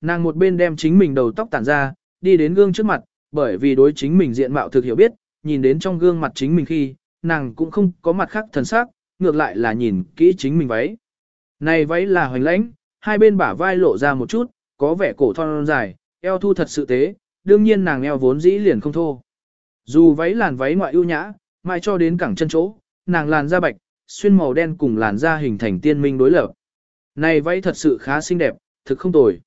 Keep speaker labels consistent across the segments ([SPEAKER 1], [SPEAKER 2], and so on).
[SPEAKER 1] Nàng một bên đem chính mình đầu tóc tản ra, đi đến gương trước mặt, bởi vì đối chính mình diện mạo thực hiểu biết, nhìn đến trong gương mặt chính mình khi, nàng cũng không có mặt khác thần sắc, ngược lại là nhìn kỹ chính mình váy. Này váy là hoành lãnh, hai bên bả vai lộ ra một chút, có vẻ cổ thon dài, eo thu thật sự tế, đương nhiên nàng eo vốn dĩ liền không thô. Dù váy làn váy ngoại ưu nhã, mai cho đến cẳng chân chỗ, nàng làn da bạch, xuyên màu đen cùng làn da hình thành tiên minh đối lập. Này váy thật sự khá xinh đẹp, thực không tồi.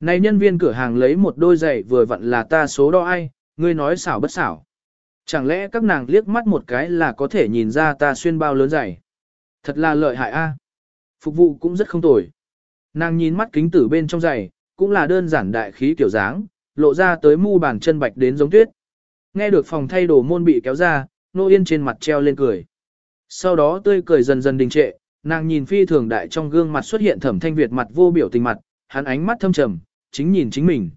[SPEAKER 1] Này nhân viên cửa hàng lấy một đôi giày vừa vặn là ta số đo ai, ngươi nói xảo bất xảo. Chẳng lẽ các nàng liếc mắt một cái là có thể nhìn ra ta xuyên bao lớn giày. Thật là lợi hại a. Phục vụ cũng rất không tồi. Nàng nhìn mắt kính tử bên trong giày, cũng là đơn giản đại khí kiểu dáng, lộ ra tới mu bàn chân bạch đến giống tuyết. Nghe được phòng thay đồ môn bị kéo ra, nô yên trên mặt treo lên cười. Sau đó tươi cười dần dần đình trệ, nàng nhìn phi thường đại trong gương mặt xuất hiện thẩm thanh Việt mặt vô biểu tình mặt, hắn ánh mắt thâm trầm, chính nhìn chính mình.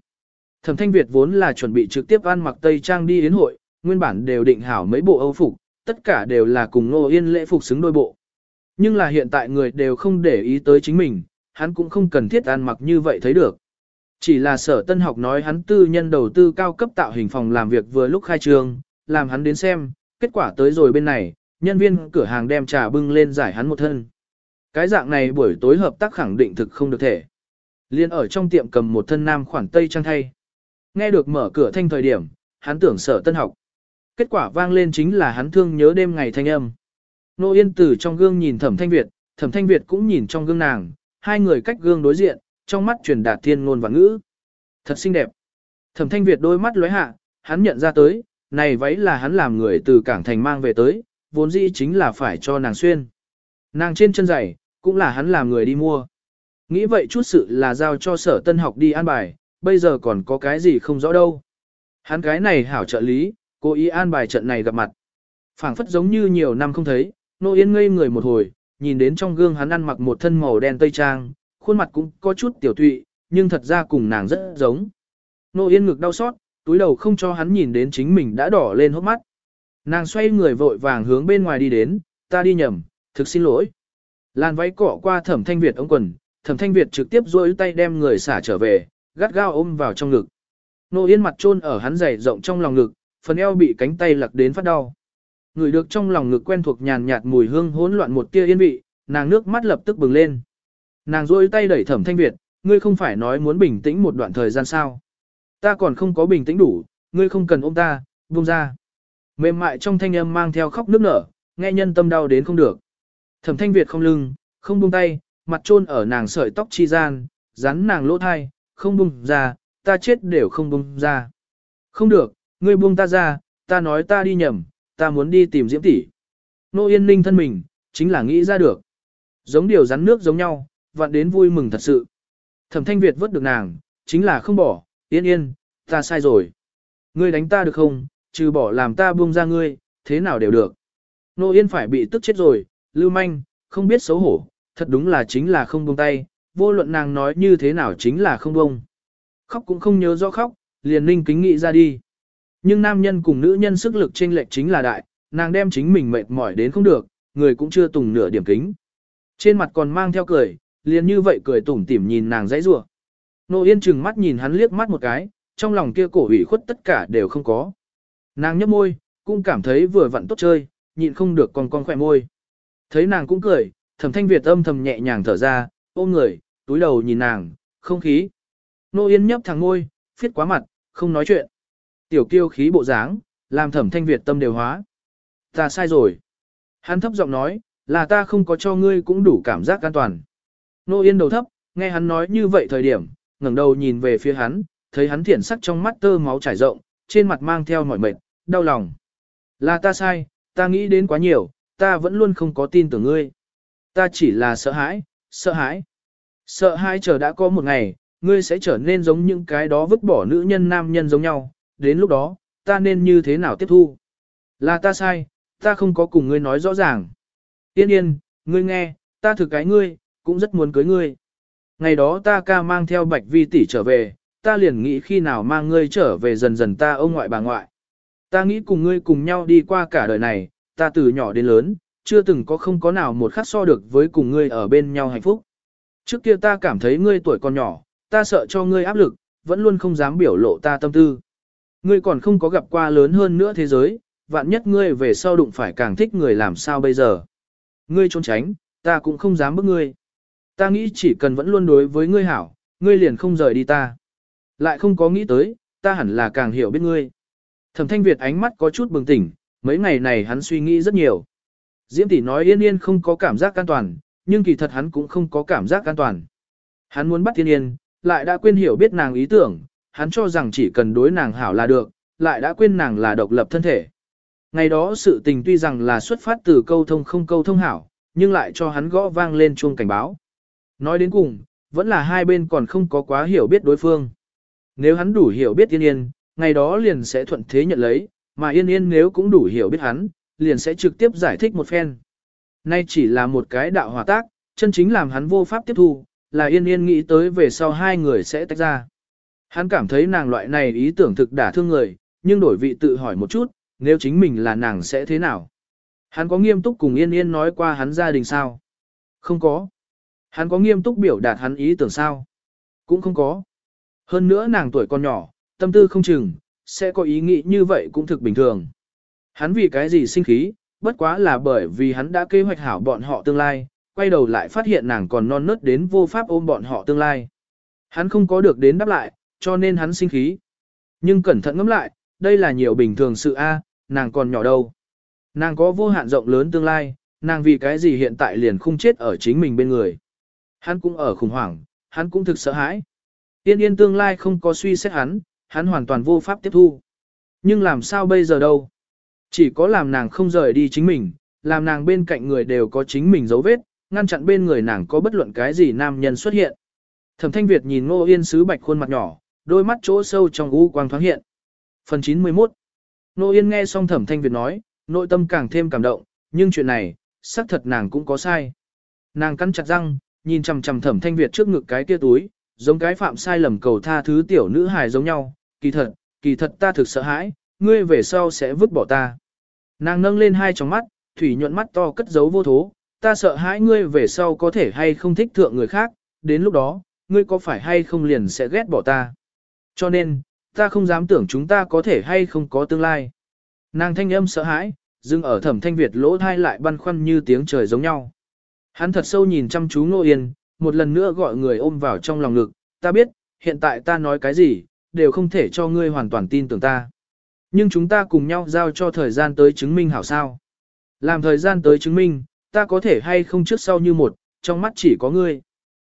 [SPEAKER 1] Thẩm thanh Việt vốn là chuẩn bị trực tiếp ăn mặc tây trang đi đến hội, nguyên bản đều định hảo mấy bộ âu phục, tất cả đều là cùng nô yên lễ phục xứng đôi bộ. Nhưng là hiện tại người đều không để ý tới chính mình, hắn cũng không cần thiết ăn mặc như vậy thấy được. Chỉ là sở tân học nói hắn tư nhân đầu tư cao cấp tạo hình phòng làm việc vừa lúc khai trương, làm hắn đến xem, kết quả tới rồi bên này, nhân viên cửa hàng đem trà bưng lên giải hắn một thân. Cái dạng này buổi tối hợp tác khẳng định thực không được thể. Liên ở trong tiệm cầm một thân nam khoản tây trang thay. Nghe được mở cửa thanh thời điểm, hắn tưởng sở tân học. Kết quả vang lên chính là hắn thương nhớ đêm ngày thanh âm. Nô Yên từ trong gương nhìn Thẩm Thanh Việt, Thẩm Thanh Việt cũng nhìn trong gương nàng, hai người cách gương đối diện, trong mắt truyền đạt thiên ngôn và ngữ. Thật xinh đẹp. Thẩm Thanh Việt đôi mắt lóe hạ, hắn nhận ra tới, này váy là hắn làm người từ cảng thành mang về tới, vốn dĩ chính là phải cho nàng xuyên. Nàng trên chân giày, cũng là hắn làm người đi mua. Nghĩ vậy chút sự là giao cho sở tân học đi an bài, bây giờ còn có cái gì không rõ đâu. Hắn cái này hảo trợ lý, cố ý an bài trận này gặp mặt. phảng phất giống như nhiều năm không thấy, nô yên ngây người một hồi, nhìn đến trong gương hắn ăn mặc một thân màu đen tây trang, khuôn mặt cũng có chút tiểu tụy, nhưng thật ra cùng nàng rất giống. Nô yên ngực đau xót, túi đầu không cho hắn nhìn đến chính mình đã đỏ lên hốc mắt. Nàng xoay người vội vàng hướng bên ngoài đi đến, ta đi nhầm, thực xin lỗi. Lan váy cọ qua thẩm thanh Việt ống quần, thẩm thanh Việt trực tiếp rôi tay đem người xả trở về, gắt gao ôm vào trong ngực. Nô yên mặt trôn ở hắn dày rộng trong lòng ngực, phần eo bị cánh tay lặc đến phát đau. Người được trong lòng ngực quen thuộc nhàn nhạt mùi hương hỗn loạn một tia yên vị, nàng nước mắt lập tức bừng lên. Nàng rôi tay đẩy thẩm thanh Việt, ngươi không phải nói muốn bình tĩnh một đoạn thời gian sao. Ta còn không có bình tĩnh đủ, ngươi không cần ôm ta, buông ra. Mềm mại trong thanh âm mang theo khóc nước nở, nghe nhân tâm đau đến không được. Thẩm thanh Việt không lưng, không buông tay, mặt trôn ở nàng sợi tóc chi gian, rắn nàng lỗ thai, không buông ra, ta chết đều không buông ra. Không được, ngươi buông ta ra, ta nói ta đi nhầm, ta muốn đi tìm diễm tỷ. Nô yên ninh thân mình, chính là nghĩ ra được. Giống điều rắn nước giống nhau, vặn đến vui mừng thật sự. Thẩm thanh Việt vớt được nàng, chính là không bỏ, yên yên, ta sai rồi. Ngươi đánh ta được không, trừ bỏ làm ta buông ra ngươi, thế nào đều được. Nô yên phải bị tức chết rồi, lưu manh, không biết xấu hổ, thật đúng là chính là không buông tay, vô luận nàng nói như thế nào chính là không buông. Khóc cũng không nhớ rõ khóc, liền ninh kính nghị ra đi. Nhưng nam nhân cùng nữ nhân sức lực chênh lệch chính là đại, nàng đem chính mình mệt mỏi đến không được, người cũng chưa tùng nửa điểm kính. Trên mặt còn mang theo cười, liền như vậy cười tủm tỉm nhìn nàng dãy rủa. Nô Yên chừng mắt nhìn hắn liếc mắt một cái, trong lòng kia cổ ủy khuất tất cả đều không có. Nàng nhấp môi, cũng cảm thấy vừa vặn tốt chơi, nhịn không được còn con khỏe môi. Thấy nàng cũng cười, thẩm thanh Việt âm thầm nhẹ nhàng thở ra, ôm người, túi đầu nhìn nàng, không khí. Nô Yên nhấp thẳng ngôi, phiết quá mặt, không nói chuyện. Tiểu kiêu khí bộ dáng, làm thẩm thanh Việt tâm đều hóa. Ta sai rồi. Hắn thấp giọng nói, là ta không có cho ngươi cũng đủ cảm giác an toàn. Nô Yên đầu thấp, nghe hắn nói như vậy thời điểm, ngẩng đầu nhìn về phía hắn, thấy hắn thiển sắc trong mắt tơ máu trải rộng, trên mặt mang theo mỏi mệt, đau lòng. Là ta sai, ta nghĩ đến quá nhiều, ta vẫn luôn không có tin tưởng ngươi. Ta chỉ là sợ hãi, sợ hãi. Sợ hãi chờ đã có một ngày, ngươi sẽ trở nên giống những cái đó vứt bỏ nữ nhân nam nhân giống nhau, đến lúc đó, ta nên như thế nào tiếp thu. Là ta sai, ta không có cùng ngươi nói rõ ràng. Tiên yên, ngươi nghe, ta thử cái ngươi, cũng rất muốn cưới ngươi. Ngày đó ta ca mang theo bạch vi tỷ trở về, ta liền nghĩ khi nào mang ngươi trở về dần dần ta ông ngoại bà ngoại. Ta nghĩ cùng ngươi cùng nhau đi qua cả đời này, ta từ nhỏ đến lớn, chưa từng có không có nào một khắc so được với cùng ngươi ở bên nhau hạnh phúc. Trước kia ta cảm thấy ngươi tuổi còn nhỏ, ta sợ cho ngươi áp lực, vẫn luôn không dám biểu lộ ta tâm tư. Ngươi còn không có gặp qua lớn hơn nữa thế giới, vạn nhất ngươi về sau đụng phải càng thích người làm sao bây giờ. Ngươi trốn tránh, ta cũng không dám bức ngươi. Ta nghĩ chỉ cần vẫn luôn đối với ngươi hảo, ngươi liền không rời đi ta. Lại không có nghĩ tới, ta hẳn là càng hiểu biết ngươi. Thẩm thanh Việt ánh mắt có chút bừng tỉnh, mấy ngày này hắn suy nghĩ rất nhiều. Diễm tỷ nói yên yên không có cảm giác an toàn, nhưng kỳ thật hắn cũng không có cảm giác an toàn. Hắn muốn bắt Thiên yên, lại đã quên hiểu biết nàng ý tưởng, hắn cho rằng chỉ cần đối nàng hảo là được, lại đã quên nàng là độc lập thân thể. Ngày đó sự tình tuy rằng là xuất phát từ câu thông không câu thông hảo, nhưng lại cho hắn gõ vang lên chuông cảnh báo. Nói đến cùng, vẫn là hai bên còn không có quá hiểu biết đối phương. Nếu hắn đủ hiểu biết yên yên, ngày đó liền sẽ thuận thế nhận lấy, mà yên yên nếu cũng đủ hiểu biết hắn, liền sẽ trực tiếp giải thích một phen. Nay chỉ là một cái đạo hòa tác, chân chính làm hắn vô pháp tiếp thu, là yên yên nghĩ tới về sau hai người sẽ tách ra. Hắn cảm thấy nàng loại này ý tưởng thực đả thương người, nhưng đổi vị tự hỏi một chút, nếu chính mình là nàng sẽ thế nào? Hắn có nghiêm túc cùng yên yên nói qua hắn gia đình sao? Không có. Hắn có nghiêm túc biểu đạt hắn ý tưởng sao? Cũng không có. Hơn nữa nàng tuổi còn nhỏ, tâm tư không chừng, sẽ có ý nghĩ như vậy cũng thực bình thường. Hắn vì cái gì sinh khí, bất quá là bởi vì hắn đã kế hoạch hảo bọn họ tương lai, quay đầu lại phát hiện nàng còn non nớt đến vô pháp ôm bọn họ tương lai. Hắn không có được đến đáp lại, cho nên hắn sinh khí. Nhưng cẩn thận ngẫm lại, đây là nhiều bình thường sự A, nàng còn nhỏ đâu. Nàng có vô hạn rộng lớn tương lai, nàng vì cái gì hiện tại liền không chết ở chính mình bên người. Hắn cũng ở khủng hoảng, hắn cũng thực sợ hãi. Yên yên tương lai không có suy xét hắn, hắn hoàn toàn vô pháp tiếp thu. Nhưng làm sao bây giờ đâu? Chỉ có làm nàng không rời đi chính mình, làm nàng bên cạnh người đều có chính mình dấu vết, ngăn chặn bên người nàng có bất luận cái gì nam nhân xuất hiện. Thẩm Thanh Việt nhìn Ngô Yên sứ bạch khuôn mặt nhỏ, đôi mắt chỗ sâu trong u quang thoáng hiện. Phần 91 Ngô Yên nghe xong Thẩm Thanh Việt nói, nội tâm càng thêm cảm động, nhưng chuyện này, xác thật nàng cũng có sai. Nàng cắn chặt răng, nhìn chằm chằm Thẩm Thanh Việt trước ngực cái kia túi, giống cái phạm sai lầm cầu tha thứ tiểu nữ hài giống nhau, kỳ thật, kỳ thật ta thực sợ hãi, ngươi về sau sẽ vứt bỏ ta. Nàng nâng lên hai tròng mắt, thủy nhuận mắt to cất giấu vô thố, ta sợ hãi ngươi về sau có thể hay không thích thượng người khác, đến lúc đó, ngươi có phải hay không liền sẽ ghét bỏ ta. Cho nên, ta không dám tưởng chúng ta có thể hay không có tương lai. Nàng thanh âm sợ hãi, dưng ở thẩm thanh Việt lỗ thai lại băn khoăn như tiếng trời giống nhau. Hắn thật sâu nhìn chăm chú Ngô Yên, một lần nữa gọi người ôm vào trong lòng ngực, ta biết, hiện tại ta nói cái gì, đều không thể cho ngươi hoàn toàn tin tưởng ta. Nhưng chúng ta cùng nhau giao cho thời gian tới chứng minh hảo sao. Làm thời gian tới chứng minh, ta có thể hay không trước sau như một, trong mắt chỉ có ngươi.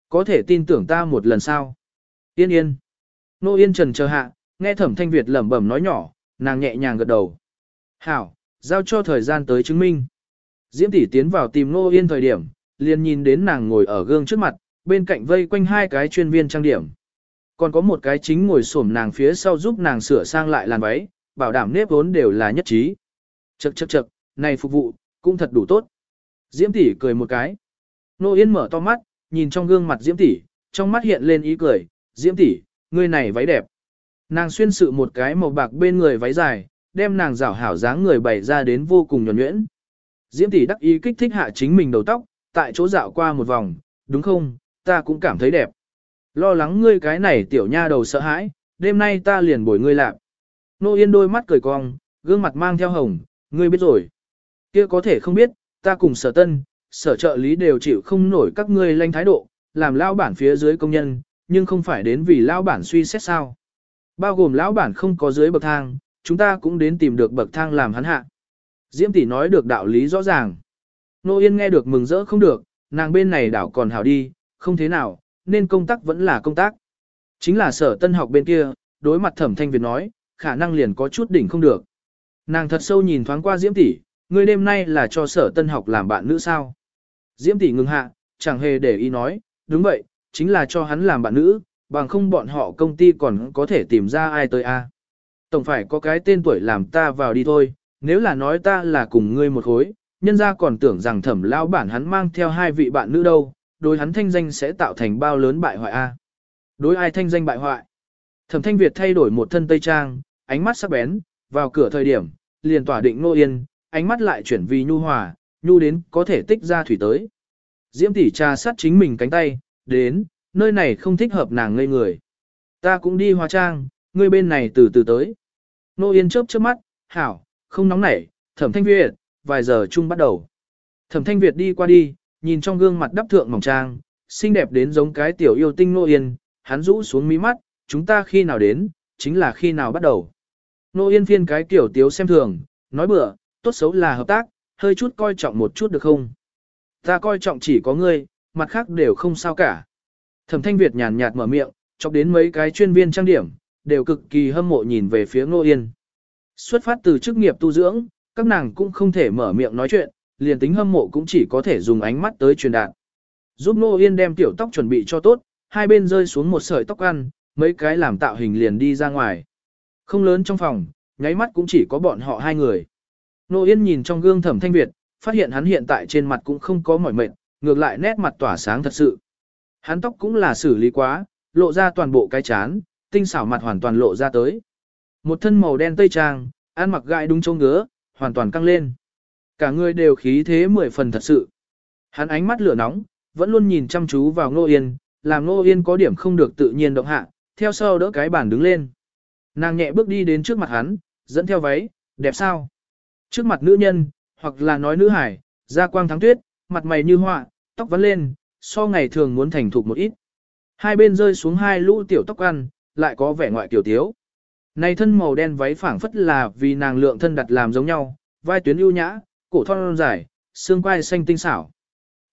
[SPEAKER 1] Có thể tin tưởng ta một lần sao. Yên yên. Nô yên trần chờ hạ, nghe thẩm thanh Việt lẩm bẩm nói nhỏ, nàng nhẹ nhàng gật đầu. Hảo, giao cho thời gian tới chứng minh. Diễm tỷ tiến vào tìm nô yên thời điểm, liền nhìn đến nàng ngồi ở gương trước mặt, bên cạnh vây quanh hai cái chuyên viên trang điểm. Còn có một cái chính ngồi xổm nàng phía sau giúp nàng sửa sang lại làn váy, bảo đảm nếp vốn đều là nhất trí. Chậc chậc chậc, này phục vụ, cũng thật đủ tốt. Diễm tỷ cười một cái. Nô Yên mở to mắt, nhìn trong gương mặt Diễm tỷ, trong mắt hiện lên ý cười, Diễm tỷ, ngươi này váy đẹp. Nàng xuyên sự một cái màu bạc bên người váy dài, đem nàng rảo hảo dáng người bày ra đến vô cùng nhuần nhuyễn. Diễm tỷ đắc ý kích thích hạ chính mình đầu tóc, tại chỗ dạo qua một vòng, đúng không, ta cũng cảm thấy đẹp. Lo lắng ngươi cái này tiểu nha đầu sợ hãi, đêm nay ta liền bồi ngươi lạc. Nô Yên đôi mắt cười cong, gương mặt mang theo hồng, ngươi biết rồi. kia có thể không biết, ta cùng sở tân, sở trợ lý đều chịu không nổi các ngươi lanh thái độ, làm lao bản phía dưới công nhân, nhưng không phải đến vì lao bản suy xét sao. Bao gồm lão bản không có dưới bậc thang, chúng ta cũng đến tìm được bậc thang làm hắn hạ. Diễm tỷ nói được đạo lý rõ ràng. Nô Yên nghe được mừng rỡ không được, nàng bên này đảo còn hảo đi, không thế nào, nên công tác vẫn là công tác. Chính là sở tân học bên kia, đối mặt thẩm thanh Việt nói, khả năng liền có chút đỉnh không được. Nàng thật sâu nhìn thoáng qua Diễm tỷ, người đêm nay là cho sở tân học làm bạn nữ sao. Diễm tỷ ngừng hạ, chẳng hề để ý nói, đúng vậy, chính là cho hắn làm bạn nữ, bằng không bọn họ công ty còn có thể tìm ra ai tới a. Tổng phải có cái tên tuổi làm ta vào đi thôi, nếu là nói ta là cùng ngươi một khối, nhân ra còn tưởng rằng thẩm lao bản hắn mang theo hai vị bạn nữ đâu, đối hắn thanh danh sẽ tạo thành bao lớn bại hoại a. Đối ai thanh danh bại hoại? Thẩm Thanh Việt thay đổi một thân tây trang, ánh mắt sắc bén, vào cửa thời điểm, liền tỏa định nô yên, ánh mắt lại chuyển vì nhu hòa, nhu đến có thể tích ra thủy tới. Diễm tỷ trà sát chính mình cánh tay, đến, nơi này không thích hợp nàng ngây người. Ta cũng đi hóa trang, ngươi bên này từ từ tới. Nô Yên chớp chớp mắt, hảo, không nóng nảy, thẩm thanh Việt, vài giờ chung bắt đầu. Thẩm thanh Việt đi qua đi, nhìn trong gương mặt đắp thượng mỏng trang, xinh đẹp đến giống cái tiểu yêu tinh Nô Yên, hắn rũ xuống mí mắt, chúng ta khi nào đến, chính là khi nào bắt đầu. Nô Yên phiên cái kiểu tiếu xem thường, nói bừa, tốt xấu là hợp tác, hơi chút coi trọng một chút được không? Ta coi trọng chỉ có ngươi, mặt khác đều không sao cả. Thẩm Thanh Việt nhàn nhạt mở miệng, chọc đến mấy cái chuyên viên trang điểm, đều cực kỳ hâm mộ nhìn về phía Nô Yên. Xuất phát từ chức nghiệp tu dưỡng, các nàng cũng không thể mở miệng nói chuyện, liền tính hâm mộ cũng chỉ có thể dùng ánh mắt tới truyền đạt. Giúp Nô Yên đem tiểu tóc chuẩn bị cho tốt, hai bên rơi xuống một sợi tóc ăn, mấy cái làm tạo hình liền đi ra ngoài. Không lớn trong phòng, nháy mắt cũng chỉ có bọn họ hai người. Nô Yên nhìn trong gương thẩm thanh Việt, phát hiện hắn hiện tại trên mặt cũng không có mỏi mệt, ngược lại nét mặt tỏa sáng thật sự. Hắn tóc cũng là xử lý quá, lộ ra toàn bộ cái chán, tinh xảo mặt hoàn toàn lộ ra tới. Một thân màu đen tây trang, ăn mặc gai đúng trông ngứa, hoàn toàn căng lên. Cả người đều khí thế mười phần thật sự. Hắn ánh mắt lửa nóng, vẫn luôn nhìn chăm chú vào Nô Yên, làm Nô Yên có điểm không được tự nhiên động hạ, theo sau đỡ cái bàn đứng lên. Nàng nhẹ bước đi đến trước mặt hắn, dẫn theo váy, đẹp sao? Trước mặt nữ nhân, hoặc là nói nữ hải, da quang thắng tuyết, mặt mày như họa, tóc vấn lên, so ngày thường muốn thành thục một ít. Hai bên rơi xuống hai lũ tiểu tóc ăn, lại có vẻ ngoại tiểu tiếu. Này thân màu đen váy phảng phất là vì nàng lượng thân đặt làm giống nhau, vai tuyến ưu nhã, cổ thon dài, xương quai xanh tinh xảo.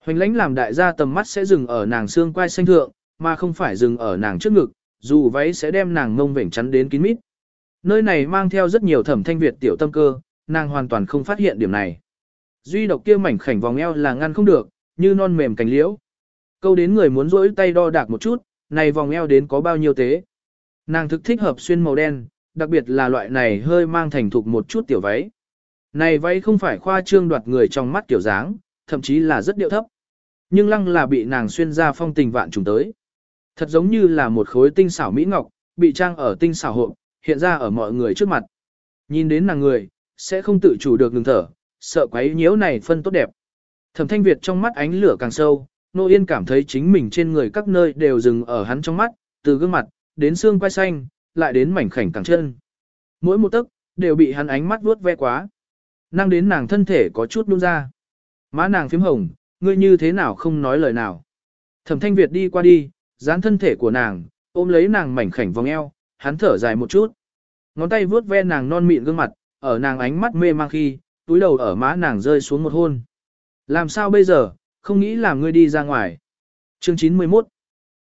[SPEAKER 1] Hoành lãnh làm đại gia tầm mắt sẽ dừng ở nàng xương quai xanh thượng, mà không phải dừng ở nàng trước ngực, dù váy sẽ đem nàng ngông vểnh chắn đến kín mít. Nơi này mang theo rất nhiều thẩm thanh Việt tiểu tâm cơ, nàng hoàn toàn không phát hiện điểm này. Duy độc kia mảnh khảnh vòng eo là ngăn không được, như non mềm cành liễu. Câu đến người muốn rỗi tay đo đạc một chút, này vòng eo đến có bao nhiêu tế. Nàng thực thích hợp xuyên màu đen, đặc biệt là loại này hơi mang thành thục một chút tiểu váy. Này váy không phải khoa trương đoạt người trong mắt tiểu dáng, thậm chí là rất điệu thấp. Nhưng lăng là bị nàng xuyên ra phong tình vạn trùng tới. Thật giống như là một khối tinh xảo mỹ ngọc, bị trang ở tinh xảo hộ, hiện ra ở mọi người trước mặt. Nhìn đến nàng người, sẽ không tự chủ được ngừng thở, sợ quấy nhiễu này phân tốt đẹp. Thẩm Thanh Việt trong mắt ánh lửa càng sâu, Nô Yên cảm thấy chính mình trên người các nơi đều dừng ở hắn trong mắt, từ gương mặt, đến xương quai xanh, lại đến mảnh khảnh càng chân. Mỗi một tấc, đều bị hắn ánh mắt vuốt ve quá. Năng đến nàng thân thể có chút nung ra. Má nàng phím hồng, ngươi như thế nào không nói lời nào. Thẩm Thanh Việt đi qua đi, dán thân thể của nàng, ôm lấy nàng mảnh khảnh vòng eo, hắn thở dài một chút. Ngón tay vuốt ve nàng non mịn gương mặt, ở nàng ánh mắt mê mang khi, túi đầu ở má nàng rơi xuống một hôn. Làm sao bây giờ, không nghĩ làm ngươi đi ra ngoài. Chương 91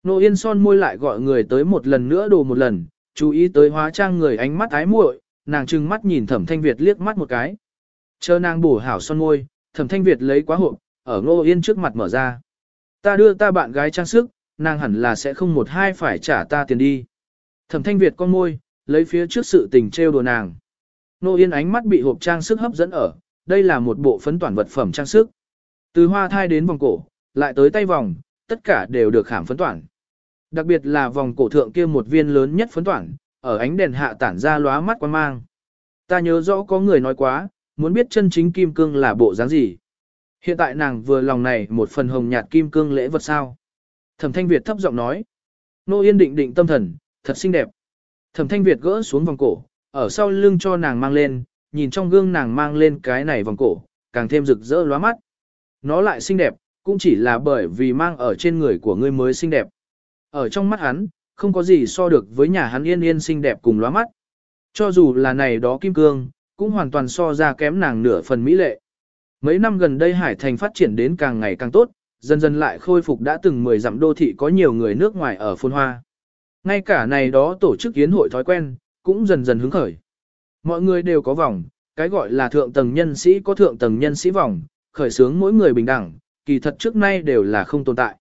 [SPEAKER 1] Nô Yên son môi lại gọi người tới một lần nữa đồ một lần, chú ý tới hóa trang người ánh mắt ái muội, nàng trừng mắt nhìn Thẩm Thanh Việt liếc mắt một cái. Chờ nàng bổ hảo son môi, Thẩm Thanh Việt lấy quá hộp, ở Nô Yên trước mặt mở ra. Ta đưa ta bạn gái trang sức, nàng hẳn là sẽ không một hai phải trả ta tiền đi. Thẩm Thanh Việt con môi, lấy phía trước sự tình trêu đùa nàng. Nô Yên ánh mắt bị hộp trang sức hấp dẫn ở, đây là một bộ phấn toàn vật phẩm trang sức. Từ hoa thai đến vòng cổ, lại tới tay vòng, tất cả đều được khảm phấn toàn. Đặc biệt là vòng cổ thượng kia một viên lớn nhất phấn toàn, ở ánh đèn hạ tản ra lóa mắt quan mang. Ta nhớ rõ có người nói quá, muốn biết chân chính kim cương là bộ dáng gì. Hiện tại nàng vừa lòng này một phần hồng nhạt kim cương lễ vật sao. Thẩm Thanh Việt thấp giọng nói. Nô Yên định định tâm thần, thật xinh đẹp. Thẩm Thanh Việt gỡ xuống vòng cổ, ở sau lưng cho nàng mang lên, nhìn trong gương nàng mang lên cái này vòng cổ, càng thêm rực rỡ lóa mắt. Nó lại xinh đẹp, cũng chỉ là bởi vì mang ở trên người của ngươi mới xinh đẹp. Ở trong mắt hắn, không có gì so được với nhà hắn yên yên xinh đẹp cùng lóa mắt. Cho dù là này đó kim cương, cũng hoàn toàn so ra kém nàng nửa phần mỹ lệ. Mấy năm gần đây Hải Thành phát triển đến càng ngày càng tốt, dần dần lại khôi phục đã từng 10 dặm đô thị có nhiều người nước ngoài ở phôn hoa. Ngay cả này đó tổ chức yến hội thói quen, cũng dần dần hứng khởi. Mọi người đều có vòng, cái gọi là thượng tầng nhân sĩ có thượng tầng nhân sĩ vòng, khởi sướng mỗi người bình đẳng, kỳ thật trước nay đều là không tồn tại.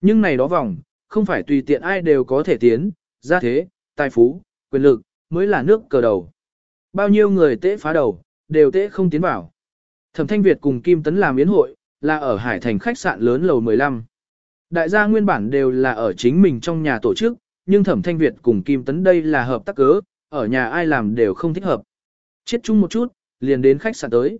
[SPEAKER 1] Nhưng này đó vòng, không phải tùy tiện ai đều có thể tiến, ra thế, tài phú, quyền lực, mới là nước cờ đầu. Bao nhiêu người tế phá đầu, đều tế không tiến vào. Thẩm Thanh Việt cùng Kim Tấn làm yến hội, là ở Hải Thành khách sạn lớn lầu 15. Đại gia nguyên bản đều là ở chính mình trong nhà tổ chức, nhưng Thẩm Thanh Việt cùng Kim Tấn đây là hợp tác cớ, ở nhà ai làm đều không thích hợp. Chết chung một chút, liền đến khách sạn tới.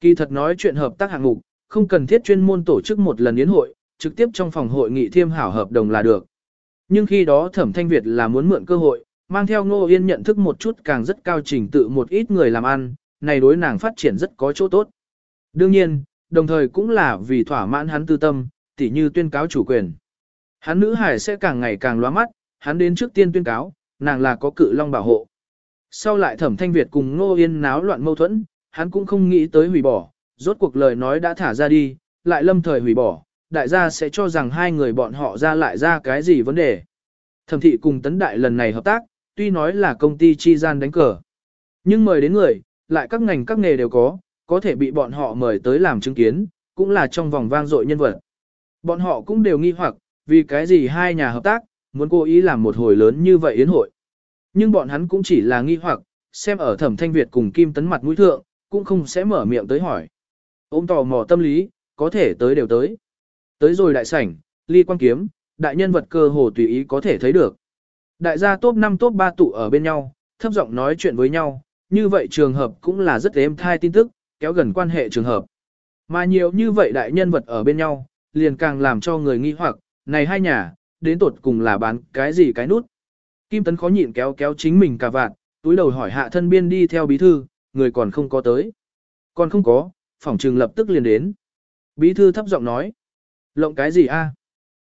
[SPEAKER 1] Kỳ thật nói chuyện hợp tác hạng mục, không cần thiết chuyên môn tổ chức một lần yến hội, trực tiếp trong phòng hội nghị thiêm hảo hợp đồng là được. Nhưng khi đó Thẩm Thanh Việt là muốn mượn cơ hội, mang theo Ngô Yên nhận thức một chút càng rất cao trình tự một ít người làm ăn, này đối nàng phát triển rất có chỗ tốt. Đương nhiên, đồng thời cũng là vì thỏa mãn hắn tư tâm, tỉ như tuyên cáo chủ quyền. Hắn nữ hải sẽ càng ngày càng loa mắt, hắn đến trước tiên tuyên cáo, nàng là có cự long bảo hộ. Sau lại thẩm thanh Việt cùng Ngô Yên náo loạn mâu thuẫn, hắn cũng không nghĩ tới hủy bỏ, rốt cuộc lời nói đã thả ra đi, lại lâm thời hủy bỏ, đại gia sẽ cho rằng hai người bọn họ ra lại ra cái gì vấn đề. Thẩm thị cùng tấn đại lần này hợp tác, tuy nói là công ty chi gian đánh cờ. Nhưng mời đến người, lại các ngành các nghề đều có, có thể bị bọn họ mời tới làm chứng kiến, cũng là trong vòng vang dội nhân vật. Bọn họ cũng đều nghi hoặc, vì cái gì hai nhà hợp tác, muốn cố ý làm một hồi lớn như vậy yến hội. Nhưng bọn hắn cũng chỉ là nghi hoặc, xem ở thẩm thanh Việt cùng Kim Tấn mặt mũi thượng, cũng không sẽ mở miệng tới hỏi. Ôm tò mò tâm lý, có thể tới đều tới. Tới rồi đại sảnh, ly quan kiếm, đại nhân vật cơ hồ tùy ý có thể thấy được. Đại gia top 5 top 3 tụ ở bên nhau, thấp giọng nói chuyện với nhau, như vậy trường hợp cũng là rất êm thai tin tức, kéo gần quan hệ trường hợp. Mà nhiều như vậy đại nhân vật ở bên nhau, liền càng làm cho người nghi hoặc, này hai nhà, đến tột cùng là bán cái gì cái nút. Kim Tấn khó nhịn kéo kéo chính mình cả vạn, túi đầu hỏi hạ thân biên đi theo bí thư, người còn không có tới. Còn không có, phòng trường lập tức liền đến. Bí thư thấp giọng nói. Lộng cái gì a?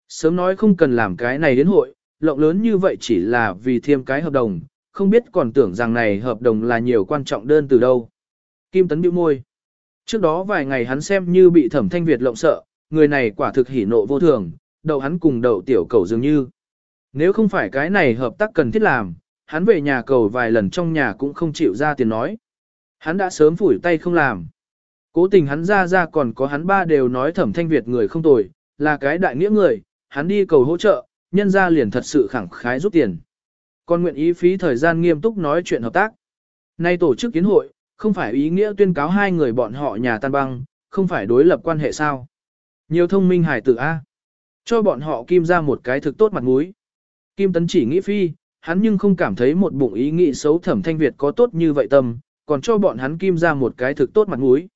[SPEAKER 1] Sớm nói không cần làm cái này đến hội, lộng lớn như vậy chỉ là vì thêm cái hợp đồng, không biết còn tưởng rằng này hợp đồng là nhiều quan trọng đơn từ đâu. Kim Tấn bĩu môi. Trước đó vài ngày hắn xem như bị thẩm thanh Việt lộng sợ, người này quả thực hỉ nộ vô thường, đậu hắn cùng đậu tiểu cầu dường như. Nếu không phải cái này hợp tác cần thiết làm, hắn về nhà cầu vài lần trong nhà cũng không chịu ra tiền nói. Hắn đã sớm phủi tay không làm. Cố tình hắn ra ra còn có hắn ba đều nói thẩm thanh Việt người không tồi, là cái đại nghĩa người, hắn đi cầu hỗ trợ, nhân ra liền thật sự khẳng khái rút tiền. Còn nguyện ý phí thời gian nghiêm túc nói chuyện hợp tác. Nay tổ chức kiến hội, không phải ý nghĩa tuyên cáo hai người bọn họ nhà tan băng, không phải đối lập quan hệ sao. Nhiều thông minh hải tử A. Cho bọn họ kim ra một cái thực tốt mặt mũi. Kim tấn chỉ nghĩ phi, hắn nhưng không cảm thấy một bụng ý nghĩ xấu thẩm thanh Việt có tốt như vậy tâm, còn cho bọn hắn kim ra một cái thực tốt mặt mũi.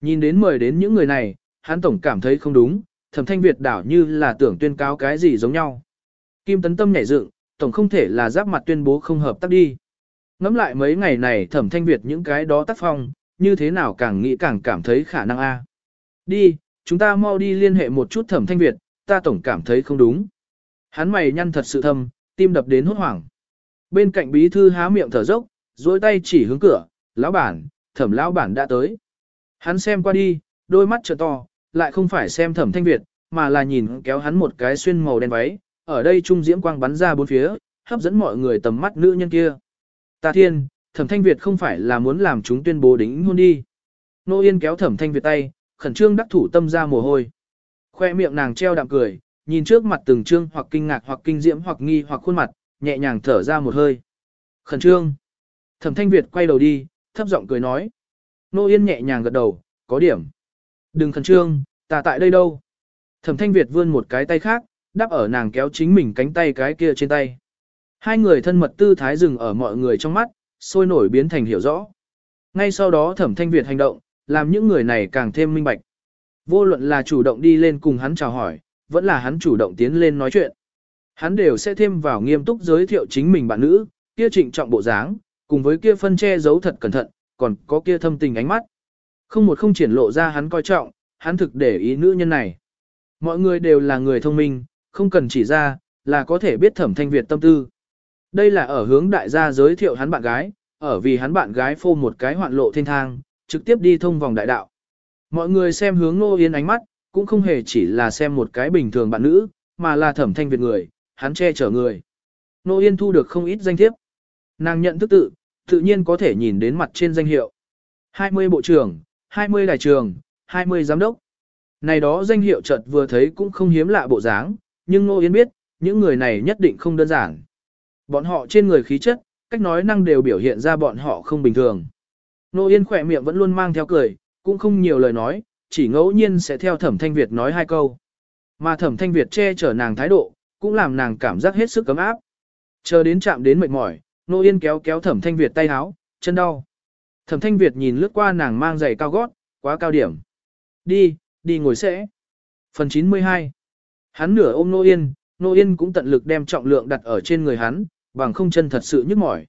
[SPEAKER 1] Nhìn đến mời đến những người này, hắn tổng cảm thấy không đúng, thẩm thanh Việt đảo như là tưởng tuyên cáo cái gì giống nhau. Kim tấn tâm nhảy dựng, tổng không thể là giáp mặt tuyên bố không hợp tác đi. Ngắm lại mấy ngày này thẩm thanh Việt những cái đó tác phong, như thế nào càng nghĩ càng cảm thấy khả năng a. Đi, chúng ta mau đi liên hệ một chút thẩm thanh Việt, ta tổng cảm thấy không đúng. Hắn mày nhăn thật sự thâm, tim đập đến hốt hoảng. Bên cạnh bí thư há miệng thở dốc, duỗi tay chỉ hướng cửa, lão bản, thẩm lão bản đã tới. Hắn xem qua đi, đôi mắt trợ to, lại không phải xem thẩm thanh Việt, mà là nhìn kéo hắn một cái xuyên màu đen váy, ở đây trung diễm quang bắn ra bốn phía, hấp dẫn mọi người tầm mắt nữ nhân kia. Ta thiên, thẩm thanh Việt không phải là muốn làm chúng tuyên bố đính hôn đi. Nô Yên kéo thẩm thanh Việt tay, khẩn trương đắc thủ tâm ra mồ hôi. Khoe miệng nàng treo đạm cười, nhìn trước mặt từng trương hoặc kinh ngạc hoặc kinh diễm hoặc nghi hoặc khuôn mặt, nhẹ nhàng thở ra một hơi. Khẩn trương. Thẩm thanh Việt quay đầu đi, thấp giọng cười nói. Nô Yên nhẹ nhàng gật đầu, có điểm. Đừng khẩn trương, ta tại đây đâu. Thẩm thanh Việt vươn một cái tay khác, đắp ở nàng kéo chính mình cánh tay cái kia trên tay. Hai người thân mật tư thái dừng ở mọi người trong mắt, sôi nổi biến thành hiểu rõ. Ngay sau đó thẩm thanh Việt hành động, làm những người này càng thêm minh bạch. Vô luận là chủ động đi lên cùng hắn chào hỏi, vẫn là hắn chủ động tiến lên nói chuyện. Hắn đều sẽ thêm vào nghiêm túc giới thiệu chính mình bạn nữ, kia trịnh trọng bộ dáng, cùng với kia phân che giấu thật cẩn thận, còn có kia thâm tình ánh mắt. Không một không triển lộ ra hắn coi trọng, hắn thực để ý nữ nhân này. Mọi người đều là người thông minh, không cần chỉ ra, là có thể biết thẩm thanh Việt tâm tư. Đây là ở hướng đại gia giới thiệu hắn bạn gái, ở vì hắn bạn gái phô một cái hoạn lộ thiên thang, trực tiếp đi thông vòng đại đạo. Mọi người xem hướng Ngô Yên ánh mắt, cũng không hề chỉ là xem một cái bình thường bạn nữ, mà là thẩm thanh Việt người, hắn che chở người. Ngô Yên thu được không ít danh thiếp. Nàng nhận thức tự, tự nhiên có thể nhìn đến mặt trên danh hiệu. 20 bộ trưởng, 20 đại trường, 20 giám đốc. Này đó danh hiệu chợt vừa thấy cũng không hiếm lạ bộ dáng, nhưng Ngô Yên biết, những người này nhất định không đơn giản. Bọn họ trên người khí chất, cách nói năng đều biểu hiện ra bọn họ không bình thường. Nô Yên khỏe miệng vẫn luôn mang theo cười, cũng không nhiều lời nói, chỉ ngẫu nhiên sẽ theo thẩm thanh Việt nói hai câu. Mà thẩm thanh Việt che chở nàng thái độ, cũng làm nàng cảm giác hết sức cấm áp. Chờ đến chạm đến mệt mỏi, Nô Yên kéo kéo thẩm thanh Việt tay háo, chân đau. Thẩm thanh Việt nhìn lướt qua nàng mang giày cao gót, quá cao điểm. Đi, đi ngồi sẽ. Phần 92 Hắn nửa ôm Nô Yên, Nô Yên cũng tận lực đem trọng lượng đặt ở trên người hắn, bằng không chân thật sự nhức mỏi.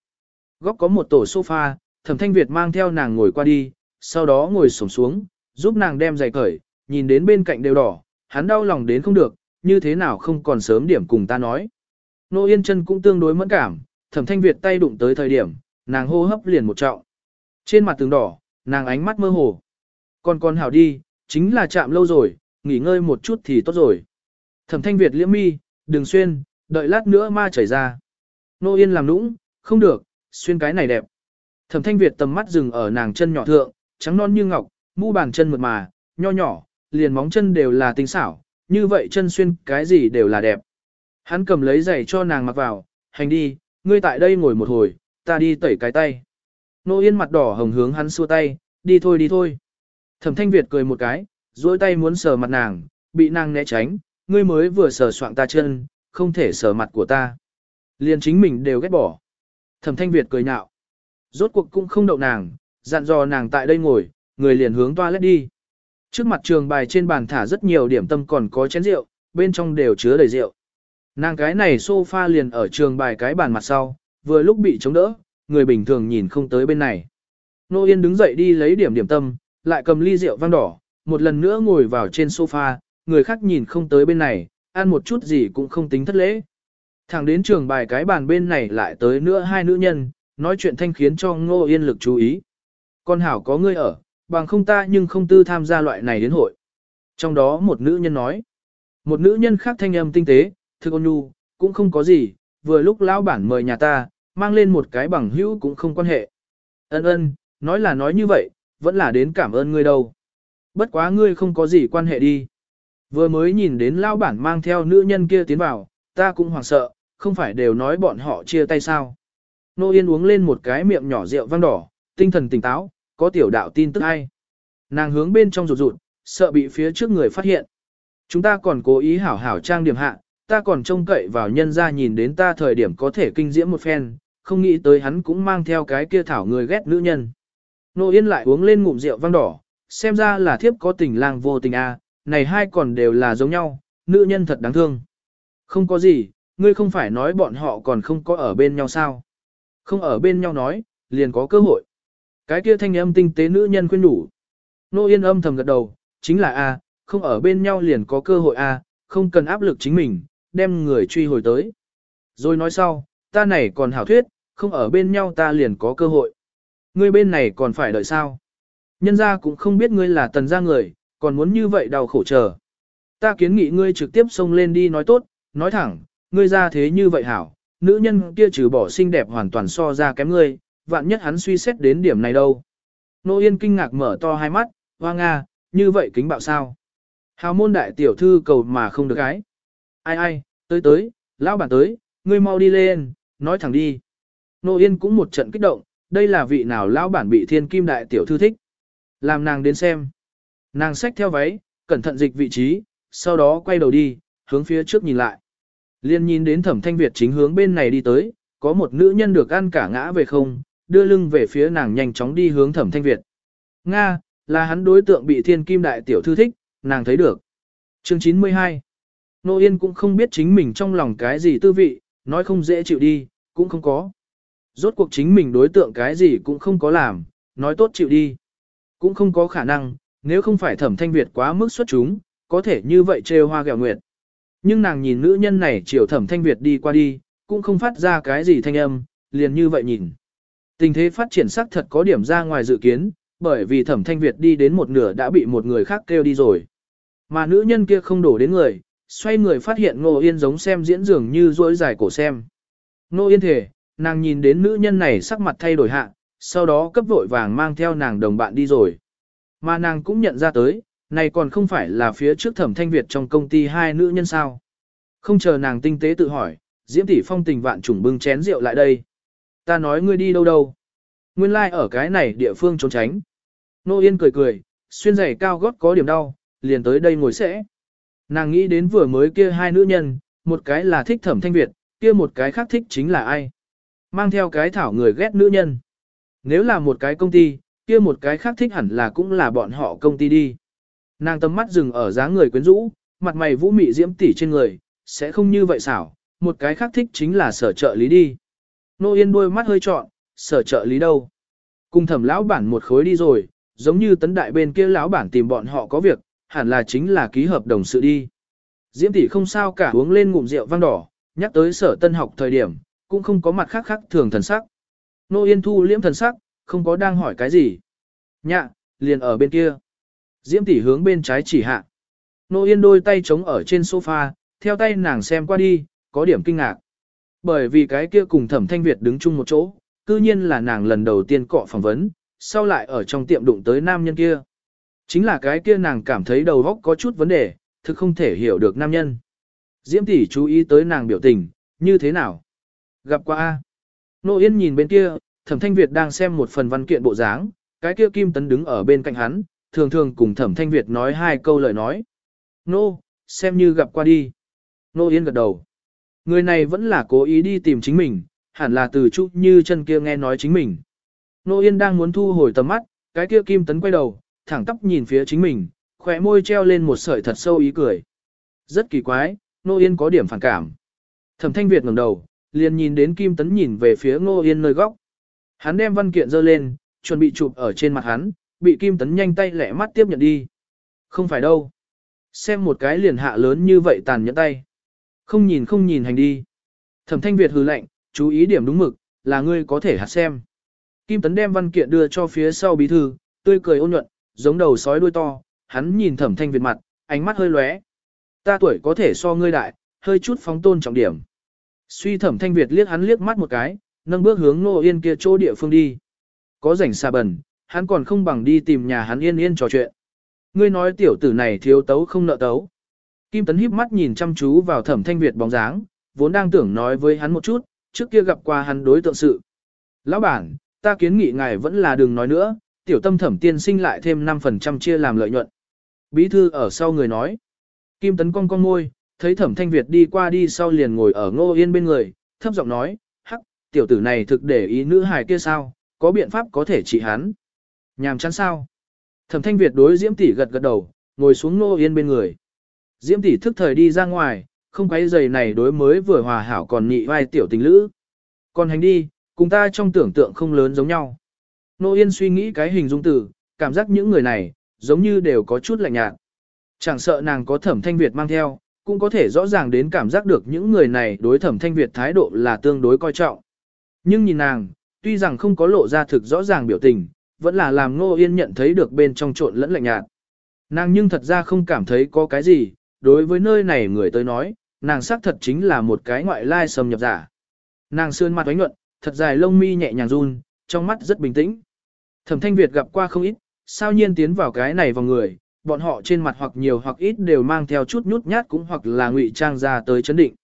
[SPEAKER 1] Góc có một tổ sofa, Thẩm Thanh Việt mang theo nàng ngồi qua đi, sau đó ngồi sổng xuống, giúp nàng đem giày cởi, nhìn đến bên cạnh đều đỏ, hắn đau lòng đến không được, như thế nào không còn sớm điểm cùng ta nói. Nô Yên chân cũng tương đối mẫn cảm, Thẩm Thanh Việt tay đụng tới thời điểm, nàng hô hấp liền một trọng. Trên mặt tường đỏ, nàng ánh mắt mơ hồ. Còn con hảo đi, chính là chạm lâu rồi, nghỉ ngơi một chút thì tốt rồi. Thẩm Thanh Việt liễm mi, đừng xuyên, đợi lát nữa ma chảy ra. Nô Yên làm nũng, không được, xuyên cái này đẹp. Thẩm Thanh Việt tầm mắt dừng ở nàng chân nhỏ thượng, trắng non như ngọc, mu bàn chân mượt mà, nho nhỏ, liền móng chân đều là tinh xảo, như vậy chân xuyên cái gì đều là đẹp. Hắn cầm lấy giày cho nàng mặc vào, hành đi, ngươi tại đây ngồi một hồi, ta đi tẩy cái tay. Nô Yên mặt đỏ hồng hướng hắn xua tay, đi thôi đi thôi. Thẩm Thanh Việt cười một cái, duỗi tay muốn sờ mặt nàng, bị nàng né tránh, ngươi mới vừa sờ soạn ta chân, không thể sờ mặt của ta. Liền chính mình đều ghét bỏ. Thẩm Thanh Việt cười nhạo. Rốt cuộc cũng không đậu nàng, dặn dò nàng tại đây ngồi, người liền hướng toilet đi. Trước mặt trường bài trên bàn thả rất nhiều điểm tâm còn có chén rượu, bên trong đều chứa đầy rượu. Nàng cái này sofa liền ở trường bài cái bàn mặt sau, vừa lúc bị chống đỡ, người bình thường nhìn không tới bên này. Nô Yên đứng dậy đi lấy điểm điểm tâm, lại cầm ly rượu vang đỏ, một lần nữa ngồi vào trên sofa, người khác nhìn không tới bên này, ăn một chút gì cũng không tính thất lễ. Thẳng đến trường bài cái bàn bên này lại tới nữa hai nữ nhân, nói chuyện thanh khiến cho Ngô Yên lực chú ý. Con hảo có ngươi ở, bằng không ta nhưng không tư tham gia loại này đến hội. Trong đó một nữ nhân nói, một nữ nhân khác thanh âm tinh tế, thưa con nhu, cũng không có gì, vừa lúc lão bản mời nhà ta, mang lên một cái bằng hữu cũng không quan hệ. Ân ân, nói là nói như vậy, vẫn là đến cảm ơn ngươi đâu. Bất quá ngươi không có gì quan hệ đi. Vừa mới nhìn đến lão bản mang theo nữ nhân kia tiến vào, ta cũng hoảng sợ, không phải đều nói bọn họ chia tay sao. Nô Yên uống lên một cái miệng nhỏ rượu vang đỏ, tinh thần tỉnh táo, có tiểu đạo tin tức hay. Nàng hướng bên trong rụt rụt, sợ bị phía trước người phát hiện. Chúng ta còn cố ý hảo hảo trang điểm hạ, ta còn trông cậy vào nhân ra nhìn đến ta thời điểm có thể kinh diễm một phen, không nghĩ tới hắn cũng mang theo cái kia thảo người ghét nữ nhân. Nô Yên lại uống lên ngụm rượu vang đỏ, xem ra là thiếp có tình lang vô tình a này hai còn đều là giống nhau, nữ nhân thật đáng thương. Không có gì, ngươi không phải nói bọn họ còn không có ở bên nhau sao. Không ở bên nhau nói, liền có cơ hội. Cái kia thanh âm tinh tế nữ nhân khuyên đủ. Nô Yên âm thầm gật đầu, chính là A, không ở bên nhau liền có cơ hội A, không cần áp lực chính mình, đem người truy hồi tới. Rồi nói sau, ta này còn hảo thuyết, không ở bên nhau ta liền có cơ hội. Ngươi bên này còn phải đợi sao? Nhân ra cũng không biết ngươi là tần gia người, còn muốn như vậy đau khổ chờ. Ta kiến nghị ngươi trực tiếp xông lên đi nói tốt, nói thẳng, ngươi ra thế như vậy hảo, nữ nhân kia trừ bỏ xinh đẹp hoàn toàn so ra kém ngươi, vạn nhất hắn suy xét đến điểm này đâu. Nô Yên kinh ngạc mở to hai mắt, hoa nga, như vậy kính bạo sao? Hào môn đại tiểu thư cầu mà không được ái. Ai ai, tới tới, lão bản tới, ngươi mau đi lên, nói thẳng đi. Nô Yên cũng một trận kích động, đây là vị nào lão bản bị thiên kim đại tiểu thư thích. Làm nàng đến xem. Nàng xách theo váy, cẩn thận dịch vị trí, sau đó quay đầu đi, hướng phía trước nhìn lại. Liên nhìn đến thẩm thanh Việt chính hướng bên này đi tới, có một nữ nhân được ăn cả ngã về không, đưa lưng về phía nàng nhanh chóng đi hướng thẩm thanh Việt. Nga, là hắn đối tượng bị thiên kim đại tiểu thư thích, nàng thấy được. Chương 92 Nô Yên cũng không biết chính mình trong lòng cái gì tư vị, nói không dễ chịu đi, cũng không có. Rốt cuộc chính mình đối tượng cái gì cũng không có làm, nói tốt chịu đi. Cũng không có khả năng, nếu không phải thẩm thanh Việt quá mức xuất chúng, có thể như vậy trêu hoa gẹo nguyệt. Nhưng nàng nhìn nữ nhân này chiều thẩm thanh Việt đi qua đi, cũng không phát ra cái gì thanh âm, liền như vậy nhìn. Tình thế phát triển sắc thật có điểm ra ngoài dự kiến, bởi vì thẩm thanh Việt đi đến một nửa đã bị một người khác kêu đi rồi. Mà nữ nhân kia không đổ đến người, xoay người phát hiện Ngô Yên giống xem diễn dường như rối dài cổ xem. Ngô Yên thể, nàng nhìn đến nữ nhân này sắc mặt thay đổi hạ, sau đó cấp vội vàng mang theo nàng đồng bạn đi rồi. Mà nàng cũng nhận ra tới, này còn không phải là phía trước thẩm thanh Việt trong công ty hai nữ nhân sao. Không chờ nàng tinh tế tự hỏi, Diễm tỷ phong tình vạn trùng bưng chén rượu lại đây. Ta nói ngươi đi đâu đâu. Nguyên lai like ở cái này địa phương trốn tránh. Nô Yên cười cười, xuyên giày cao gót có điểm đau, liền tới đây ngồi sẽ. Nàng nghĩ đến vừa mới kia hai nữ nhân, một cái là thích thẩm thanh Việt, kia một cái khác thích chính là ai. Mang theo cái thảo người ghét nữ nhân. Nếu là một cái công ty, kia một cái khác thích hẳn là cũng là bọn họ công ty đi. Nàng tầm mắt dừng ở dáng người quyến rũ, mặt mày vũ mị diễm tỷ trên người, sẽ không như vậy xảo, một cái khác thích chính là sở trợ lý đi. Nô Yên đôi mắt hơi trọn, sở trợ lý đâu? Cùng thẩm lão bản một khối đi rồi, giống như tấn đại bên kia lão bản tìm bọn họ có việc, hẳn là chính là ký hợp đồng sự đi. Diễm tỷ không sao cả uống lên ngụm rượu vang đỏ, nhắc tới sở tân học thời điểm, cũng không có mặt khác khác thường thần sắc. Nô Yên thu liễm thần sắc, không có đang hỏi cái gì. Nhạ, liền ở bên kia. Diễm tỷ hướng bên trái chỉ hạ. Nô Yên đôi tay chống ở trên sofa, theo tay nàng xem qua đi, có điểm kinh ngạc. Bởi vì cái kia cùng thẩm thanh Việt đứng chung một chỗ, cư nhiên là nàng lần đầu tiên cọ phỏng vấn, sau lại ở trong tiệm đụng tới nam nhân kia. Chính là cái kia nàng cảm thấy đầu óc có chút vấn đề, thực không thể hiểu được nam nhân. Diễm tỷ chú ý tới nàng biểu tình, như thế nào? Gặp qua A. Nô Yên nhìn bên kia, thẩm thanh Việt đang xem một phần văn kiện bộ dáng, cái kia Kim Tấn đứng ở bên cạnh hắn, thường thường cùng thẩm thanh Việt nói hai câu lời nói. Nô, xem như gặp qua đi. Nô Yên gật đầu. Người này vẫn là cố ý đi tìm chính mình, hẳn là từ chút như chân kia nghe nói chính mình. Nô Yên đang muốn thu hồi tầm mắt, cái kia Kim Tấn quay đầu, thẳng tóc nhìn phía chính mình, khỏe môi treo lên một sợi thật sâu ý cười. Rất kỳ quái, Nô Yên có điểm phản cảm. Thẩm Thanh Việt ngẩng đầu, liền nhìn đến Kim Tấn nhìn về phía Nô Yên nơi góc. Hắn đem văn kiện dơ lên, chuẩn bị chụp ở trên mặt hắn, bị Kim Tấn nhanh tay lẹ mắt tiếp nhận đi. Không phải đâu. Xem một cái liền hạ lớn như vậy tàn nhẫn tay. Không nhìn không nhìn hành đi. Thẩm Thanh Việt hừ lạnh, chú ý điểm đúng mực, là ngươi có thể hạt xem. Kim Tấn đem văn kiện đưa cho phía sau bí thư, tươi cười ôn nhuận, giống đầu sói đuôi to, hắn nhìn Thẩm Thanh Việt mặt, ánh mắt hơi lóe. Ta tuổi có thể so ngươi đại, hơi chút phóng tôn trọng điểm. Suy Thẩm Thanh Việt liếc hắn liếc mắt một cái, nâng bước hướng Nô Yên kia chỗ địa phương đi. Có rảnh xa bẩn, hắn còn không bằng đi tìm nhà hắn yên yên trò chuyện. Ngươi nói tiểu tử này thiếu tấu không nợ tấu. Kim Tấn híp mắt nhìn chăm chú vào Thẩm Thanh Việt bóng dáng, vốn đang tưởng nói với hắn một chút, trước kia gặp qua hắn đối tượng sự. Lão bản, ta kiến nghị ngài vẫn là đừng nói nữa, tiểu tâm thẩm tiên sinh lại thêm 5% chia làm lợi nhuận. Bí thư ở sau người nói. Kim Tấn cong cong môi, thấy thẩm thanh Việt đi qua đi sau liền ngồi ở ngô yên bên người, thấp giọng nói, hắc, tiểu tử này thực để ý nữ hài kia sao, có biện pháp có thể trị hắn. Nhàm chán sao? Thẩm thanh Việt đối Diễm tỷ gật gật đầu, ngồi xuống ngô yên bên người. Diễm tỷ thức thời đi ra ngoài, không quấy giày này đối mới vừa hòa hảo còn nhị vai tiểu tình lữ. Còn hành đi, cùng ta trong tưởng tượng không lớn giống nhau. Nô Yên suy nghĩ cái hình dung từ, cảm giác những người này, giống như đều có chút lạnh nhạt. Chẳng sợ nàng có thẩm thanh Việt mang theo, cũng có thể rõ ràng đến cảm giác được những người này đối thẩm thanh Việt thái độ là tương đối coi trọng. Nhưng nhìn nàng, tuy rằng không có lộ ra thực rõ ràng biểu tình, vẫn là làm Ngô Yên nhận thấy được bên trong trộn lẫn lạnh nhạt. Nàng nhưng thật ra không cảm thấy có cái gì, đối với nơi này người tới nói, nàng xác thật chính là một cái ngoại lai xâm nhập giả. Nàng sương mặt oánh nhuận, thật dài lông mi nhẹ nhàng run, trong mắt rất bình tĩnh. Thẩm Thanh Việt gặp qua không ít, sao nhiên tiến vào cái này vào người, bọn họ trên mặt hoặc nhiều hoặc ít đều mang theo chút nhút nhát cũng hoặc là ngụy trang ra tới chấn định.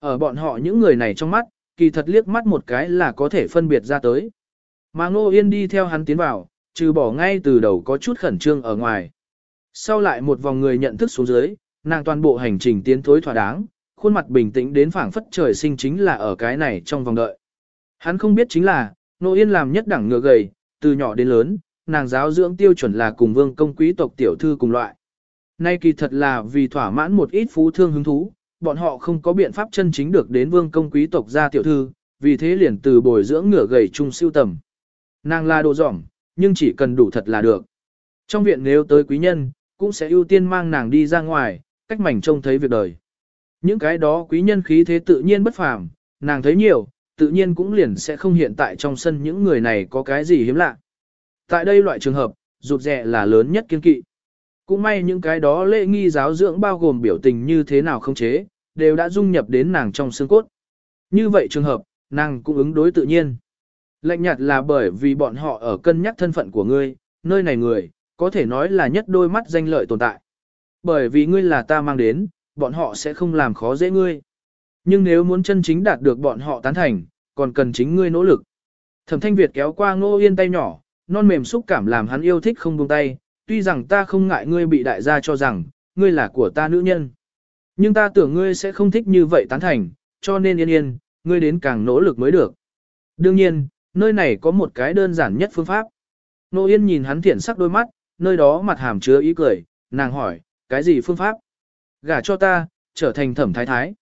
[SPEAKER 1] Ở bọn họ những người này trong mắt, kỳ thật liếc mắt một cái là có thể phân biệt ra tới. Mà Ngô Yên đi theo hắn tiến vào, trừ bỏ ngay từ đầu có chút khẩn trương ở ngoài. Sau lại một vòng người nhận thức xuống dưới, nàng toàn bộ hành trình tiến thối thỏa đáng, khuôn mặt bình tĩnh đến phảng phất trời sinh chính là ở cái này trong vòng đợi. Hắn không biết chính là, Ngô Yên làm nhất đẳng ngựa gầy, từ nhỏ đến lớn, nàng giáo dưỡng tiêu chuẩn là cùng vương công quý tộc tiểu thư cùng loại. Nay kỳ thật là vì thỏa mãn một ít phú thương hứng thú, bọn họ không có biện pháp chân chính được đến vương công quý tộc gia tiểu thư, vì thế liền từ bồi dưỡng ngựa gầy chung siêu tầm. Nàng là đồ dỏng, nhưng chỉ cần đủ thật là được. Trong viện nếu tới quý nhân, cũng sẽ ưu tiên mang nàng đi ra ngoài, cách mảnh trông thấy việc đời. Những cái đó quý nhân khí thế tự nhiên bất phàm, nàng thấy nhiều, tự nhiên cũng liền sẽ không hiện tại trong sân những người này có cái gì hiếm lạ. Tại đây loại trường hợp, rụt rẻ là lớn nhất kiên kỵ. Cũng may những cái đó lễ nghi giáo dưỡng bao gồm biểu tình như thế nào không chế, đều đã dung nhập đến nàng trong xương cốt. Như vậy trường hợp, nàng cũng ứng đối tự nhiên. Lạnh nhạt là bởi vì bọn họ ở cân nhắc thân phận của ngươi, nơi này người, có thể nói là nhất đôi mắt danh lợi tồn tại. Bởi vì ngươi là ta mang đến, bọn họ sẽ không làm khó dễ ngươi. Nhưng nếu muốn chân chính đạt được bọn họ tán thành, còn cần chính ngươi nỗ lực. Thẩm Thanh Việt kéo qua Ngô Yên tay nhỏ, non mềm xúc cảm làm hắn yêu thích không buông tay, tuy rằng ta không ngại ngươi bị đại gia cho rằng, ngươi là của ta nữ nhân. Nhưng ta tưởng ngươi sẽ không thích như vậy tán thành, cho nên yên yên, ngươi đến càng nỗ lực mới được. Đương nhiên, nơi này có một cái đơn giản nhất phương pháp. Nô Yên nhìn hắn thiện sắc đôi mắt, nơi đó mặt hàm chứa ý cười, nàng hỏi, cái gì phương pháp? gả cho ta, trở thành thẩm thái thái.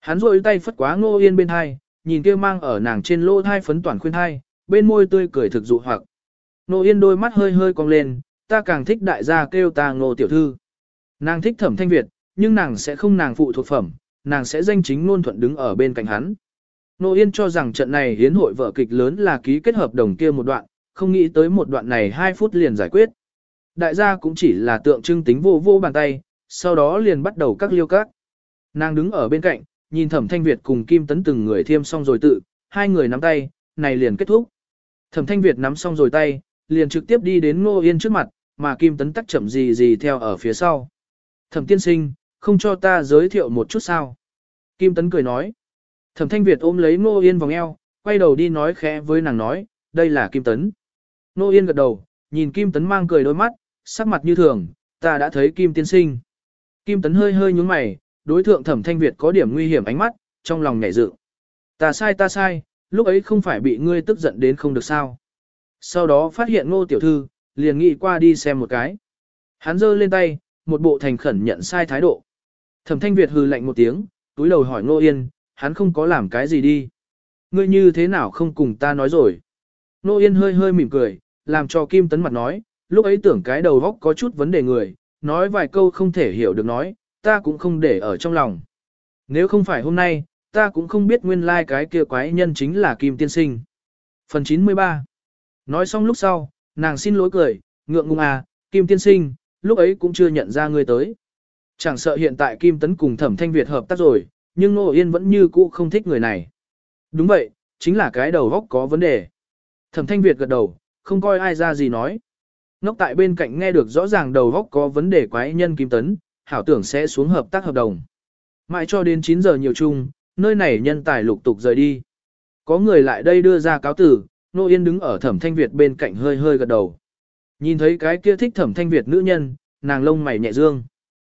[SPEAKER 1] Hắn rôi tay phất quá ngô yên bên hai, nhìn kia mang ở nàng trên lô thai phấn toàn khuyên thai, bên môi tươi cười thực dụ hoặc. Nô yên đôi mắt hơi hơi cong lên, ta càng thích đại gia kêu ta ngô tiểu thư. Nàng thích thẩm thanh Việt, nhưng nàng sẽ không nàng phụ thuộc phẩm, nàng sẽ danh chính ngôn thuận đứng ở bên cạnh hắn. Nô Yên cho rằng trận này hiến hội vợ kịch lớn là ký kết hợp đồng kia một đoạn, không nghĩ tới một đoạn này 2 phút liền giải quyết. Đại gia cũng chỉ là tượng trưng tính vô vô bàn tay, sau đó liền bắt đầu các liêu các. Nàng đứng ở bên cạnh, nhìn thẩm thanh Việt cùng Kim Tấn từng người thiêm xong rồi tự, hai người nắm tay, này liền kết thúc. Thẩm thanh Việt nắm xong rồi tay, liền trực tiếp đi đến Ngô Yên trước mặt, mà Kim Tấn tắc chậm gì gì theo ở phía sau. Thẩm tiên sinh, không cho ta giới thiệu một chút sao. Kim Tấn cười nói. Thẩm Thanh Việt ôm lấy Ngô Yên vòng eo, quay đầu đi nói khẽ với nàng nói, đây là Kim Tấn. Ngô Yên gật đầu, nhìn Kim Tấn mang cười đôi mắt, sắc mặt như thường, ta đã thấy Kim tiên sinh. Kim Tấn hơi hơi nhúng mày, đối thượng Thẩm Thanh Việt có điểm nguy hiểm ánh mắt, trong lòng nhảy dự. Ta sai ta sai, lúc ấy không phải bị ngươi tức giận đến không được sao. Sau đó phát hiện Ngô Tiểu Thư, liền nghĩ qua đi xem một cái. Hắn giơ lên tay, một bộ thành khẩn nhận sai thái độ. Thẩm Thanh Việt hừ lạnh một tiếng, túi đầu hỏi Ngô Yên, hắn không có làm cái gì đi. Ngươi như thế nào không cùng ta nói rồi. Nô Yên hơi hơi mỉm cười, làm cho Kim Tấn mặt nói, lúc ấy tưởng cái đầu góc có chút vấn đề người, nói vài câu không thể hiểu được nói, ta cũng không để ở trong lòng. Nếu không phải hôm nay, ta cũng không biết nguyên lai like cái kia quái nhân chính là Kim Tiên Sinh. Phần 93 Nói xong lúc sau, nàng xin lỗi cười, ngượng ngùng à, Kim Tiên Sinh, lúc ấy cũng chưa nhận ra ngươi tới. Chẳng sợ hiện tại Kim Tấn cùng Thẩm Thanh Việt hợp tác rồi, nhưng Ngô Yên vẫn như cũ không thích người này. Đúng vậy, chính là cái đầu góc có vấn đề. Thẩm Thanh Việt gật đầu, không coi ai ra gì nói. Ngốc tại bên cạnh nghe được rõ ràng đầu góc có vấn đề quái nhân Kim Tấn, hảo tưởng sẽ xuống hợp tác hợp đồng. Mãi cho đến 9 giờ nhiều chung, nơi này nhân tài lục tục rời đi. Có người lại đây đưa ra cáo tử, Nô Yên đứng ở Thẩm Thanh Việt bên cạnh hơi hơi gật đầu. Nhìn thấy cái kia thích Thẩm Thanh Việt nữ nhân, nàng lông mày nhẹ dương.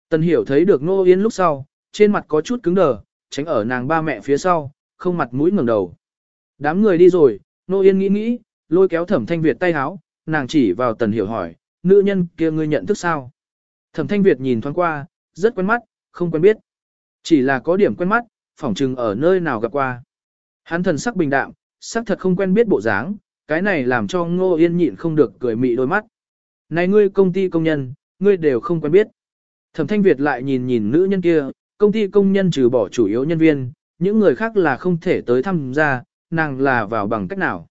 [SPEAKER 1] Tần hiểu thấy được Nô Yên lúc sau, trên mặt có chút cứng đờ, tránh ở nàng ba mẹ phía sau, không mặt mũi ngẩng đầu. Đám người đi rồi, Nô Yên nghĩ nghĩ, lôi kéo Thẩm Thanh Việt tay háo, nàng chỉ vào Tần hiểu hỏi, nữ nhân kia ngươi nhận thức sao? Thẩm Thanh Việt nhìn thoáng qua, rất quen mắt, không quen biết. Chỉ là có điểm quen mắt, phỏng chừng ở nơi nào gặp qua. Hắn thần sắc bình đạm, sắc thật không quen biết bộ dáng, cái này làm cho Ngô Yên nhịn không được cười mị đôi mắt. Này ngươi công ty công nhân, ngươi đều không quen biết. Thẩm Thanh Việt lại nhìn nhìn nữ nhân kia, công ty công nhân trừ bỏ chủ yếu nhân viên, những người khác là không thể tới thăm gia, nàng là vào bằng cách nào.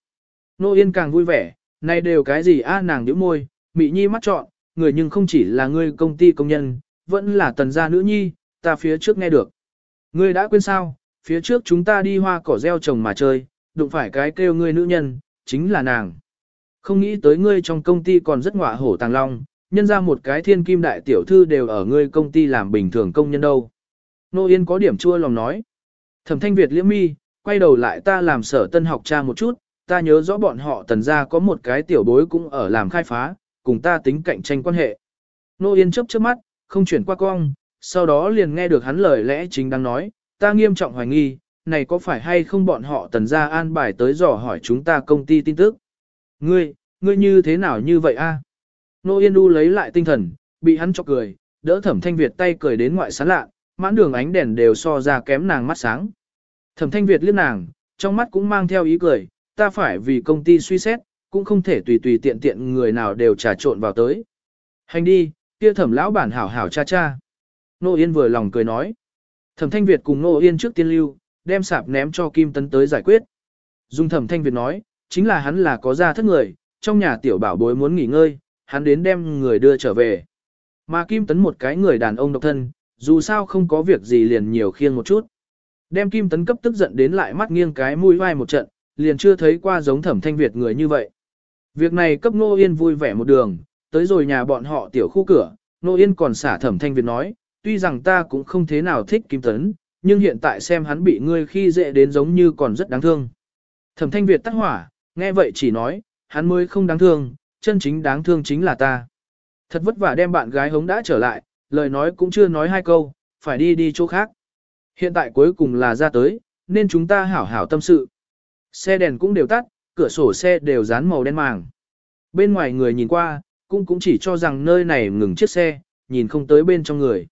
[SPEAKER 1] Nô Yên càng vui vẻ, này đều cái gì a nàng nhíu môi, mỹ nhi mắt trọn, người nhưng không chỉ là ngươi công ty công nhân, vẫn là tần gia nữ nhi, ta phía trước nghe được. Ngươi đã quên sao, phía trước chúng ta đi hoa cỏ gieo trồng mà chơi, đụng phải cái kêu ngươi nữ nhân, chính là nàng. Không nghĩ tới ngươi trong công ty còn rất ngọa hổ tàng long, nhân ra một cái thiên kim đại tiểu thư đều ở ngươi công ty làm bình thường công nhân đâu. Nô Yên có điểm chua lòng nói. Thẩm thanh Việt liễm mi, quay đầu lại ta làm sở tân học cha một chút, ta nhớ rõ bọn họ tần ra có một cái tiểu bối cũng ở làm khai phá, cùng ta tính cạnh tranh quan hệ. Nô Yên chấp trước mắt, không chuyển qua cong, sau đó liền nghe được hắn lời lẽ chính đang nói, ta nghiêm trọng hoài nghi, này có phải hay không bọn họ tần ra an bài tới dò hỏi chúng ta công ty tin tức. Ngươi, ngươi như thế nào như vậy a? Nô Yên u lấy lại tinh thần, bị hắn cho cười, đỡ thẩm thanh Việt tay cười đến ngoại sán lạ, mãn đường ánh đèn đều so ra kém nàng mắt sáng. Thẩm thanh Việt liếc nàng, trong mắt cũng mang theo ý cười, ta phải vì công ty suy xét, cũng không thể tùy tùy tiện tiện người nào đều trà trộn vào tới. Hành đi, kia thẩm lão bản hảo hảo cha cha. Nô Yên vừa lòng cười nói. Thẩm thanh Việt cùng Nô Yên trước tiên lưu, đem sạp ném cho Kim Tấn tới giải quyết. Dung thẩm thanh Việt nói, chính là hắn là có gia thất người, trong nhà tiểu bảo bối muốn nghỉ ngơi, hắn đến đem người đưa trở về. Mà Kim Tấn một cái người đàn ông độc thân, dù sao không có việc gì liền nhiều khiêng một chút. Đem Kim Tấn cấp tức giận đến lại mắt nghiêng cái mũi vai một trận, liền chưa thấy qua giống thẩm thanh Việt người như vậy. Việc này cấp Nô Yên vui vẻ một đường, tới rồi nhà bọn họ tiểu khu cửa, Nô Yên còn xả thẩm thanh Việt nói, tuy rằng ta cũng không thế nào thích Kim Tấn, nhưng hiện tại xem hắn bị ngươi khi dễ đến giống như còn rất đáng thương. Thẩm thanh Việt tắt hỏa, nghe vậy chỉ nói, hắn mới không đáng thương, chân chính đáng thương chính là ta. Thật vất vả đem bạn gái hống đã trở lại, lời nói cũng chưa nói hai câu, phải đi đi chỗ khác. Hiện tại cuối cùng là ra tới, nên chúng ta hảo hảo tâm sự. Xe đèn cũng đều tắt, cửa sổ xe đều dán màu đen màng. Bên ngoài người nhìn qua, cũng cũng chỉ cho rằng nơi này ngừng chiếc xe, nhìn không tới bên trong người.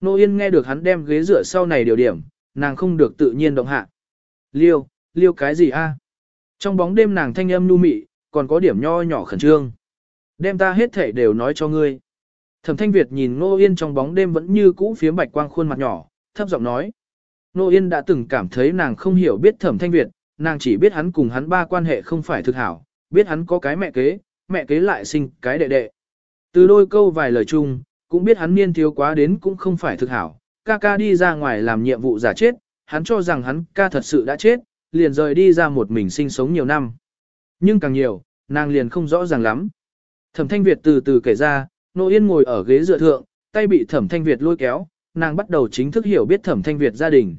[SPEAKER 1] Nô Yên nghe được hắn đem ghế rửa sau này điều điểm, nàng không được tự nhiên động hạ. Liêu, liêu cái gì a? Trong bóng đêm nàng thanh âm nu mị, còn có điểm nho nhỏ khẩn trương. Đem ta hết thể đều nói cho ngươi. Thẩm Thanh Việt nhìn Nô Yên trong bóng đêm vẫn như cũ phía bạch quang khuôn mặt nhỏ, thấp giọng nói. Nô Yên đã từng cảm thấy nàng không hiểu biết Thẩm Thanh Việt, nàng chỉ biết hắn cùng hắn ba quan hệ không phải thực hảo, biết hắn có cái mẹ kế, mẹ kế lại sinh cái đệ đệ. Từ đôi câu vài lời chung, cũng biết hắn niên thiếu quá đến cũng không phải thực hảo, ca ca đi ra ngoài làm nhiệm vụ giả chết, hắn cho rằng hắn ca thật sự đã chết, liền rời đi ra một mình sinh sống nhiều năm. Nhưng càng nhiều, nàng liền không rõ ràng lắm. Thẩm Thanh Việt từ từ kể ra, Nô Yên ngồi ở ghế dựa thượng, tay bị Thẩm Thanh Việt lôi kéo, nàng bắt đầu chính thức hiểu biết Thẩm Thanh Việt gia đình.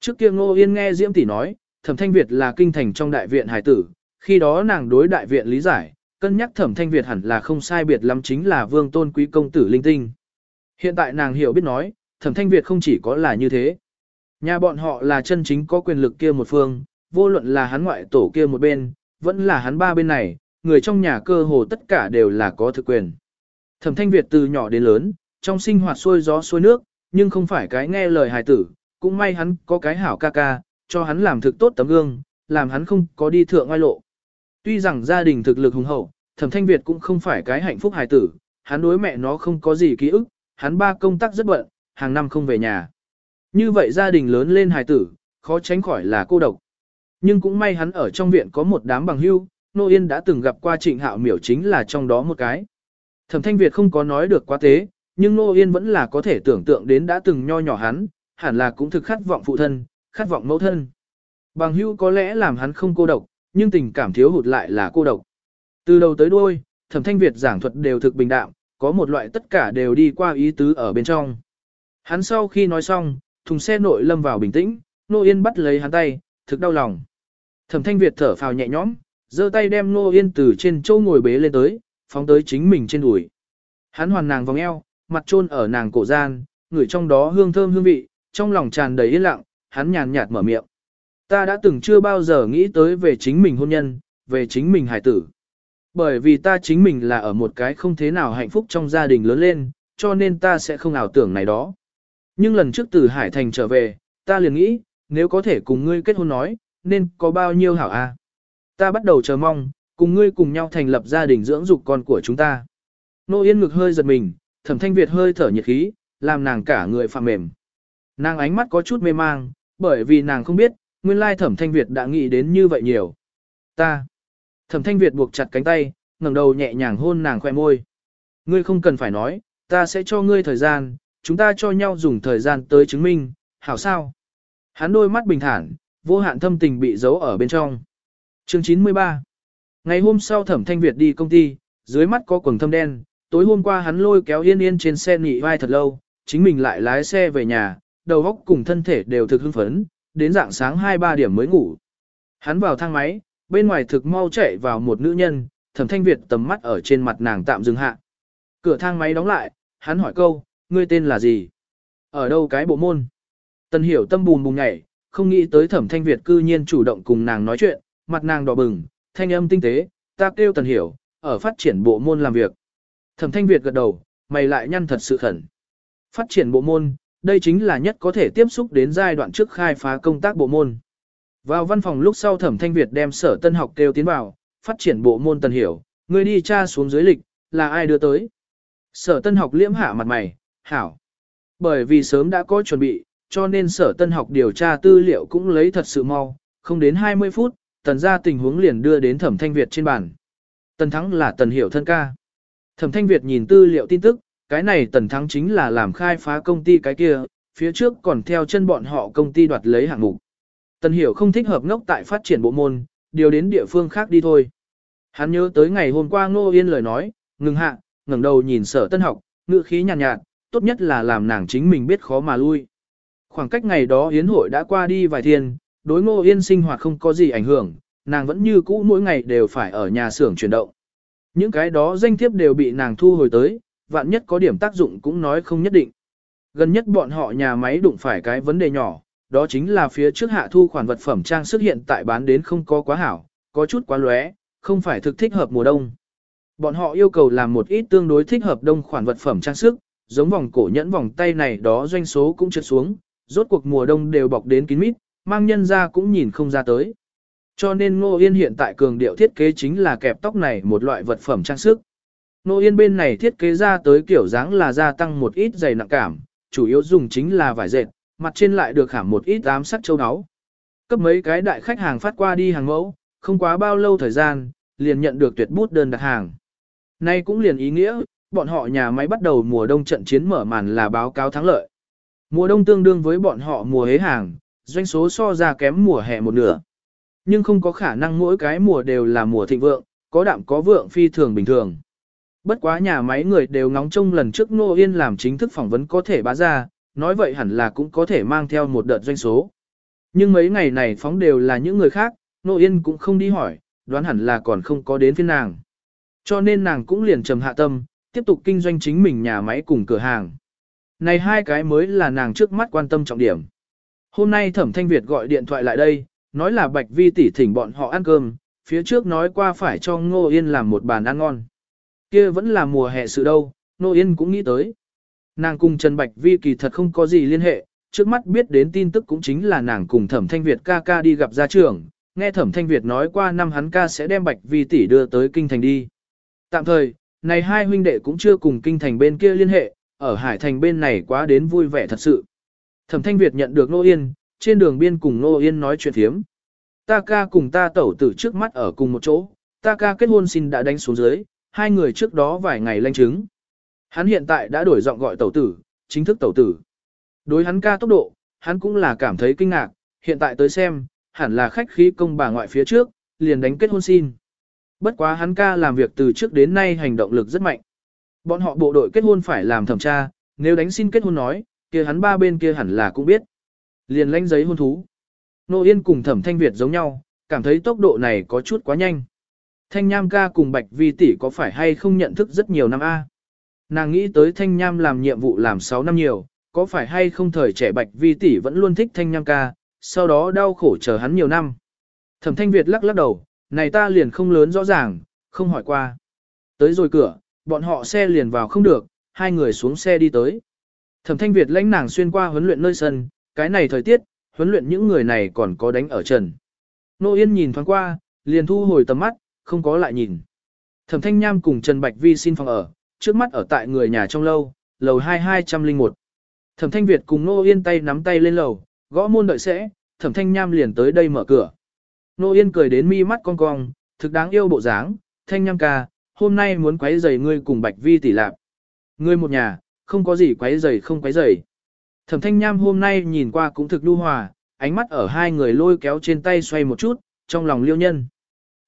[SPEAKER 1] Trước kia Nô Yên nghe Diễm tỷ nói, Thẩm Thanh Việt là kinh thành trong đại viện hải tử, khi đó nàng đối đại viện lý giải, cân nhắc Thẩm Thanh Việt hẳn là không sai biệt lắm chính là vương tôn quý công tử linh tinh. Hiện tại nàng hiểu biết nói, Thẩm Thanh Việt không chỉ có là như thế. Nhà bọn họ là chân chính có quyền lực kia một phương, vô luận là hắn ngoại tổ kia một bên, vẫn là hắn ba bên này, người trong nhà cơ hồ tất cả đều là có thực quyền. Thẩm Thanh Việt từ nhỏ đến lớn, trong sinh hoạt xuôi gió xuôi nước, nhưng không phải cái nghe lời hài tử, cũng may hắn có cái hảo ca ca, cho hắn làm thực tốt tấm gương, làm hắn không có đi thượng ngoài lộ. Tuy rằng gia đình thực lực hùng hậu, Thẩm Thanh Việt cũng không phải cái hạnh phúc hài tử, hắn đối mẹ nó không có gì ký ức, hắn ba công tác rất bận, hàng năm không về nhà. Như vậy gia đình lớn lên hài tử, khó tránh khỏi là cô độc. Nhưng cũng may hắn ở trong viện có một đám bằng hưu, Nô Yên đã từng gặp qua Trịnh Hạo Miểu chính là trong đó một cái. Thẩm Thanh Việt không có nói được quá tế, nhưng Nô Yên vẫn là có thể tưởng tượng đến đã từng nho nhỏ hắn, hẳn là cũng thực khát vọng phụ thân, khát vọng mẫu thân. Bằng hưu có lẽ làm hắn không cô độc, nhưng tình cảm thiếu hụt lại là cô độc. Từ đầu tới đuôi, Thẩm Thanh Việt giảng thuật đều thực bình đạm, có một loại tất cả đều đi qua ý tứ ở bên trong. Hắn sau khi nói xong, thùng xe nội lâm vào bình tĩnh, Nô Yên bắt lấy hắn tay, thực đau lòng. Thẩm Thanh Việt thở phào nhẹ nhõm, giơ tay đem Nô Yên từ trên châu ngồi bế lên tới, phóng tới chính mình trên đùi. Hắn hoàn nàng vòng eo, mặt trôn ở nàng cổ gian, người trong đó hương thơm hương vị, trong lòng tràn đầy yên lặng, hắn nhàn nhạt mở miệng. Ta đã từng chưa bao giờ nghĩ tới về chính mình hôn nhân, về chính mình hải tử. Bởi vì ta chính mình là ở một cái không thế nào hạnh phúc trong gia đình lớn lên, cho nên ta sẽ không ảo tưởng này đó. Nhưng lần trước từ Hải Thành trở về, ta liền nghĩ, nếu có thể cùng ngươi kết hôn nói, nên có bao nhiêu hảo a? Ta bắt đầu chờ mong, cùng ngươi cùng nhau thành lập gia đình dưỡng dục con của chúng ta. Nô Yên ngực hơi giật mình, thẩm thanh Việt hơi thở nhiệt khí, làm nàng cả người phạm mềm. Nàng ánh mắt có chút mê mang, bởi vì nàng không biết, nguyên lai thẩm thanh Việt đã nghĩ đến như vậy nhiều. Ta. Thẩm thanh Việt buộc chặt cánh tay, ngẩng đầu nhẹ nhàng hôn nàng khoe môi. Ngươi không cần phải nói, ta sẽ cho ngươi thời gian, chúng ta cho nhau dùng thời gian tới chứng minh, hảo sao? Hắn đôi mắt bình thản, vô hạn thâm tình bị giấu ở bên trong. Chương 93 Ngày hôm sau thẩm thanh Việt đi công ty, dưới mắt có quầng thâm đen, tối hôm qua hắn lôi kéo yên yên trên xe nghỉ vai thật lâu, chính mình lại lái xe về nhà, đầu óc cùng thân thể đều thực hưng phấn, đến dạng sáng 2-3 điểm mới ngủ. Hắn vào thang máy, bên ngoài thực mau chạy vào một nữ nhân, thẩm thanh Việt tầm mắt ở trên mặt nàng tạm dừng hạ. Cửa thang máy đóng lại, hắn hỏi câu, ngươi tên là gì? Ở đâu cái bộ môn? Tần hiểu tâm bùn bùn nhảy, không nghĩ tới thẩm thanh Việt cư nhiên chủ động cùng nàng nói chuyện, mặt nàng đỏ bừng, thanh âm tinh tế, ta kêu tần hiểu, ở phát triển bộ môn làm việc. Thẩm thanh Việt gật đầu, mày lại nhăn thật sự khẩn. Phát triển bộ môn, đây chính là nhất có thể tiếp xúc đến giai đoạn trước khai phá công tác bộ môn. Vào văn phòng lúc sau thẩm thanh Việt đem sở tân học kêu tiến vào, phát triển bộ môn tần hiểu, người đi tra xuống dưới lịch, là ai đưa tới. Sở tân học liễm hạ mặt mày, hảo. Bởi vì sớm đã có chuẩn bị, cho nên sở tân học điều tra tư liệu cũng lấy thật sự mau, không đến 20 phút, tần ra tình huống liền đưa đến thẩm thanh Việt trên bàn. Tần thắng là tần hiểu thân ca. Thẩm thanh Việt nhìn tư liệu tin tức, cái này tần thắng chính là làm khai phá công ty cái kia, phía trước còn theo chân bọn họ công ty đoạt lấy hạng mục. Tần hiểu không thích hợp ngốc tại phát triển bộ môn, điều đến địa phương khác đi thôi. Hắn nhớ tới ngày hôm qua Ngô Yên lời nói, ngừng hạ, ngẩng đầu nhìn sở tân học, ngữ khí nhàn nhạt, nhạt, tốt nhất là làm nàng chính mình biết khó mà lui. Khoảng cách ngày đó Yến hội đã qua đi vài thiên, đối Ngô Yên sinh hoạt không có gì ảnh hưởng, nàng vẫn như cũ mỗi ngày đều phải ở nhà xưởng chuyển động. Những cái đó danh thiếp đều bị nàng thu hồi tới, vạn nhất có điểm tác dụng cũng nói không nhất định. Gần nhất bọn họ nhà máy đụng phải cái vấn đề nhỏ, đó chính là phía trước hạ thu khoản vật phẩm trang sức hiện tại bán đến không có quá hảo, có chút quá lóe, không phải thực thích hợp mùa đông. Bọn họ yêu cầu làm một ít tương đối thích hợp đông khoản vật phẩm trang sức, giống vòng cổ nhẫn vòng tay này đó doanh số cũng trượt xuống, rốt cuộc mùa đông đều bọc đến kín mít, mang nhân ra cũng nhìn không ra tới. Cho nên Ngô Yên hiện tại cường điệu thiết kế chính là kẹp tóc này một loại vật phẩm trang sức. Ngô Yên bên này thiết kế ra tới kiểu dáng là gia tăng một ít dày nặng cảm, chủ yếu dùng chính là vải dệt, mặt trên lại được khảm một ít ám sắc châu áo. Cấp mấy cái đại khách hàng phát qua đi hàng mẫu, không quá bao lâu thời gian, liền nhận được tuyệt bút đơn đặt hàng. Nay cũng liền ý nghĩa, bọn họ nhà máy bắt đầu mùa đông trận chiến mở màn là báo cáo thắng lợi. Mùa đông tương đương với bọn họ mùa hế hàng, doanh số so ra kém mùa hè một nửa. Nhưng không có khả năng mỗi cái mùa đều là mùa thịnh vượng, có đạm có vượng phi thường bình thường. Bất quá nhà máy người đều ngóng trông lần trước Nô Yên làm chính thức phỏng vấn có thể bá ra, nói vậy hẳn là cũng có thể mang theo một đợt doanh số. Nhưng mấy ngày này phóng đều là những người khác, Nô Yên cũng không đi hỏi, đoán hẳn là còn không có đến phiên nàng. Cho nên nàng cũng liền trầm hạ tâm, tiếp tục kinh doanh chính mình nhà máy cùng cửa hàng. Này hai cái mới là nàng trước mắt quan tâm trọng điểm. Hôm nay Thẩm Thanh Việt gọi điện thoại lại đây, nói là Bạch Vi tỷ thỉnh bọn họ ăn cơm, phía trước nói qua phải cho Ngô Yên làm một bàn ăn ngon. Kia vẫn là mùa hè sự đâu, Ngô Yên cũng nghĩ tới. Nàng cùng Trần Bạch Vi kỳ thật không có gì liên hệ, trước mắt biết đến tin tức cũng chính là nàng cùng Thẩm Thanh Việt ca ca đi gặp gia trưởng, nghe Thẩm Thanh Việt nói qua năm hắn ca sẽ đem Bạch Vi tỷ đưa tới kinh thành đi. Tạm thời, này hai huynh đệ cũng chưa cùng kinh thành bên kia liên hệ, ở Hải Thành bên này quá đến vui vẻ thật sự. Thẩm Thanh Việt nhận được Nô Yên, trên đường biên cùng Nô Yên nói chuyện thiếm. Ta ca cùng ta tẩu tử trước mắt ở cùng một chỗ, ta ca kết hôn xin đã đánh xuống dưới, hai người trước đó vài ngày lanh chứng. Hắn hiện tại đã đổi giọng gọi tẩu tử, chính thức tẩu tử. Đối hắn ca tốc độ, hắn cũng là cảm thấy kinh ngạc, hiện tại tới xem, hẳn là khách khí công bà ngoại phía trước, liền đánh kết hôn xin. Bất quá hắn ca làm việc từ trước đến nay hành động lực rất mạnh. Bọn họ bộ đội kết hôn phải làm thẩm tra, nếu đánh xin kết hôn nói, kia hắn ba bên kia hẳn là cũng biết. Liền lãnh giấy hôn thú. Nô Yên cùng thẩm thanh Việt giống nhau, cảm thấy tốc độ này có chút quá nhanh. Thanh Nham ca cùng Bạch Vi tỷ có phải hay không nhận thức rất nhiều năm A. Nàng nghĩ tới Thanh Nham làm nhiệm vụ làm 6 năm nhiều, có phải hay không thời trẻ Bạch Vi tỷ vẫn luôn thích Thanh Nham ca, sau đó đau khổ chờ hắn nhiều năm. Thẩm Thanh Việt lắc lắc đầu, này ta liền không lớn rõ ràng, không hỏi qua. Tới rồi cửa, bọn họ xe liền vào không được, hai người xuống xe đi tới. Thẩm Thanh Việt lãnh nàng xuyên qua huấn luyện nơi sân, cái này thời tiết, huấn luyện những người này còn có đánh ở trần. Nô Yên nhìn thoáng qua, liền thu hồi tầm mắt, không có lại nhìn. Thẩm Thanh Nham cùng Trần Bạch Vi xin phòng ở, trước mắt ở tại người nhà trong lâu, lầu 2201. Thẩm Thanh Việt cùng Nô Yên tay nắm tay lên lầu, gõ môn đợi sẽ, Thẩm Thanh Nham liền tới đây mở cửa. Nô Yên cười đến mi mắt cong cong, thực đáng yêu bộ dáng, Thanh Nham ca, hôm nay muốn quấy rầy ngươi cùng Bạch Vi tỷ lạc. Ngươi một nhà, không có gì quấy rầy không quấy rầy. Thẩm Thanh Nham hôm nay nhìn qua cũng thực đu hòa, ánh mắt ở hai người lôi kéo trên tay xoay một chút, trong lòng liêu nhân.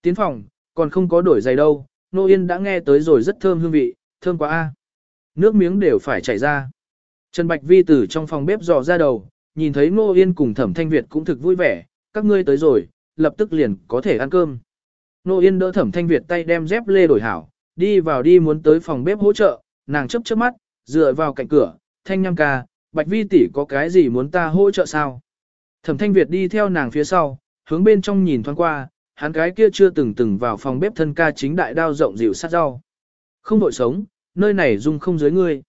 [SPEAKER 1] Tiến phòng, còn không có đổi giày đâu, Nô Yên đã nghe tới rồi rất thơm hương vị, thơm quá a Nước miếng đều phải chảy ra. Trần Bạch Vi từ trong phòng bếp dò ra đầu, nhìn thấy Nô Yên cùng Thẩm Thanh Việt cũng thực vui vẻ, các ngươi tới rồi, lập tức liền có thể ăn cơm. Nô Yên đỡ Thẩm Thanh Việt tay đem dép lê đổi hảo, đi vào đi muốn tới phòng bếp hỗ trợ, nàng chấp chớp mắt, dựa vào cạnh cửa, Thanh Nham ca, Bạch Vi tỷ có cái gì muốn ta hỗ trợ sao? Thẩm Thanh Việt đi theo nàng phía sau, hướng bên trong nhìn thoáng qua, hắn cái kia chưa từng từng vào phòng bếp thân ca chính đại đao rộng dịu sát rau. Không đội sống, nơi này dung không dưới ngươi.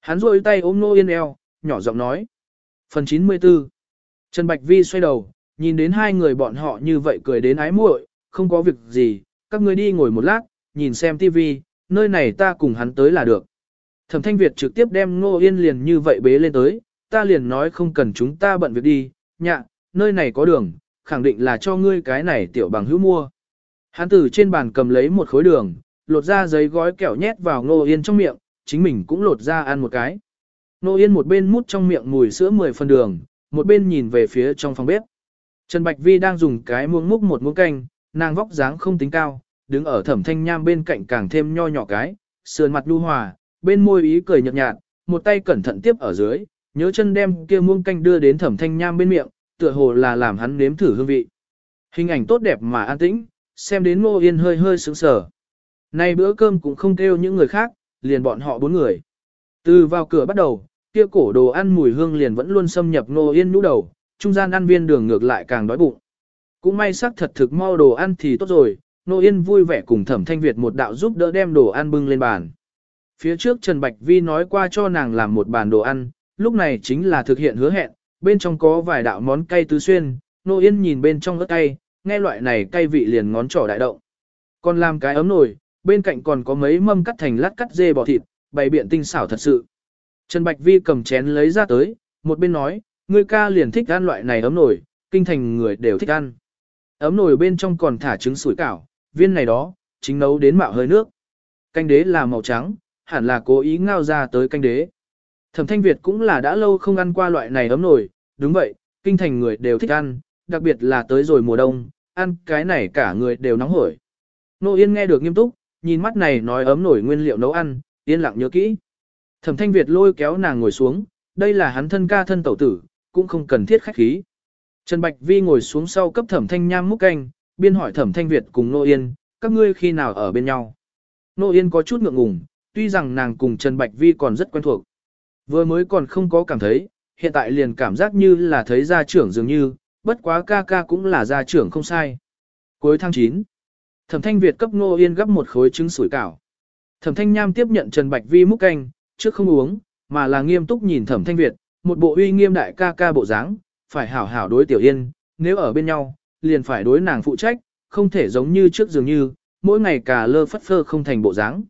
[SPEAKER 1] Hắn rôi tay ôm Nô Yên eo, nhỏ giọng nói. Phần 94 Trần Bạch Vi xoay đầu, nhìn đến hai người bọn họ như vậy cười đến ái muội, không có việc gì, các ngươi đi ngồi một lát, nhìn xem tivi, nơi này ta cùng hắn tới là được. Thẩm Thanh Việt trực tiếp đem Ngô Yên liền như vậy bế lên tới, ta liền nói không cần chúng ta bận việc đi, nhạ, nơi này có đường, khẳng định là cho ngươi cái này tiểu bằng hữu mua. Hắn từ trên bàn cầm lấy một khối đường, lột ra giấy gói kẹo nhét vào Ngô Yên trong miệng, chính mình cũng lột ra ăn một cái. Ngô Yên một bên mút trong miệng mùi sữa 10 phần đường, một bên nhìn về phía trong phòng bếp. Trần Bạch Vi đang dùng cái muỗng múc một muỗng canh, nàng vóc dáng không tính cao, đứng ở thẩm thanh nham bên cạnh càng thêm nho nhỏ cái, sườn mặt lưu hòa, bên môi ý cười nhợt nhạt, một tay cẩn thận tiếp ở dưới, nhớ chân đem kia muông canh đưa đến thẩm thanh nham bên miệng, tựa hồ là làm hắn nếm thử hương vị. Hình ảnh tốt đẹp mà an tĩnh, xem đến Ngô Yên hơi hơi sững sờ. Nay bữa cơm cũng không kêu những người khác, liền bọn họ bốn người. Từ vào cửa bắt đầu, kia cổ đồ ăn mùi hương liền vẫn luôn xâm nhập Ngô Yên nhũ đầu, trung gian ăn viên đường ngược lại càng đói bụng. Cũng may sắc thật thực mau đồ ăn thì tốt rồi, Nô Yên vui vẻ cùng Thẩm Thanh Việt một đạo giúp đỡ đem đồ ăn bưng lên bàn. Phía trước Trần Bạch Vi nói qua cho nàng làm một bàn đồ ăn, lúc này chính là thực hiện hứa hẹn, bên trong có vài đạo món cay tứ xuyên, Nô Yên nhìn bên trong ớt cay, nghe loại này cay vị liền ngón trỏ đại động. Còn làm cái ấm nồi, bên cạnh còn có mấy mâm cắt thành lát cắt dê bò thịt, bày biện tinh xảo thật sự. Trần Bạch Vi cầm chén lấy ra tới, một bên nói, người ca liền thích ăn loại này ấm nồi, kinh thành người đều thích ăn. Ấm nồi bên trong còn thả trứng sủi cảo, viên này đó, chính nấu đến mạo hơi nước. Canh đế là màu trắng, hẳn là cố ý ngao ra tới canh đế. Thẩm Thanh Việt cũng là đã lâu không ăn qua loại này ấm nổi đúng vậy, kinh thành người đều thích ăn, đặc biệt là tới rồi mùa đông, ăn cái này cả người đều nóng hổi. Nô Yên nghe được nghiêm túc, nhìn mắt này nói ấm nổi nguyên liệu nấu ăn, yên lặng nhớ kỹ. Thẩm Thanh Việt lôi kéo nàng ngồi xuống, đây là hắn thân ca thân tẩu tử, cũng không cần thiết khách khí. Trần Bạch Vi ngồi xuống sau cấp Thẩm Thanh Nham múc canh, biên hỏi Thẩm Thanh Việt cùng Nô Yên, các ngươi khi nào ở bên nhau. Nô Yên có chút ngượng ngùng, tuy rằng nàng cùng Trần Bạch Vi còn rất quen thuộc. Vừa mới còn không có cảm thấy, hiện tại liền cảm giác như là thấy gia trưởng dường như, bất quá ca ca cũng là gia trưởng không sai. Cuối tháng 9, Thẩm Thanh Việt cấp Ngô Yên gấp một khối trứng sủi cảo. Thẩm Thanh Nham tiếp nhận Trần Bạch Vi múc canh, trước không uống, mà là nghiêm túc nhìn Thẩm Thanh Việt, một bộ uy nghiêm đại ca ca bộ dáng, phải hảo hảo đối Tiểu Yên, nếu ở bên nhau, liền phải đối nàng phụ trách, không thể giống như trước dường như, mỗi ngày cả lơ phất phơ không thành bộ dáng.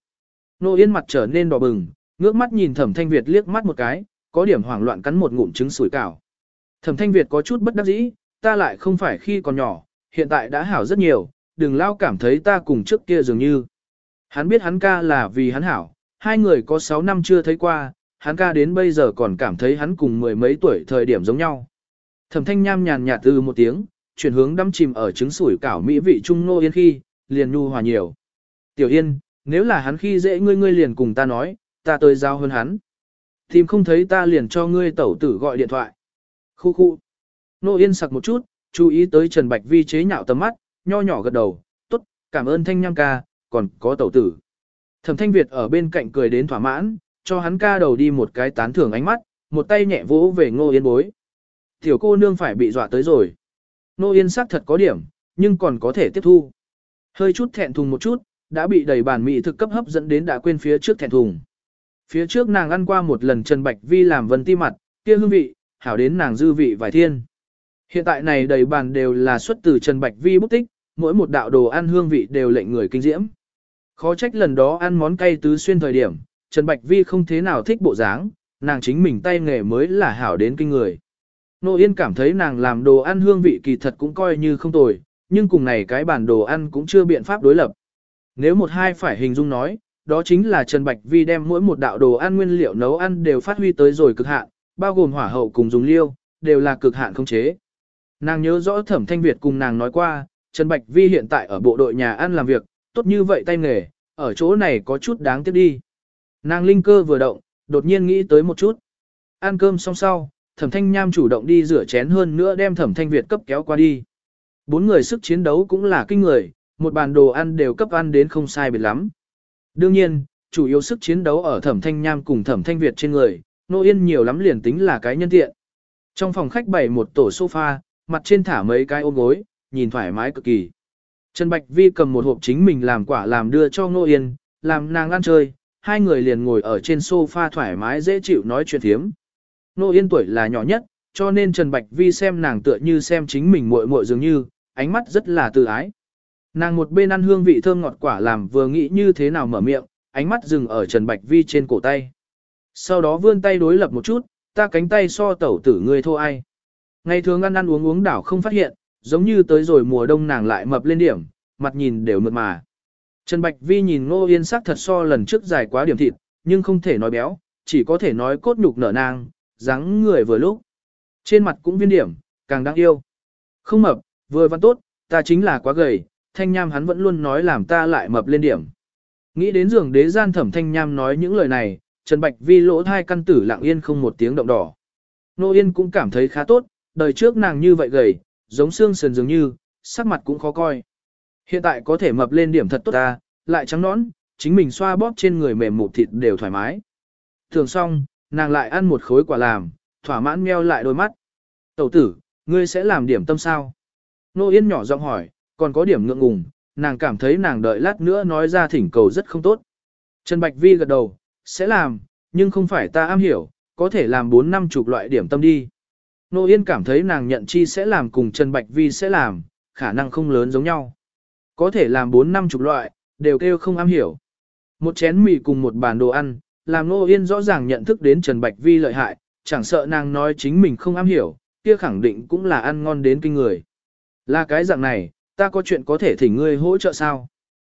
[SPEAKER 1] Nô Yên mặt trở nên đỏ bừng, ngước mắt nhìn Thẩm Thanh Việt liếc mắt một cái, có điểm hoảng loạn cắn một ngụm trứng sủi cảo. Thẩm Thanh Việt có chút bất đắc dĩ, ta lại không phải khi còn nhỏ, hiện tại đã hảo rất nhiều, đừng lao cảm thấy ta cùng trước kia dường như. Hắn biết hắn ca là vì hắn hảo, hai người có 6 năm chưa thấy qua, hắn ca đến bây giờ còn cảm thấy hắn cùng mười mấy tuổi thời điểm giống nhau. Thẩm thanh nham nhàn nhạt từ một tiếng, chuyển hướng đâm chìm ở trứng sủi cảo mỹ vị trung nô yên khi, liền nhu hòa nhiều. Tiểu yên, nếu là hắn khi dễ ngươi ngươi liền cùng ta nói, ta tới giao hơn hắn. Tìm không thấy ta liền cho ngươi tẩu tử gọi điện thoại. Khu khu. Nô yên sặc một chút, chú ý tới Trần Bạch Vi chế nhạo tầm mắt, nho nhỏ gật đầu, tốt, cảm ơn thanh nham ca, còn có tẩu tử. Thẩm thanh Việt ở bên cạnh cười đến thỏa mãn, cho hắn ca đầu đi một cái tán thưởng ánh mắt, một tay nhẹ vỗ về ngô yên bối. Tiểu cô nương phải bị dọa tới rồi. Ngô yên sắc thật có điểm, nhưng còn có thể tiếp thu. Hơi chút thẹn thùng một chút, đã bị đầy bàn mỹ thực cấp hấp dẫn đến đã quên phía trước thẹn thùng. Phía trước nàng ăn qua một lần Trần Bạch Vi làm vân ti mặt, kia hương vị, hảo đến nàng dư vị vài thiên. Hiện tại này đầy bàn đều là xuất từ Trần Bạch Vi bút tích, mỗi một đạo đồ ăn hương vị đều lệnh người kinh diễm. Khó trách lần đó ăn món cay tứ xuyên thời điểm, Trần Bạch Vi không thế nào thích bộ dáng, nàng chính mình tay nghề mới là hảo đến kinh người. Nô Yên cảm thấy nàng làm đồ ăn hương vị kỳ thật cũng coi như không tồi, nhưng cùng này cái bản đồ ăn cũng chưa biện pháp đối lập. Nếu một hai phải hình dung nói, đó chính là Trần Bạch Vi đem mỗi một đạo đồ ăn nguyên liệu nấu ăn đều phát huy tới rồi cực hạn, bao gồm hỏa hậu cùng dùng liêu, đều là cực hạn không chế. Nàng nhớ rõ Thẩm Thanh Việt cùng nàng nói qua, Trần Bạch Vi hiện tại ở bộ đội nhà ăn làm việc, tốt như vậy tay nghề, ở chỗ này có chút đáng tiếc đi. Nàng linh cơ vừa động, đột nhiên nghĩ tới một chút. Ăn cơm xong sau, Thẩm Thanh Nham chủ động đi rửa chén hơn nữa đem Thẩm Thanh Việt cấp kéo qua đi. Bốn người sức chiến đấu cũng là kinh người, một bàn đồ ăn đều cấp ăn đến không sai biệt lắm. Đương nhiên, chủ yếu sức chiến đấu ở Thẩm Thanh Nham cùng Thẩm Thanh Việt trên người, Nô Yên nhiều lắm liền tính là cái nhân tiện. Trong phòng khách bày một tổ sofa, mặt trên thả mấy cái ôm gối, nhìn thoải mái cực kỳ. Trần Bạch Vi cầm một hộp chính mình làm quả làm đưa cho Ngô Yên, làm nàng ăn chơi, hai người liền ngồi ở trên sofa thoải mái dễ chịu nói chuyện thiếm. Ngô Yên tuổi là nhỏ nhất, cho nên Trần Bạch Vi xem nàng tựa như xem chính mình muội muội dường như, ánh mắt rất là từ ái. Nàng một bên ăn hương vị thơm ngọt quả làm vừa nghĩ như thế nào mở miệng, ánh mắt dừng ở Trần Bạch Vi trên cổ tay. Sau đó vươn tay đối lập một chút, ta cánh tay so tẩu tử người thô ai. Ngày thường ăn ăn uống uống đảo không phát hiện, giống như tới rồi mùa đông nàng lại mập lên điểm, mặt nhìn đều mượt mà. Trần Bạch Vi nhìn Ngô Yên sắc thật so lần trước dài quá điểm thịt, nhưng không thể nói béo, chỉ có thể nói cốt nhục nở nang, dáng người vừa lúc. Trên mặt cũng viên điểm, càng đáng yêu. Không mập, vừa văn tốt, ta chính là quá gầy, thanh nham hắn vẫn luôn nói làm ta lại mập lên điểm. Nghĩ đến giường đế gian thẩm thanh nham nói những lời này, Trần Bạch Vi lỗ thai căn tử lặng yên không một tiếng động đỏ. Nô Yên cũng cảm thấy khá tốt, đời trước nàng như vậy gầy, giống xương sườn dường như, sắc mặt cũng khó coi. Hiện tại có thể mập lên điểm thật tốt ta, lại trắng nõn, chính mình xoa bóp trên người mềm mụt thịt đều thoải mái. Thường xong, nàng lại ăn một khối quả làm, thỏa mãn meo lại đôi mắt. Tẩu tử, ngươi sẽ làm điểm tâm sao? Nô Yên nhỏ giọng hỏi, còn có điểm ngượng ngùng, nàng cảm thấy nàng đợi lát nữa nói ra thỉnh cầu rất không tốt. Trần Bạch Vi gật đầu, sẽ làm, nhưng không phải ta am hiểu, có thể làm 4 năm chục loại điểm tâm đi. Nô Yên cảm thấy nàng nhận chi sẽ làm cùng Trần Bạch Vi sẽ làm, khả năng không lớn giống nhau. Có thể làm 4 năm chục loại, đều kêu không am hiểu. Một chén mì cùng một bàn đồ ăn, làm Nô Yên rõ ràng nhận thức đến Trần Bạch Vi lợi hại, chẳng sợ nàng nói chính mình không am hiểu, kia khẳng định cũng là ăn ngon đến kinh người. Là cái dạng này, ta có chuyện có thể thỉnh ngươi hỗ trợ sao?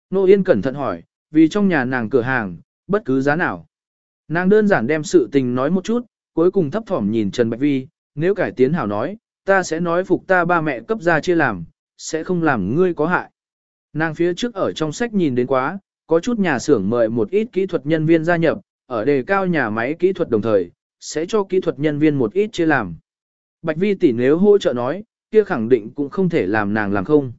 [SPEAKER 1] Nô Yên cẩn thận hỏi, vì trong nhà nàng cửa hàng, bất cứ giá nào. Nàng đơn giản đem sự tình nói một chút, cuối cùng thấp thỏm nhìn Trần Bạch Vi, nếu cải tiến hảo nói, ta sẽ nói phục ta ba mẹ cấp ra chia làm, sẽ không làm ngươi có hại. Nàng phía trước ở trong sách nhìn đến quá, có chút nhà xưởng mời một ít kỹ thuật nhân viên gia nhập, ở đề cao nhà máy kỹ thuật đồng thời, sẽ cho kỹ thuật nhân viên một ít chia làm. Bạch Vi tỷ nếu hỗ trợ nói, kia khẳng định cũng không thể làm nàng làm không.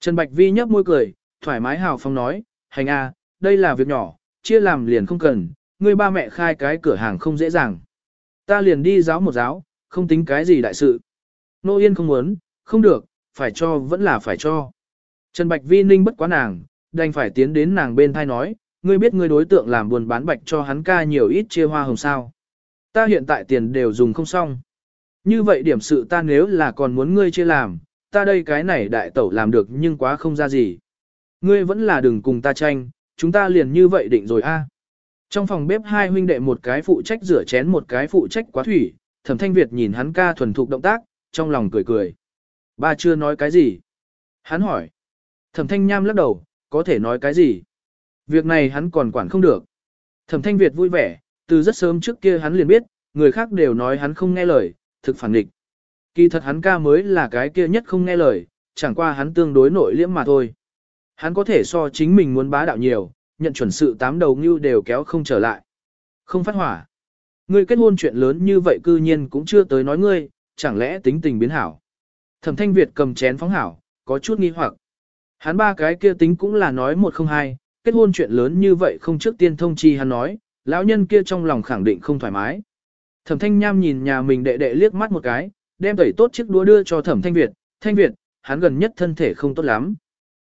[SPEAKER 1] Trần Bạch Vi nhấp môi cười, thoải mái hào phóng nói, hành a, đây là việc nhỏ, chia làm liền không cần, ngươi ba mẹ khai cái cửa hàng không dễ dàng. Ta liền đi giáo một giáo, không tính cái gì đại sự. Nô Yên không muốn, không được, phải cho vẫn là phải cho. Trần Bạch Vi ninh bất quá nàng, đành phải tiến đến nàng bên thai nói, ngươi biết ngươi đối tượng làm buồn bán bạch cho hắn ca nhiều ít chia hoa hồng sao. Ta hiện tại tiền đều dùng không xong. Như vậy điểm sự ta nếu là còn muốn ngươi chia làm, ta đây cái này đại tẩu làm được nhưng quá không ra gì. Ngươi vẫn là đừng cùng ta tranh, chúng ta liền như vậy định rồi a. Trong phòng bếp hai huynh đệ một cái phụ trách rửa chén một cái phụ trách quá thủy, thẩm thanh Việt nhìn hắn ca thuần thục động tác, trong lòng cười cười. Ba chưa nói cái gì? Hắn hỏi. Thẩm thanh nham lắc đầu, có thể nói cái gì? Việc này hắn còn quản không được. Thẩm thanh Việt vui vẻ, từ rất sớm trước kia hắn liền biết, người khác đều nói hắn không nghe lời, thực phản nghịch Kỳ thật hắn ca mới là cái kia nhất không nghe lời, chẳng qua hắn tương đối nội liễm mà thôi. Hắn có thể so chính mình muốn bá đạo nhiều, nhận chuẩn sự tám đầu như đều kéo không trở lại. Không phát hỏa. Ngươi kết hôn chuyện lớn như vậy cư nhiên cũng chưa tới nói ngươi, chẳng lẽ tính tình biến hảo. Thẩm thanh Việt cầm chén phóng hảo, có chút nghi hoặc. Hắn ba cái kia tính cũng là nói một không hai, kết hôn chuyện lớn như vậy không trước tiên thông chi hắn nói, lão nhân kia trong lòng khẳng định không thoải mái. Thẩm thanh nham nhìn nhà mình đệ đệ liếc mắt một cái, đem tẩy tốt chiếc đũa đưa cho thẩm thanh Việt, thanh Việt, hắn gần nhất thân thể không tốt lắm.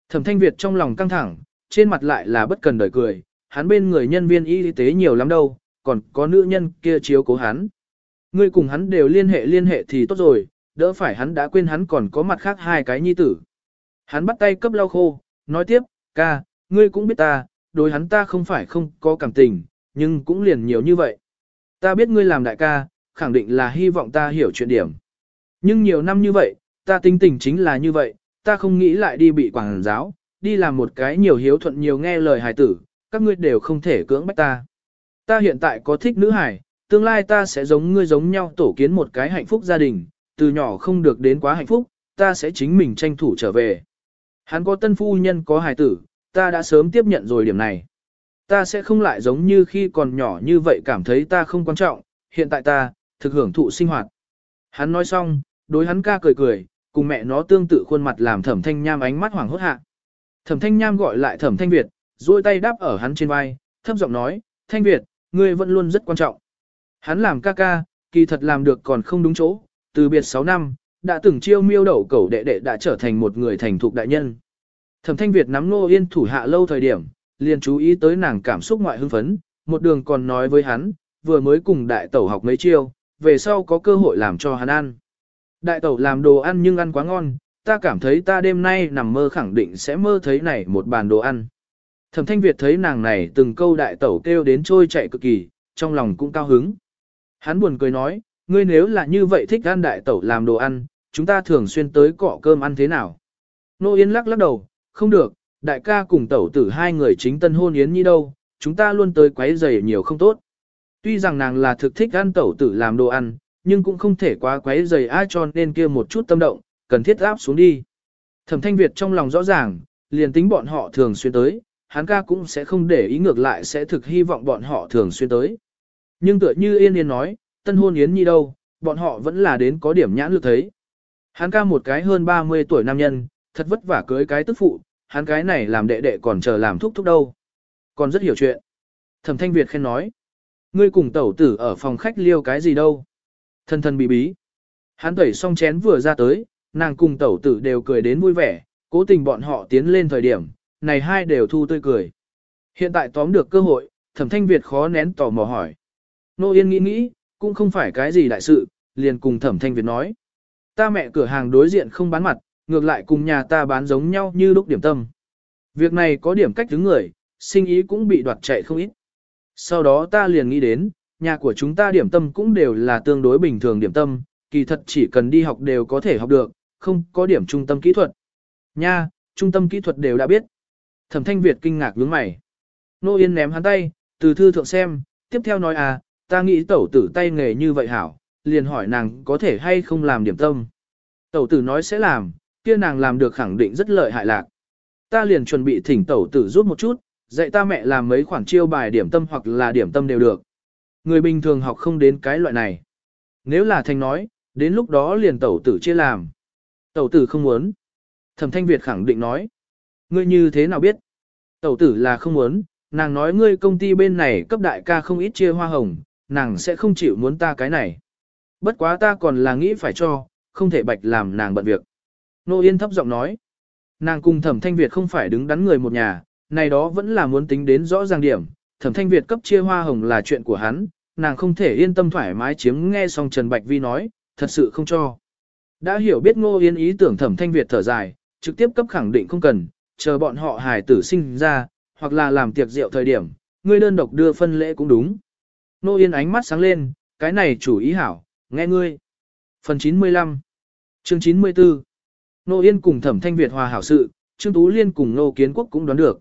[SPEAKER 1] Thẩm thanh Việt trong lòng căng thẳng, trên mặt lại là bất cần đời cười, hắn bên người nhân viên y tế nhiều lắm đâu, còn có nữ nhân kia chiếu cố hắn. Ngươi cùng hắn đều liên hệ liên hệ thì tốt rồi, đỡ phải hắn đã quên hắn còn có mặt khác hai cái nhi tử. Hắn bắt tay cấp lau khô, nói tiếp, ca, ngươi cũng biết ta, đối hắn ta không phải không có cảm tình, nhưng cũng liền nhiều như vậy. Ta biết ngươi làm đại ca, khẳng định là hy vọng ta hiểu chuyện điểm. Nhưng nhiều năm như vậy, ta tính tình chính là như vậy, ta không nghĩ lại đi bị quảng giáo, đi làm một cái nhiều hiếu thuận nhiều nghe lời hài tử, các ngươi đều không thể cưỡng bách ta. Ta hiện tại có thích nữ hài, tương lai ta sẽ giống ngươi giống nhau tổ kiến một cái hạnh phúc gia đình, từ nhỏ không được đến quá hạnh phúc, ta sẽ chính mình tranh thủ trở về. Hắn có tân phu nhân có hài tử, ta đã sớm tiếp nhận rồi điểm này. Ta sẽ không lại giống như khi còn nhỏ như vậy cảm thấy ta không quan trọng, hiện tại ta, thực hưởng thụ sinh hoạt. Hắn nói xong, đối hắn ca cười cười, cùng mẹ nó tương tự khuôn mặt làm thẩm thanh nham ánh mắt hoảng hốt hạ. Thẩm thanh nham gọi lại thẩm thanh Việt, duỗi tay đáp ở hắn trên vai, thấp giọng nói, thanh Việt, ngươi vẫn luôn rất quan trọng. Hắn làm ca ca, kỳ thật làm được còn không đúng chỗ, từ biệt 6 năm, đã từng chiêu miêu đậu cẩu đệ đệ đã trở thành một người thành thục đại nhân. Thẩm thanh Việt nắm nô yên thủ hạ lâu thời điểm, liền chú ý tới nàng cảm xúc ngoại hưng phấn, một đường còn nói với hắn, vừa mới cùng đại tẩu học mấy chiêu, về sau có cơ hội làm cho hắn ăn. Đại tẩu làm đồ ăn nhưng ăn quá ngon, ta cảm thấy ta đêm nay nằm mơ khẳng định sẽ mơ thấy này một bàn đồ ăn. Thẩm thanh Việt thấy nàng này từng câu đại tẩu kêu đến trôi chạy cực kỳ, trong lòng cũng cao hứng. Hắn buồn cười nói, ngươi nếu là như vậy thích ăn đại tẩu làm đồ ăn, chúng ta thường xuyên tới cọ cơm ăn thế nào. Nô Yến lắc lắc đầu, không được, đại ca cùng tẩu tử hai người chính tân hôn Yến như đâu, chúng ta luôn tới quấy rầy nhiều không tốt. Tuy rằng nàng là thực thích ăn tẩu tử làm đồ ăn, nhưng cũng không thể quá quấy rầy ai cho nên kia một chút tâm động, cần thiết áp xuống đi. Thẩm thanh Việt trong lòng rõ ràng, liền tính bọn họ thường xuyên tới, hắn ca cũng sẽ không để ý ngược lại sẽ thực hy vọng bọn họ thường xuyên tới. Nhưng tựa như Yên Yên nói, tân hôn Yến Nhi đâu, bọn họ vẫn là đến có điểm nhãn lực thấy. Hắn ca một cái hơn 30 tuổi nam nhân, thật vất vả cưới cái tức phụ, hắn cái này làm đệ đệ còn chờ làm thúc thúc đâu. Còn rất hiểu chuyện. Thẩm thanh Việt khen nói. Ngươi cùng tẩu tử ở phòng khách liêu cái gì đâu. Thân thân bí bí. Hắn tẩy xong chén vừa ra tới, nàng cùng tẩu tử đều cười đến vui vẻ, cố tình bọn họ tiến lên thời điểm, này hai đều thu tươi cười. Hiện tại tóm được cơ hội, thẩm thanh Việt khó nén tò mò hỏi. Nô Yên nghĩ nghĩ, cũng không phải cái gì đại sự, liền cùng thẩm thanh Việt nói. Ta mẹ cửa hàng đối diện không bán mặt, ngược lại cùng nhà ta bán giống nhau như lúc điểm tâm. Việc này có điểm cách đứng người, sinh ý cũng bị đoạt chạy không ít. Sau đó ta liền nghĩ đến, nhà của chúng ta điểm tâm cũng đều là tương đối bình thường điểm tâm, kỳ thật chỉ cần đi học đều có thể học được, không có điểm trung tâm kỹ thuật. Nha, trung tâm kỹ thuật đều đã biết. Thẩm thanh Việt kinh ngạc nhướng mày. Nô Yên ném hắn tay, từ thư thượng xem, tiếp theo nói à, ta nghĩ tẩu tử tay nghề như vậy hảo, liền hỏi nàng có thể hay không làm điểm tâm. Tẩu tử nói sẽ làm, kia nàng làm được khẳng định rất lợi hại lạc. Ta liền chuẩn bị thỉnh tẩu tử giúp một chút, dạy ta mẹ làm mấy khoản chiêu bài điểm tâm hoặc là điểm tâm đều được. Người bình thường học không đến cái loại này. Nếu là thành nói, đến lúc đó liền tẩu tử chia làm. Tẩu tử không muốn. Thẩm thanh Việt khẳng định nói. Ngươi như thế nào biết? Tẩu tử là không muốn, nàng nói ngươi công ty bên này cấp đại ca không ít chia hoa hồng, nàng sẽ không chịu muốn ta cái này. Bất quá ta còn là nghĩ phải cho, không thể bạch làm nàng bận việc. Nô Yên thấp giọng nói. Nàng cùng thẩm thanh Việt không phải đứng đắn người một nhà, này đó vẫn là muốn tính đến rõ ràng điểm. Thẩm thanh Việt cấp chia hoa hồng là chuyện của hắn, nàng không thể yên tâm thoải mái chiếm nghe xong Trần Bạch Vi nói, thật sự không cho. Đã hiểu biết Ngô Yên ý tưởng thẩm thanh Việt thở dài, trực tiếp cấp khẳng định không cần, chờ bọn họ hài tử sinh ra, hoặc là làm tiệc rượu thời điểm, ngươi đơn độc đưa phân lễ cũng đúng. ngô Yên ánh mắt sáng lên, cái này chủ ý hảo, nghe ngươi. Phần 95 Chương 94 ngô Yên cùng thẩm thanh Việt hòa hảo sự, Trương Tú Liên cùng ngô Kiến Quốc cũng đoán được.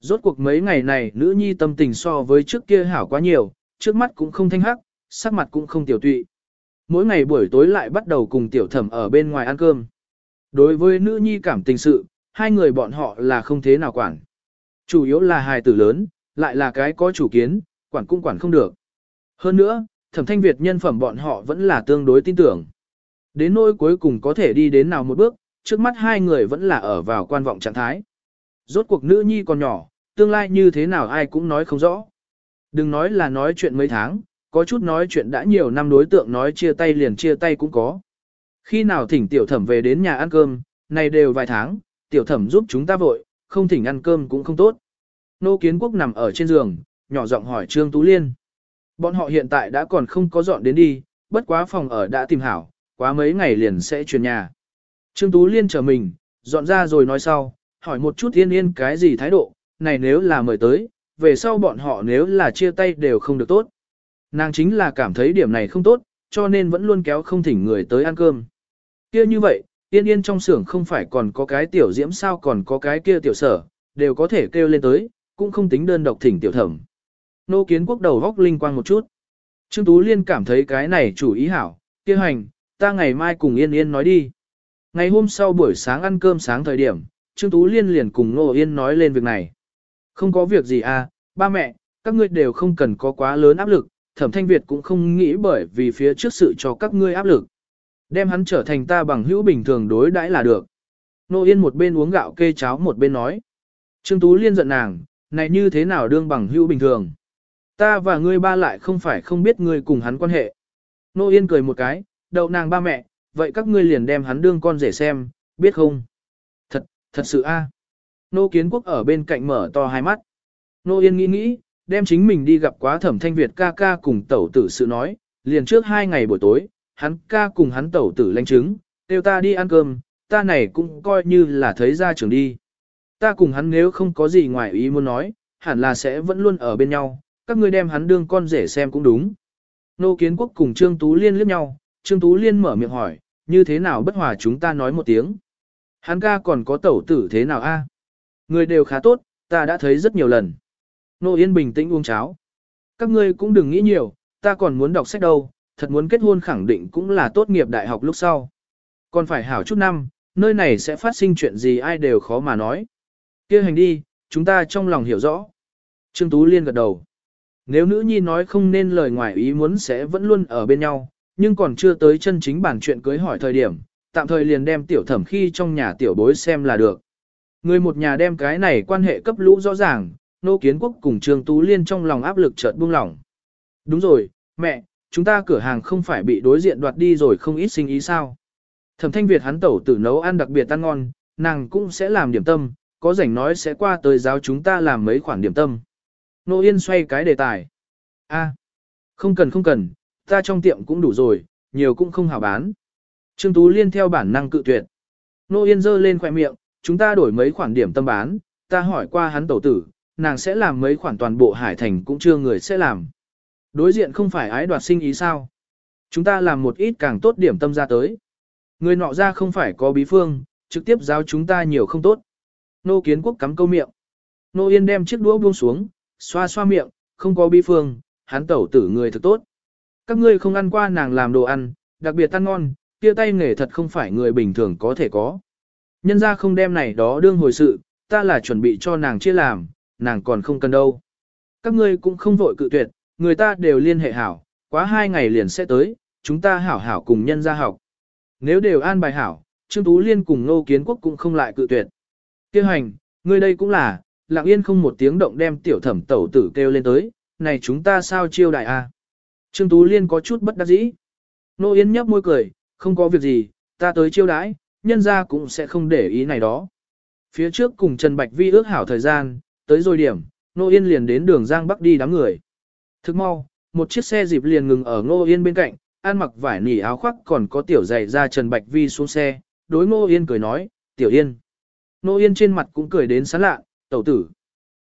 [SPEAKER 1] Rốt cuộc mấy ngày này nữ nhi tâm tình so với trước kia hảo quá nhiều, trước mắt cũng không thanh hắc, sắc mặt cũng không tiểu tụy. Mỗi ngày buổi tối lại bắt đầu cùng tiểu thẩm ở bên ngoài ăn cơm. Đối với nữ nhi cảm tình sự, hai người bọn họ là không thế nào quản. Chủ yếu là hài tử lớn, lại là cái có chủ kiến, quản cũng quản không được. Hơn nữa, thẩm thanh Việt nhân phẩm bọn họ vẫn là tương đối tin tưởng. Đến nỗi cuối cùng có thể đi đến nào một bước, trước mắt hai người vẫn là ở vào quan vọng trạng thái. Rốt cuộc nữ nhi còn nhỏ, tương lai như thế nào ai cũng nói không rõ. Đừng nói là nói chuyện mấy tháng, có chút nói chuyện đã nhiều năm đối tượng nói chia tay liền chia tay cũng có. Khi nào thỉnh tiểu thẩm về đến nhà ăn cơm, này đều vài tháng, tiểu thẩm giúp chúng ta vội, không thỉnh ăn cơm cũng không tốt. Nô Kiến Quốc nằm ở trên giường, nhỏ giọng hỏi Trương Tú Liên. Bọn họ hiện tại đã còn không có dọn đến đi, bất quá phòng ở đã tìm hảo, quá mấy ngày liền sẽ chuyển nhà. Trương Tú Liên chờ mình, dọn ra rồi nói sau, hỏi một chút yên yên cái gì thái độ, này nếu là mời tới, về sau bọn họ nếu là chia tay đều không được tốt. Nàng chính là cảm thấy điểm này không tốt, cho nên vẫn luôn kéo không thỉnh người tới ăn cơm. kia như vậy, yên yên trong xưởng không phải còn có cái tiểu diễm sao còn có cái kia tiểu sở, đều có thể kêu lên tới, cũng không tính đơn độc thỉnh tiểu thẩm. Nô kiến quốc đầu góc linh quang một chút. Trương Tú Liên cảm thấy cái này chủ ý hảo, kia hành, ta ngày mai cùng Yên Yên nói đi. Ngày hôm sau buổi sáng ăn cơm sáng thời điểm, Trương Tú Liên liền cùng Nô Yên nói lên việc này. Không có việc gì à, ba mẹ, các ngươi đều không cần có quá lớn áp lực, thẩm thanh Việt cũng không nghĩ bởi vì phía trước sự cho các ngươi áp lực. Đem hắn trở thành ta bằng hữu bình thường đối đãi là được. Nô Yên một bên uống gạo kê cháo một bên nói. Trương Tú Liên giận nàng, này như thế nào đương bằng hữu bình thường. Ta và ngươi ba lại không phải không biết ngươi cùng hắn quan hệ. Nô Yên cười một cái, đậu nàng ba mẹ, vậy các ngươi liền đem hắn đương con rể xem, biết không? Thật, thật sự a Nô Kiến Quốc ở bên cạnh mở to hai mắt. Nô Yên nghĩ nghĩ, đem chính mình đi gặp quá thẩm thanh Việt ca ca cùng tẩu tử sự nói, liền trước hai ngày buổi tối, hắn ca cùng hắn tẩu tử lanh chứng, kêu ta đi ăn cơm, ta này cũng coi như là thấy ra trường đi. Ta cùng hắn nếu không có gì ngoài ý muốn nói, hẳn là sẽ vẫn luôn ở bên nhau, các ngươi đem hắn đương con rể xem cũng đúng. Nô Kiến Quốc cùng Trương Tú Liên liếc nhau, Trương Tú Liên mở miệng hỏi, như thế nào bất hòa chúng ta nói một tiếng. Hắn ca còn có tẩu tử thế nào a? Người đều khá tốt, ta đã thấy rất nhiều lần. Nô Yên bình tĩnh uống cháo. Các ngươi cũng đừng nghĩ nhiều, ta còn muốn đọc sách đâu, thật muốn kết hôn khẳng định cũng là tốt nghiệp đại học lúc sau. Còn phải hảo chút năm, nơi này sẽ phát sinh chuyện gì ai đều khó mà nói. kia hành đi, chúng ta trong lòng hiểu rõ. Trương Tú Liên gật đầu. Nếu nữ nhi nói không nên lời ngoài ý muốn sẽ vẫn luôn ở bên nhau, nhưng còn chưa tới chân chính bản chuyện cưới hỏi thời điểm, tạm thời liền đem tiểu thẩm khi trong nhà tiểu bối xem là được. Người một nhà đem cái này quan hệ cấp lũ rõ ràng, nô kiến quốc cùng Trương Tú Liên trong lòng áp lực chợt buông lỏng. Đúng rồi, mẹ, chúng ta cửa hàng không phải bị đối diện đoạt đi rồi không ít sinh ý sao. Thẩm thanh Việt hắn tẩu tử nấu ăn đặc biệt ăn ngon, nàng cũng sẽ làm điểm tâm, có rảnh nói sẽ qua tới giáo chúng ta làm mấy khoản điểm tâm. Nô Yên xoay cái đề tài. a không cần không cần, ta trong tiệm cũng đủ rồi, nhiều cũng không hảo bán. Trương Tú Liên theo bản năng cự tuyệt. Nô Yên dơ lên khỏe miệng, chúng ta đổi mấy khoản điểm tâm bán, ta hỏi qua hắn tẩu tử, nàng sẽ làm mấy khoản toàn bộ hải thành cũng chưa người sẽ làm. Đối diện không phải ái đoạt sinh ý sao. Chúng ta làm một ít càng tốt điểm tâm ra tới. Người nọ ra không phải có bí phương, trực tiếp giáo chúng ta nhiều không tốt. Nô kiến quốc cắm câu miệng. Nô Yên đem chiếc đũa buông xuống, xoa xoa miệng, không có bí phương, hắn tẩu tử người thật tốt. Các ngươi không ăn qua nàng làm đồ ăn, đặc biệt ăn ngon, kia tay nghề thật không phải người bình thường có thể có. Nhân ra không đem này đó đương hồi sự, ta là chuẩn bị cho nàng chia làm, nàng còn không cần đâu. Các ngươi cũng không vội cự tuyệt, người ta đều liên hệ hảo, quá hai ngày liền sẽ tới, chúng ta hảo hảo cùng nhân ra học. Nếu đều an bài hảo, Trương Tú Liên cùng Ngô Kiến Quốc cũng không lại cự tuyệt. Kêu hành, ngươi đây cũng là, lặng yên không một tiếng động đem tiểu thẩm tẩu tử kêu lên tới, này chúng ta sao chiêu đại a? Trương Tú Liên có chút bất đắc dĩ. Nô Yên nhấp môi cười, không có việc gì, ta tới chiêu đãi, nhân ra cũng sẽ không để ý này đó. Phía trước cùng Trần Bạch Vi ước hảo thời gian, tới rồi điểm, Nô Yên liền đến đường Giang Bắc đi đám người. Thức mau, một chiếc xe dịp liền ngừng ở Nô Yên bên cạnh, ăn mặc vải nỉ áo khoác còn có tiểu giày ra Trần Bạch Vi xuống xe, đối Nô Yên cười nói, tiểu Yên. Nô Yên trên mặt cũng cười đến sán lạ, tẩu tử.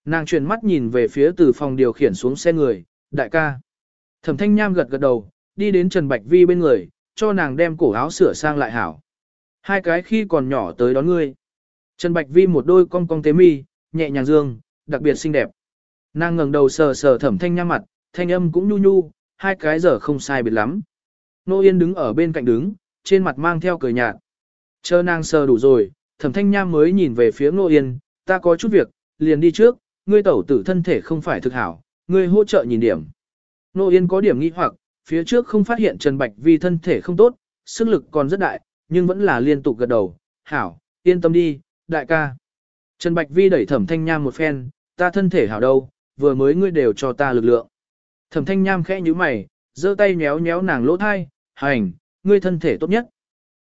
[SPEAKER 1] Nàng chuyển mắt nhìn về phía từ phòng điều khiển xuống xe người, đại ca. Thẩm thanh nham gật gật đầu, đi đến Trần Bạch Vi bên người, cho nàng đem cổ áo sửa sang lại hảo. Hai cái khi còn nhỏ tới đón ngươi. Trần Bạch Vi một đôi cong cong tế mi, nhẹ nhàng dương, đặc biệt xinh đẹp. Nàng ngẩng đầu sờ sờ thẩm thanh nham mặt, thanh âm cũng nhu nhu, hai cái giờ không sai biệt lắm. Nô Yên đứng ở bên cạnh đứng, trên mặt mang theo cười nhạt. Chờ nàng sờ đủ rồi, thẩm thanh nham mới nhìn về phía Nô Yên, ta có chút việc, liền đi trước, ngươi tẩu tử thân thể không phải thực hảo, ngươi hỗ trợ nhìn điểm. Nô Yên có điểm nghi hoặc, phía trước không phát hiện Trần Bạch Vi thân thể không tốt, sức lực còn rất đại, nhưng vẫn là liên tục gật đầu, hảo, yên tâm đi, đại ca. Trần Bạch Vi đẩy thẩm thanh nham một phen, ta thân thể hảo đâu, vừa mới ngươi đều cho ta lực lượng. Thẩm thanh nham khẽ như mày, giơ tay nhéo nhéo nàng lỗ thai, hành, ngươi thân thể tốt nhất.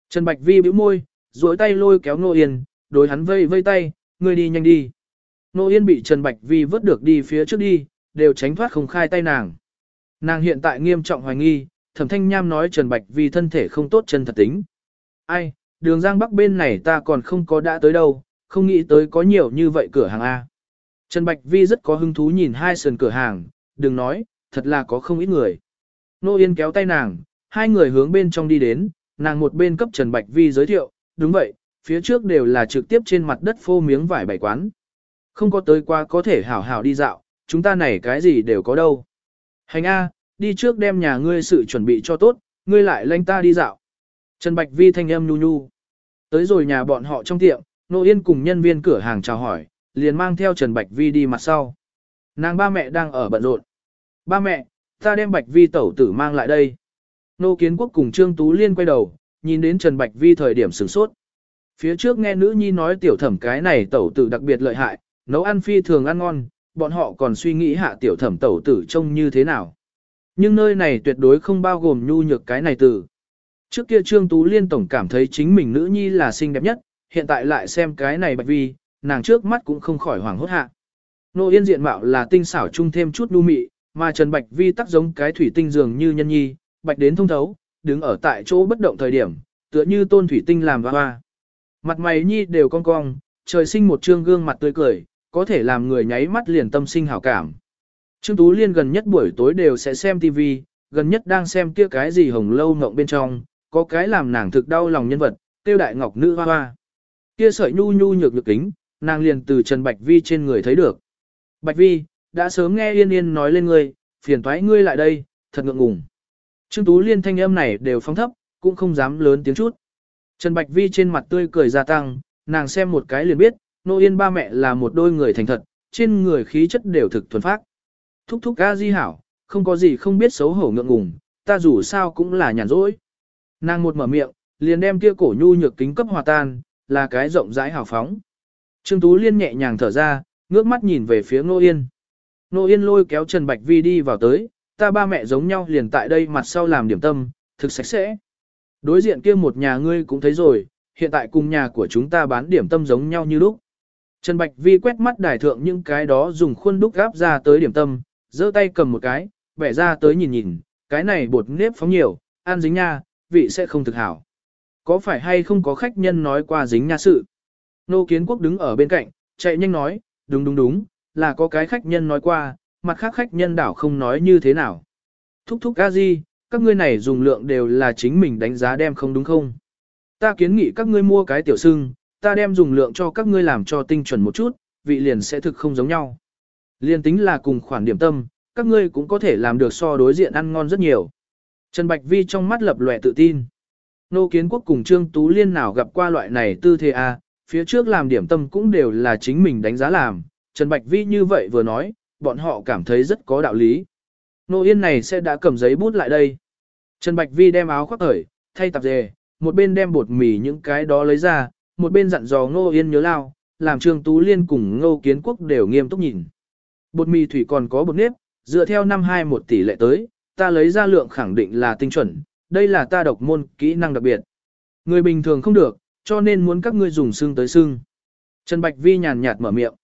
[SPEAKER 1] Trần Bạch Vi bĩu môi, duỗi tay lôi kéo Nô Yên, đối hắn vây vây tay, ngươi đi nhanh đi. Nô Yên bị Trần Bạch Vi vớt được đi phía trước đi, đều tránh thoát không khai tay nàng. Nàng hiện tại nghiêm trọng hoài nghi, thẩm thanh nham nói Trần Bạch Vi thân thể không tốt chân thật tính. Ai, đường giang bắc bên này ta còn không có đã tới đâu, không nghĩ tới có nhiều như vậy cửa hàng A. Trần Bạch Vi rất có hứng thú nhìn hai sườn cửa hàng, đừng nói, thật là có không ít người. Nô Yên kéo tay nàng, hai người hướng bên trong đi đến, nàng một bên cấp Trần Bạch Vi giới thiệu, đúng vậy, phía trước đều là trực tiếp trên mặt đất phô miếng vải bày quán. Không có tới qua có thể hảo hảo đi dạo, chúng ta này cái gì đều có đâu. Hành A, đi trước đem nhà ngươi sự chuẩn bị cho tốt, ngươi lại lanh ta đi dạo. Trần Bạch Vi thanh âm nhu nhu. Tới rồi nhà bọn họ trong tiệm, Nô Yên cùng nhân viên cửa hàng chào hỏi, liền mang theo Trần Bạch Vi đi mặt sau. Nàng ba mẹ đang ở bận rộn. Ba mẹ, ta đem Bạch Vi tẩu tử mang lại đây. Nô Kiến Quốc cùng Trương Tú Liên quay đầu, nhìn đến Trần Bạch Vi thời điểm sửng sốt. Phía trước nghe nữ nhi nói tiểu thẩm cái này tẩu tử đặc biệt lợi hại, nấu ăn phi thường ăn ngon, bọn họ còn suy nghĩ hạ tiểu thẩm tẩu tử trông như thế nào. Nhưng nơi này tuyệt đối không bao gồm nhu nhược cái này từ. Trước kia Trương Tú Liên tổng cảm thấy chính mình nữ nhi là xinh đẹp nhất, hiện tại lại xem cái này bạch vi, nàng trước mắt cũng không khỏi hoảng hốt hạ. Nô Yên diện mạo là tinh xảo chung thêm chút nu mị, mà Trần Bạch Vi tắc giống cái thủy tinh dường như nhân nhi, bạch đến thông thấu, đứng ở tại chỗ bất động thời điểm, tựa như tôn thủy tinh làm hoa hoa. Mặt mày nhi đều cong cong, trời sinh một trương gương mặt tươi cười, có thể làm người nháy mắt liền tâm sinh hảo cảm. Trương Tú Liên gần nhất buổi tối đều sẽ xem TV, gần nhất đang xem kia cái gì hồng lâu ngộng bên trong, có cái làm nàng thực đau lòng nhân vật, tiêu đại ngọc nữ hoa hoa. Kia sợi nhu nhu nhược nhược kính, nàng liền từ Trần Bạch Vi trên người thấy được. Bạch Vi, đã sớm nghe Yên Yên nói lên ngươi, phiền thoái ngươi lại đây, thật ngượng ngùng. Trương Tú Liên thanh âm này đều phong thấp, cũng không dám lớn tiếng chút. Trần Bạch Vi trên mặt tươi cười gia tăng, nàng xem một cái liền biết, Nô Yên ba mẹ là một đôi người thành thật, trên người khí chất đều thực thuần phác. Thúc thúc ca di hảo, không có gì không biết xấu hổ ngượng ngùng, ta dù sao cũng là nhàn rỗi. Nàng một mở miệng, liền đem kia cổ nhu nhược kính cấp hòa tan, là cái rộng rãi hào phóng. Trương Tú Liên nhẹ nhàng thở ra, ngước mắt nhìn về phía Nô Yên. Nô Yên lôi kéo Trần Bạch Vi đi vào tới, ta ba mẹ giống nhau liền tại đây mặt sau làm điểm tâm, thực sạch sẽ. Đối diện kia một nhà ngươi cũng thấy rồi, hiện tại cùng nhà của chúng ta bán điểm tâm giống nhau như lúc. Trần Bạch Vi quét mắt đài thượng những cái đó dùng khuôn đúc gáp ra tới điểm tâm, giơ tay cầm một cái, bẻ ra tới nhìn nhìn, cái này bột nếp phóng nhiều, ăn dính nha, vị sẽ không thực hảo. Có phải hay không có khách nhân nói qua dính nha sự? Nô Kiến Quốc đứng ở bên cạnh, chạy nhanh nói, đúng đúng đúng, là có cái khách nhân nói qua, mặt khác khách nhân đảo không nói như thế nào. Thúc thúc a di, các ngươi này dùng lượng đều là chính mình đánh giá đem không đúng không? Ta kiến nghị các ngươi mua cái tiểu sưng, ta đem dùng lượng cho các ngươi làm cho tinh chuẩn một chút, vị liền sẽ thực không giống nhau. Liên tính là cùng khoản điểm tâm, các ngươi cũng có thể làm được so đối diện ăn ngon rất nhiều. Trần Bạch Vi trong mắt lập lòe tự tin. Nô Kiến Quốc cùng Trương Tú Liên nào gặp qua loại này tư thế a, phía trước làm điểm tâm cũng đều là chính mình đánh giá làm. Trần Bạch Vi như vậy vừa nói, bọn họ cảm thấy rất có đạo lý. Nô Yên này sẽ đã cầm giấy bút lại đây. Trần Bạch Vi đem áo khoác khởi, thay tạp dề, một bên đem bột mì những cái đó lấy ra, một bên dặn dò Ngô Yên nhớ lao, làm Trương Tú Liên cùng Ngô Kiến Quốc đều nghiêm túc nhìn. Bột mì thủy còn có bột nếp, dựa theo năm hai một tỷ lệ tới, ta lấy ra lượng khẳng định là tinh chuẩn, đây là ta độc môn kỹ năng đặc biệt. Người bình thường không được, cho nên muốn các ngươi dùng xương tới xương. Trần Bạch Vi nhàn nhạt mở miệng.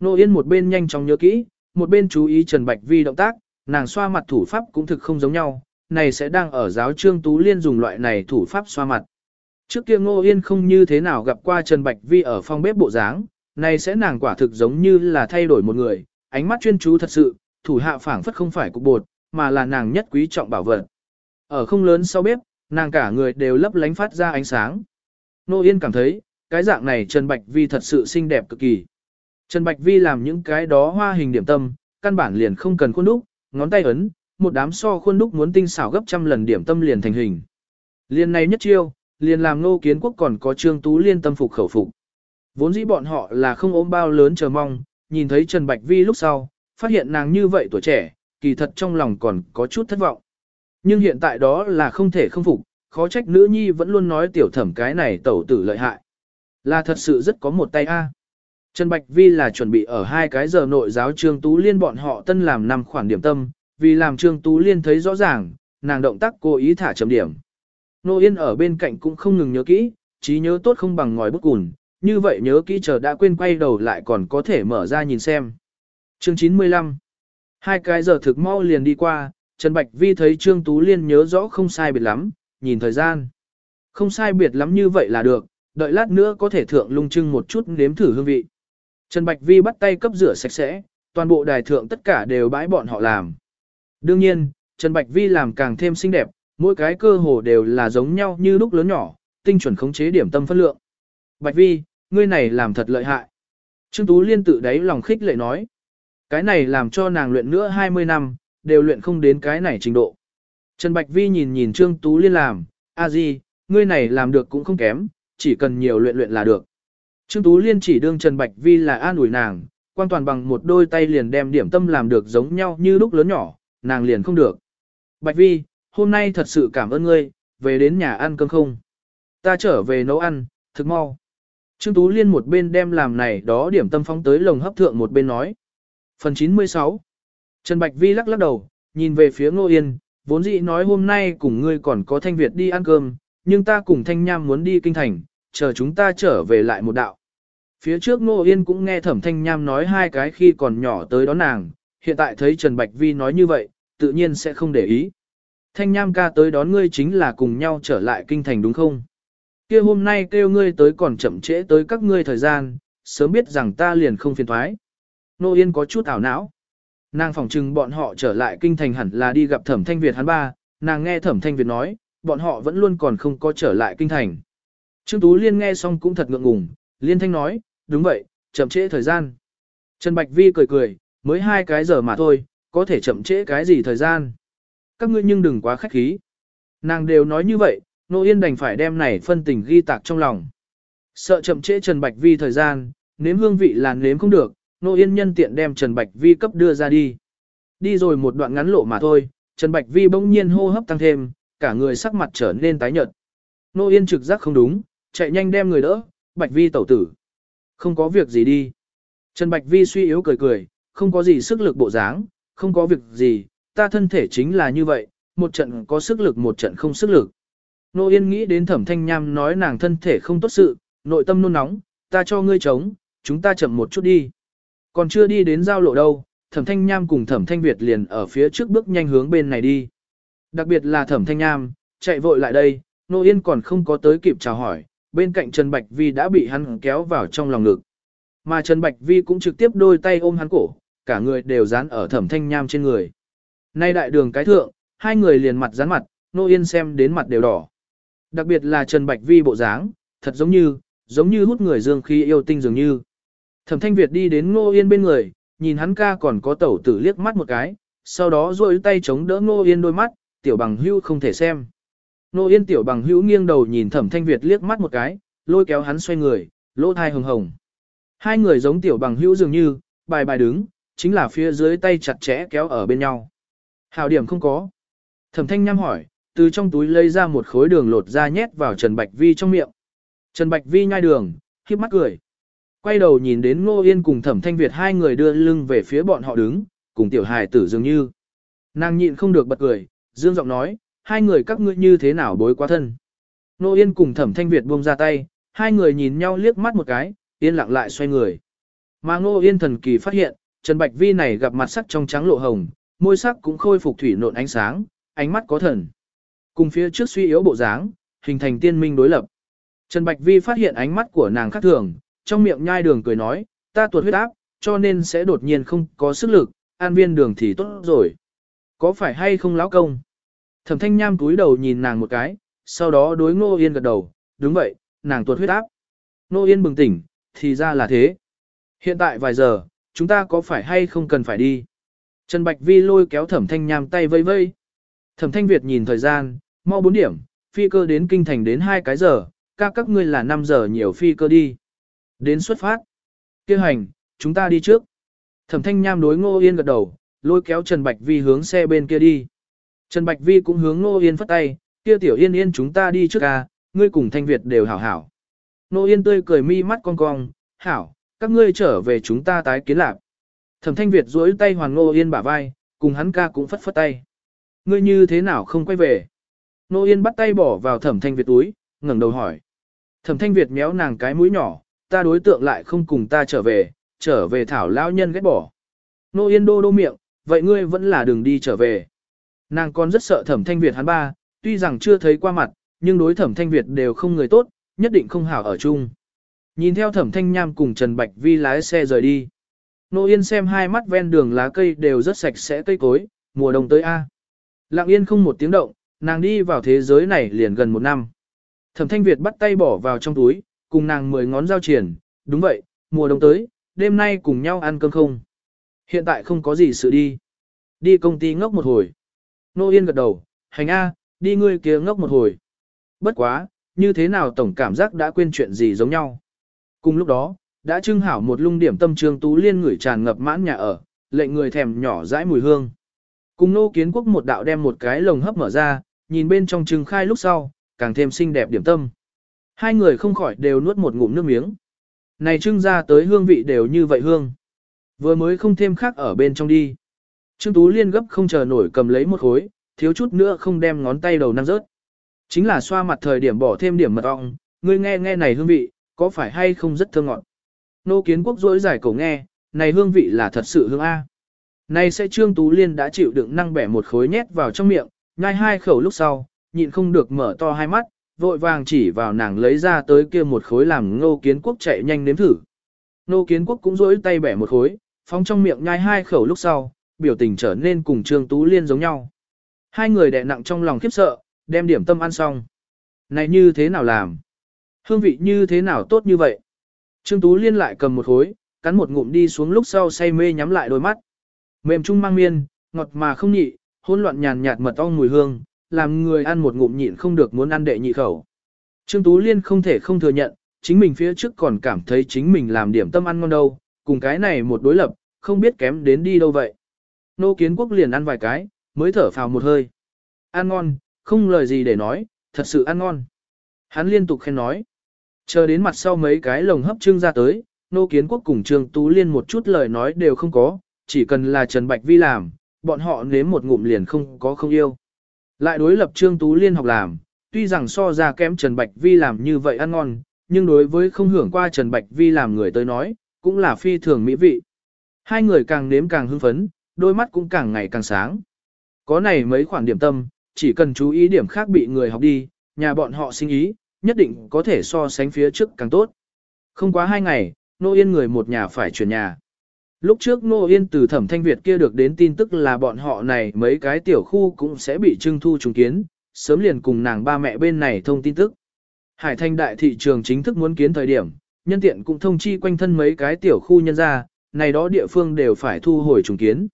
[SPEAKER 1] Nô Yên một bên nhanh chóng nhớ kỹ, một bên chú ý Trần Bạch Vi động tác, nàng xoa mặt thủ pháp cũng thực không giống nhau, này sẽ đang ở giáo trương Tú Liên dùng loại này thủ pháp xoa mặt. Trước kia Ngô Yên không như thế nào gặp qua Trần Bạch Vi ở phòng bếp bộ dáng, này sẽ nàng quả thực giống như là thay đổi một người, ánh mắt chuyên chú thật sự, thủ hạ phảng phất không phải cục bột, mà là nàng nhất quý trọng bảo vật. Ở không lớn sau bếp, nàng cả người đều lấp lánh phát ra ánh sáng. Nô Yên cảm thấy, cái dạng này Trần Bạch Vi thật sự xinh đẹp cực kỳ. Trần Bạch Vi làm những cái đó hoa hình điểm tâm, căn bản liền không cần khuôn đúc, ngón tay ấn, một đám so khuôn đúc muốn tinh xảo gấp trăm lần điểm tâm liền thành hình. Liên này nhất chiêu, liền làm Ngô Kiến Quốc còn có Trương Tú Liên tâm phục khẩu phục. Vốn dĩ bọn họ là không ốm bao lớn chờ mong, nhìn thấy Trần Bạch Vi lúc sau, phát hiện nàng như vậy tuổi trẻ, kỳ thật trong lòng còn có chút thất vọng. Nhưng hiện tại đó là không thể không phục, khó trách nữ nhi vẫn luôn nói tiểu thẩm cái này tẩu tử lợi hại. Là thật sự rất có một tay a. Trần Bạch Vi là chuẩn bị ở hai cái giờ nội giáo Trương Tú Liên bọn họ tân làm năm khoản điểm tâm, vì làm Trương Tú Liên thấy rõ ràng, nàng động tác cố ý thả chấm điểm. Nô Yên ở bên cạnh cũng không ngừng nhớ kỹ, trí nhớ tốt không bằng ngòi bút cùn, như vậy nhớ kỹ chờ đã quên quay đầu lại còn có thể mở ra nhìn xem. Chương 95 Hai cái giờ thực mau liền đi qua, Trần Bạch Vi thấy Trương Tú Liên nhớ rõ không sai biệt lắm, nhìn thời gian. Không sai biệt lắm như vậy là được, đợi lát nữa có thể thượng lung trưng một chút nếm thử hương vị. Trần Bạch Vi bắt tay cấp rửa sạch sẽ, toàn bộ đài thượng tất cả đều bãi bọn họ làm. Đương nhiên, Trần Bạch Vi làm càng thêm xinh đẹp, mỗi cái cơ hồ đều là giống nhau như lúc lớn nhỏ, tinh chuẩn khống chế điểm tâm phân lượng. Bạch Vi, ngươi này làm thật lợi hại. Trương Tú Liên tự đáy lòng khích lệ nói. Cái này làm cho nàng luyện nữa 20 năm, đều luyện không đến cái này trình độ. Trần Bạch Vi nhìn nhìn Trương Tú Liên làm, a di, ngươi này làm được cũng không kém, chỉ cần nhiều luyện luyện là được. Trương Tú Liên chỉ đương Trần Bạch Vi là an ủi nàng, quan toàn bằng một đôi tay liền đem điểm tâm làm được giống nhau như lúc lớn nhỏ, nàng liền không được. Bạch Vi, hôm nay thật sự cảm ơn ngươi, về đến nhà ăn cơm không? Ta trở về nấu ăn, thực mau. Trương Tú Liên một bên đem làm này đó điểm tâm phóng tới lồng hấp thượng một bên nói. Phần 96 Trần Bạch Vi lắc lắc đầu, nhìn về phía Ngô Yên, vốn dĩ nói hôm nay cùng ngươi còn có Thanh Việt đi ăn cơm, nhưng ta cùng Thanh Nham muốn đi kinh thành, chờ chúng ta trở về lại một đạo. Phía trước Ngô Yên cũng nghe Thẩm Thanh Nham nói hai cái khi còn nhỏ tới đón nàng, hiện tại thấy Trần Bạch Vi nói như vậy, tự nhiên sẽ không để ý. Thanh Nham ca tới đón ngươi chính là cùng nhau trở lại kinh thành đúng không? kia hôm nay kêu ngươi tới còn chậm trễ tới các ngươi thời gian, sớm biết rằng ta liền không phiền thoái. Nô Yên có chút ảo não. Nàng phỏng chừng bọn họ trở lại kinh thành hẳn là đi gặp Thẩm Thanh Việt hắn ba, nàng nghe Thẩm Thanh Việt nói, bọn họ vẫn luôn còn không có trở lại kinh thành. Trương Tú Liên nghe xong cũng thật ngượng ngùng, Liên Thanh nói, đúng vậy, chậm trễ thời gian. Trần Bạch Vi cười cười, mới hai cái giờ mà thôi, có thể chậm trễ cái gì thời gian. Các ngươi nhưng đừng quá khách khí. Nàng đều nói như vậy, Nô Yên đành phải đem này phân tình ghi tạc trong lòng. Sợ chậm trễ Trần Bạch Vi thời gian, nếm hương vị là nếm không được, Nô Yên nhân tiện đem Trần Bạch Vi cấp đưa ra đi. Đi rồi một đoạn ngắn lộ mà thôi, Trần Bạch Vi bỗng nhiên hô hấp tăng thêm, cả người sắc mặt trở nên tái nhợt. Nô Yên trực giác không đúng, chạy nhanh đem người đỡ, Bạch Vi tẩu tử. Không có việc gì đi. Trần Bạch Vi suy yếu cười cười, không có gì sức lực bộ dáng, không có việc gì, ta thân thể chính là như vậy, một trận có sức lực một trận không sức lực. Nô Yên nghĩ đến thẩm thanh nham nói nàng thân thể không tốt sự, nội tâm nôn nóng, ta cho ngươi chống, chúng ta chậm một chút đi. Còn chưa đi đến giao lộ đâu, thẩm thanh nham cùng thẩm thanh Việt liền ở phía trước bước nhanh hướng bên này đi. Đặc biệt là thẩm thanh nham, chạy vội lại đây, Nô Yên còn không có tới kịp chào hỏi, bên cạnh Trần Bạch Vi đã bị hắn kéo vào trong lòng ngực. Mà Trần Bạch Vi cũng trực tiếp đôi tay ôm hắn cổ, cả người đều dán ở thẩm thanh nham trên người. Nay đại đường cái thượng, hai người liền mặt dán mặt, Nô Yên xem đến mặt đều đỏ. Đặc biệt là Trần Bạch Vi bộ dáng, thật giống như, giống như hút người dương khi yêu tinh dường như. Thẩm Thanh Việt đi đến Ngô Yên bên người, nhìn hắn ca còn có tẩu tử liếc mắt một cái, sau đó duỗi tay chống đỡ Ngô Yên đôi mắt, tiểu bằng hưu không thể xem. Ngô Yên tiểu bằng hữu nghiêng đầu nhìn Thẩm Thanh Việt liếc mắt một cái, lôi kéo hắn xoay người, lỗ thai hồng hồng. Hai người giống tiểu bằng hữu dường như, bài bài đứng, chính là phía dưới tay chặt chẽ kéo ở bên nhau. Hào điểm không có. Thẩm Thanh nhăm hỏi, từ trong túi lấy ra một khối đường lột ra nhét vào Trần Bạch Vi trong miệng. Trần Bạch Vi nhai đường, khiếp mắt cười. Quay đầu nhìn đến Ngô Yên cùng Thẩm Thanh Việt hai người đưa lưng về phía bọn họ đứng, cùng tiểu hài tử dường như. Nàng nhịn không được bật cười, dương giọng nói, hai người các ngươi như thế nào bối quá thân. Ngô Yên cùng Thẩm Thanh Việt buông ra tay, hai người nhìn nhau liếc mắt một cái, yên lặng lại xoay người. Mà Ngô Yên thần kỳ phát hiện, Trần Bạch Vi này gặp mặt sắc trong trắng lộ hồng, môi sắc cũng khôi phục thủy nộn ánh sáng, ánh mắt có thần. Cùng phía trước suy yếu bộ dáng, hình thành tiên minh đối lập. Trần Bạch Vi phát hiện ánh mắt của nàng khác thường, trong miệng nhai đường cười nói, ta tuột huyết áp, cho nên sẽ đột nhiên không có sức lực, an viên đường thì tốt rồi. Có phải hay không lão công? Thẩm thanh nham túi đầu nhìn nàng một cái, sau đó đối ngô yên gật đầu, đúng vậy, nàng tuột huyết áp. Ngô yên bừng tỉnh, thì ra là thế. Hiện tại vài giờ, chúng ta có phải hay không cần phải đi? Trần Bạch Vi lôi kéo thẩm thanh nham tay vây vây. Thẩm thanh Việt nhìn thời gian, mau 4 điểm, phi cơ đến kinh thành đến 2 cái giờ, các các ngươi là 5 giờ nhiều phi cơ đi. Đến xuất phát. Kêu hành, chúng ta đi trước. Thẩm thanh nham đối ngô yên gật đầu, lôi kéo Trần Bạch Vi hướng xe bên kia đi. Trần Bạch Vi cũng hướng ngô yên phất tay, kia tiểu yên yên chúng ta đi trước à, ngươi cùng thanh Việt đều hảo hảo. Ngô yên tươi cười mi mắt cong cong, hảo, các ngươi trở về chúng ta tái kiến lạc. Thẩm thanh Việt duỗi tay hoàn ngô yên bả vai, cùng hắn ca cũng phất phất tay. Ngươi như thế nào không quay về? Ngô yên bắt tay bỏ vào thẩm thanh Việt túi, ngẩng đầu hỏi. Thẩm thanh Việt méo nàng cái mũi nhỏ, ta đối tượng lại không cùng ta trở về, trở về thảo lão nhân ghét bỏ. Nô Yên đô đô miệng, vậy ngươi vẫn là đường đi trở về. Nàng còn rất sợ thẩm thanh Việt hắn ba, tuy rằng chưa thấy qua mặt, nhưng đối thẩm thanh Việt đều không người tốt, nhất định không hảo ở chung. Nhìn theo thẩm thanh nham cùng Trần Bạch Vi lái xe rời đi. Nô Yên xem hai mắt ven đường lá cây đều rất sạch sẽ cây cối, mùa đông tới A. Lặng yên không một tiếng động, nàng đi vào thế giới này liền gần một năm. Thẩm thanh Việt bắt tay bỏ vào trong túi, cùng nàng mười ngón giao triển, đúng vậy, mùa đông tới, đêm nay cùng nhau ăn cơm không. Hiện tại không có gì sự đi. Đi công ty ngốc một hồi. Nô Yên gật đầu, hành A, đi ngươi kia ngốc một hồi. Bất quá, như thế nào tổng cảm giác đã quên chuyện gì giống nhau. Cùng lúc đó, đã trưng hảo một lung điểm tâm trương tú liên ngửi tràn ngập mãn nhà ở, lệnh người thèm nhỏ dãi mùi hương. Cùng nô kiến quốc một đạo đem một cái lồng hấp mở ra, nhìn bên trong trưng khai lúc sau, càng thêm xinh đẹp điểm tâm. Hai người không khỏi đều nuốt một ngụm nước miếng. Này trưng ra tới hương vị đều như vậy hương. Vừa mới không thêm khác ở bên trong đi. Trương Tú Liên gấp không chờ nổi cầm lấy một khối, thiếu chút nữa không đem ngón tay đầu năng rớt. Chính là xoa mặt thời điểm bỏ thêm điểm mật ong, ngươi nghe nghe này hương vị, có phải hay không rất thơm ngọt. Nô kiến quốc rỗi giải cổ nghe, này hương vị là thật sự hương A. Này sẽ Trương Tú Liên đã chịu đựng năng bẻ một khối nhét vào trong miệng, nhai hai khẩu lúc sau, nhịn không được mở to hai mắt, vội vàng chỉ vào nàng lấy ra tới kia một khối làm ngô kiến quốc chạy nhanh nếm thử. Ngô kiến quốc cũng rỗi tay bẻ một khối, phóng trong miệng nhai hai khẩu lúc sau, biểu tình trở nên cùng Trương Tú Liên giống nhau. Hai người đè nặng trong lòng khiếp sợ, đem điểm tâm ăn xong. Này như thế nào làm? Hương vị như thế nào tốt như vậy? Trương Tú Liên lại cầm một khối, cắn một ngụm đi xuống lúc sau say mê nhắm lại đôi mắt. Mềm trung mang miên, ngọt mà không nhị, hỗn loạn nhàn nhạt mật ong mùi hương, làm người ăn một ngụm nhịn không được muốn ăn đệ nhị khẩu. Trương Tú Liên không thể không thừa nhận, chính mình phía trước còn cảm thấy chính mình làm điểm tâm ăn ngon đâu, cùng cái này một đối lập, không biết kém đến đi đâu vậy. Nô Kiến Quốc liền ăn vài cái, mới thở phào một hơi. Ăn ngon, không lời gì để nói, thật sự ăn ngon. Hắn liên tục khen nói. Chờ đến mặt sau mấy cái lồng hấp trưng ra tới, Nô Kiến Quốc cùng Trương Tú Liên một chút lời nói đều không có, chỉ cần là Trần Bạch Vi làm, bọn họ nếm một ngụm liền không có không yêu. Lại đối lập Trương Tú Liên học làm, tuy rằng so ra kém Trần Bạch Vi làm như vậy ăn ngon, nhưng đối với không hưởng qua Trần Bạch Vi làm người tới nói, cũng là phi thường mỹ vị. Hai người càng nếm càng hưng phấn, đôi mắt cũng càng ngày càng sáng. Có này mấy khoản điểm tâm, chỉ cần chú ý điểm khác bị người học đi, nhà bọn họ sinh ý, nhất định có thể so sánh phía trước càng tốt. Không quá hai ngày, Nô Yên người một nhà phải chuyển nhà. Lúc trước Nô Yên từ thẩm thanh Việt kia được đến tin tức là bọn họ này mấy cái tiểu khu cũng sẽ bị trưng thu trùng kiến, sớm liền cùng nàng ba mẹ bên này thông tin tức. Hải Thanh đại thị trường chính thức muốn kiến thời điểm, nhân tiện cũng thông chi quanh thân mấy cái tiểu khu nhân ra, này đó địa phương đều phải thu hồi trùng kiến.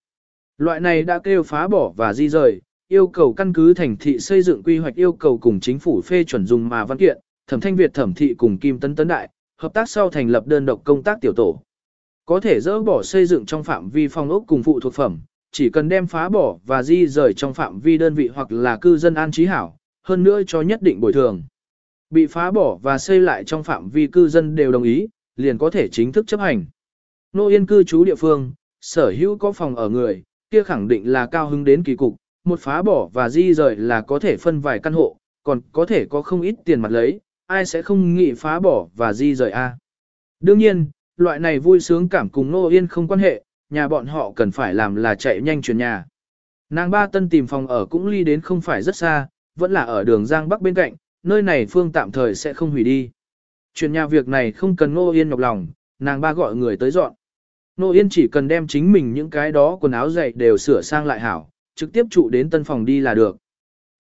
[SPEAKER 1] Loại này đã kêu phá bỏ và di rời, yêu cầu căn cứ thành thị xây dựng quy hoạch yêu cầu cùng chính phủ phê chuẩn dùng mà văn kiện, thẩm thanh Việt thẩm thị cùng Kim Tấn Tấn Đại, hợp tác sau thành lập đơn độc công tác tiểu tổ. Có thể dỡ bỏ xây dựng trong phạm vi phòng ốc cùng phụ thuộc phẩm, chỉ cần đem phá bỏ và di rời trong phạm vi đơn vị hoặc là cư dân an trí hảo, hơn nữa cho nhất định bồi thường. Bị phá bỏ và xây lại trong phạm vi cư dân đều đồng ý, liền có thể chính thức chấp hành. Nô yên cư trú địa phương, sở hữu có phòng ở người, kia khẳng định là cao hứng đến kỳ cục, một phá bỏ và di rời là có thể phân vài căn hộ, còn có thể có không ít tiền mặt lấy, ai sẽ không nghĩ phá bỏ và di rời a? Đương nhiên, loại này vui sướng cảm cùng Nô Yên không quan hệ, nhà bọn họ cần phải làm là chạy nhanh chuyển nhà. Nàng ba tân tìm phòng ở cũng ly đến không phải rất xa, vẫn là ở đường Giang Bắc bên cạnh, nơi này phương tạm thời sẽ không hủy đi. Chuyển nhà việc này không cần Nô Yên nhọc lòng, nàng ba gọi người tới dọn. Nô Yên chỉ cần đem chính mình những cái đó quần áo dày đều sửa sang lại hảo, trực tiếp trụ đến tân phòng đi là được.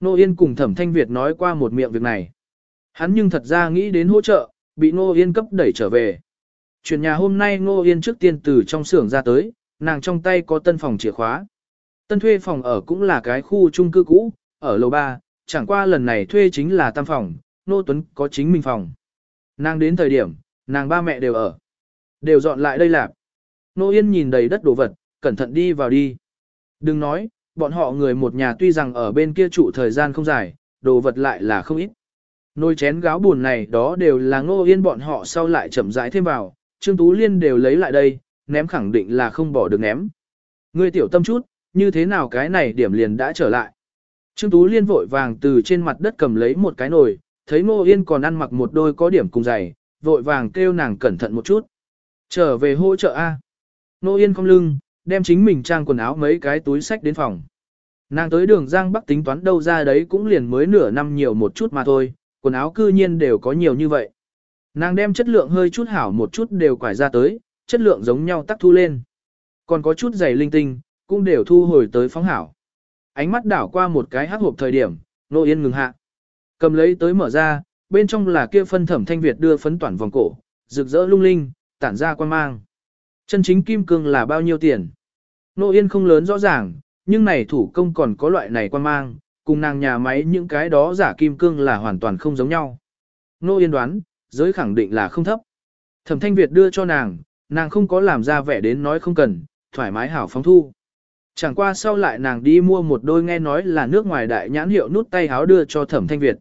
[SPEAKER 1] Nô Yên cùng Thẩm Thanh Việt nói qua một miệng việc này. Hắn nhưng thật ra nghĩ đến hỗ trợ, bị Nô Yên cấp đẩy trở về. Chuyển nhà hôm nay Nô Yên trước tiên từ trong xưởng ra tới, nàng trong tay có tân phòng chìa khóa. Tân thuê phòng ở cũng là cái khu chung cư cũ, ở lầu 3, chẳng qua lần này thuê chính là tam phòng, Nô Tuấn có chính mình phòng. Nàng đến thời điểm, nàng ba mẹ đều ở. Đều dọn lại đây lạc. Nô Yên nhìn đầy đất đồ vật, cẩn thận đi vào đi. Đừng nói, bọn họ người một nhà tuy rằng ở bên kia trụ thời gian không dài, đồ vật lại là không ít. Nồi chén gáo buồn này đó đều là ngô yên bọn họ sau lại chậm rãi thêm vào, Trương Tú Liên đều lấy lại đây, ném khẳng định là không bỏ được ném. Ngươi tiểu tâm chút, như thế nào cái này điểm liền đã trở lại. Trương Tú Liên vội vàng từ trên mặt đất cầm lấy một cái nồi, thấy Ngô Yên còn ăn mặc một đôi có điểm cùng dày, vội vàng kêu nàng cẩn thận một chút. Trở về hỗ trợ A. Ngô Yên không lưng, đem chính mình trang quần áo mấy cái túi sách đến phòng. Nàng tới đường Giang Bắc tính toán đâu ra đấy cũng liền mới nửa năm nhiều một chút mà thôi, quần áo cư nhiên đều có nhiều như vậy. Nàng đem chất lượng hơi chút hảo một chút đều quải ra tới, chất lượng giống nhau tắc thu lên. Còn có chút giày linh tinh, cũng đều thu hồi tới phóng hảo. Ánh mắt đảo qua một cái hát hộp thời điểm, nô yên ngừng hạ. Cầm lấy tới mở ra, bên trong là kia phân thẩm thanh Việt đưa phấn toàn vòng cổ, rực rỡ lung linh, tản ra quan mang. Chân chính kim cương là bao nhiêu tiền? Nô yên không lớn rõ ràng, nhưng này thủ công còn có loại này quan mang, cùng nàng nhà máy những cái đó giả kim cương là hoàn toàn không giống nhau. Nô yên đoán, giới khẳng định là không thấp. Thẩm thanh Việt đưa cho nàng, nàng không có làm ra vẻ đến nói không cần, thoải mái hảo phóng thu. Chẳng qua sau lại nàng đi mua một đôi nghe nói là nước ngoài đại nhãn hiệu nút tay háo đưa cho thẩm thanh Việt.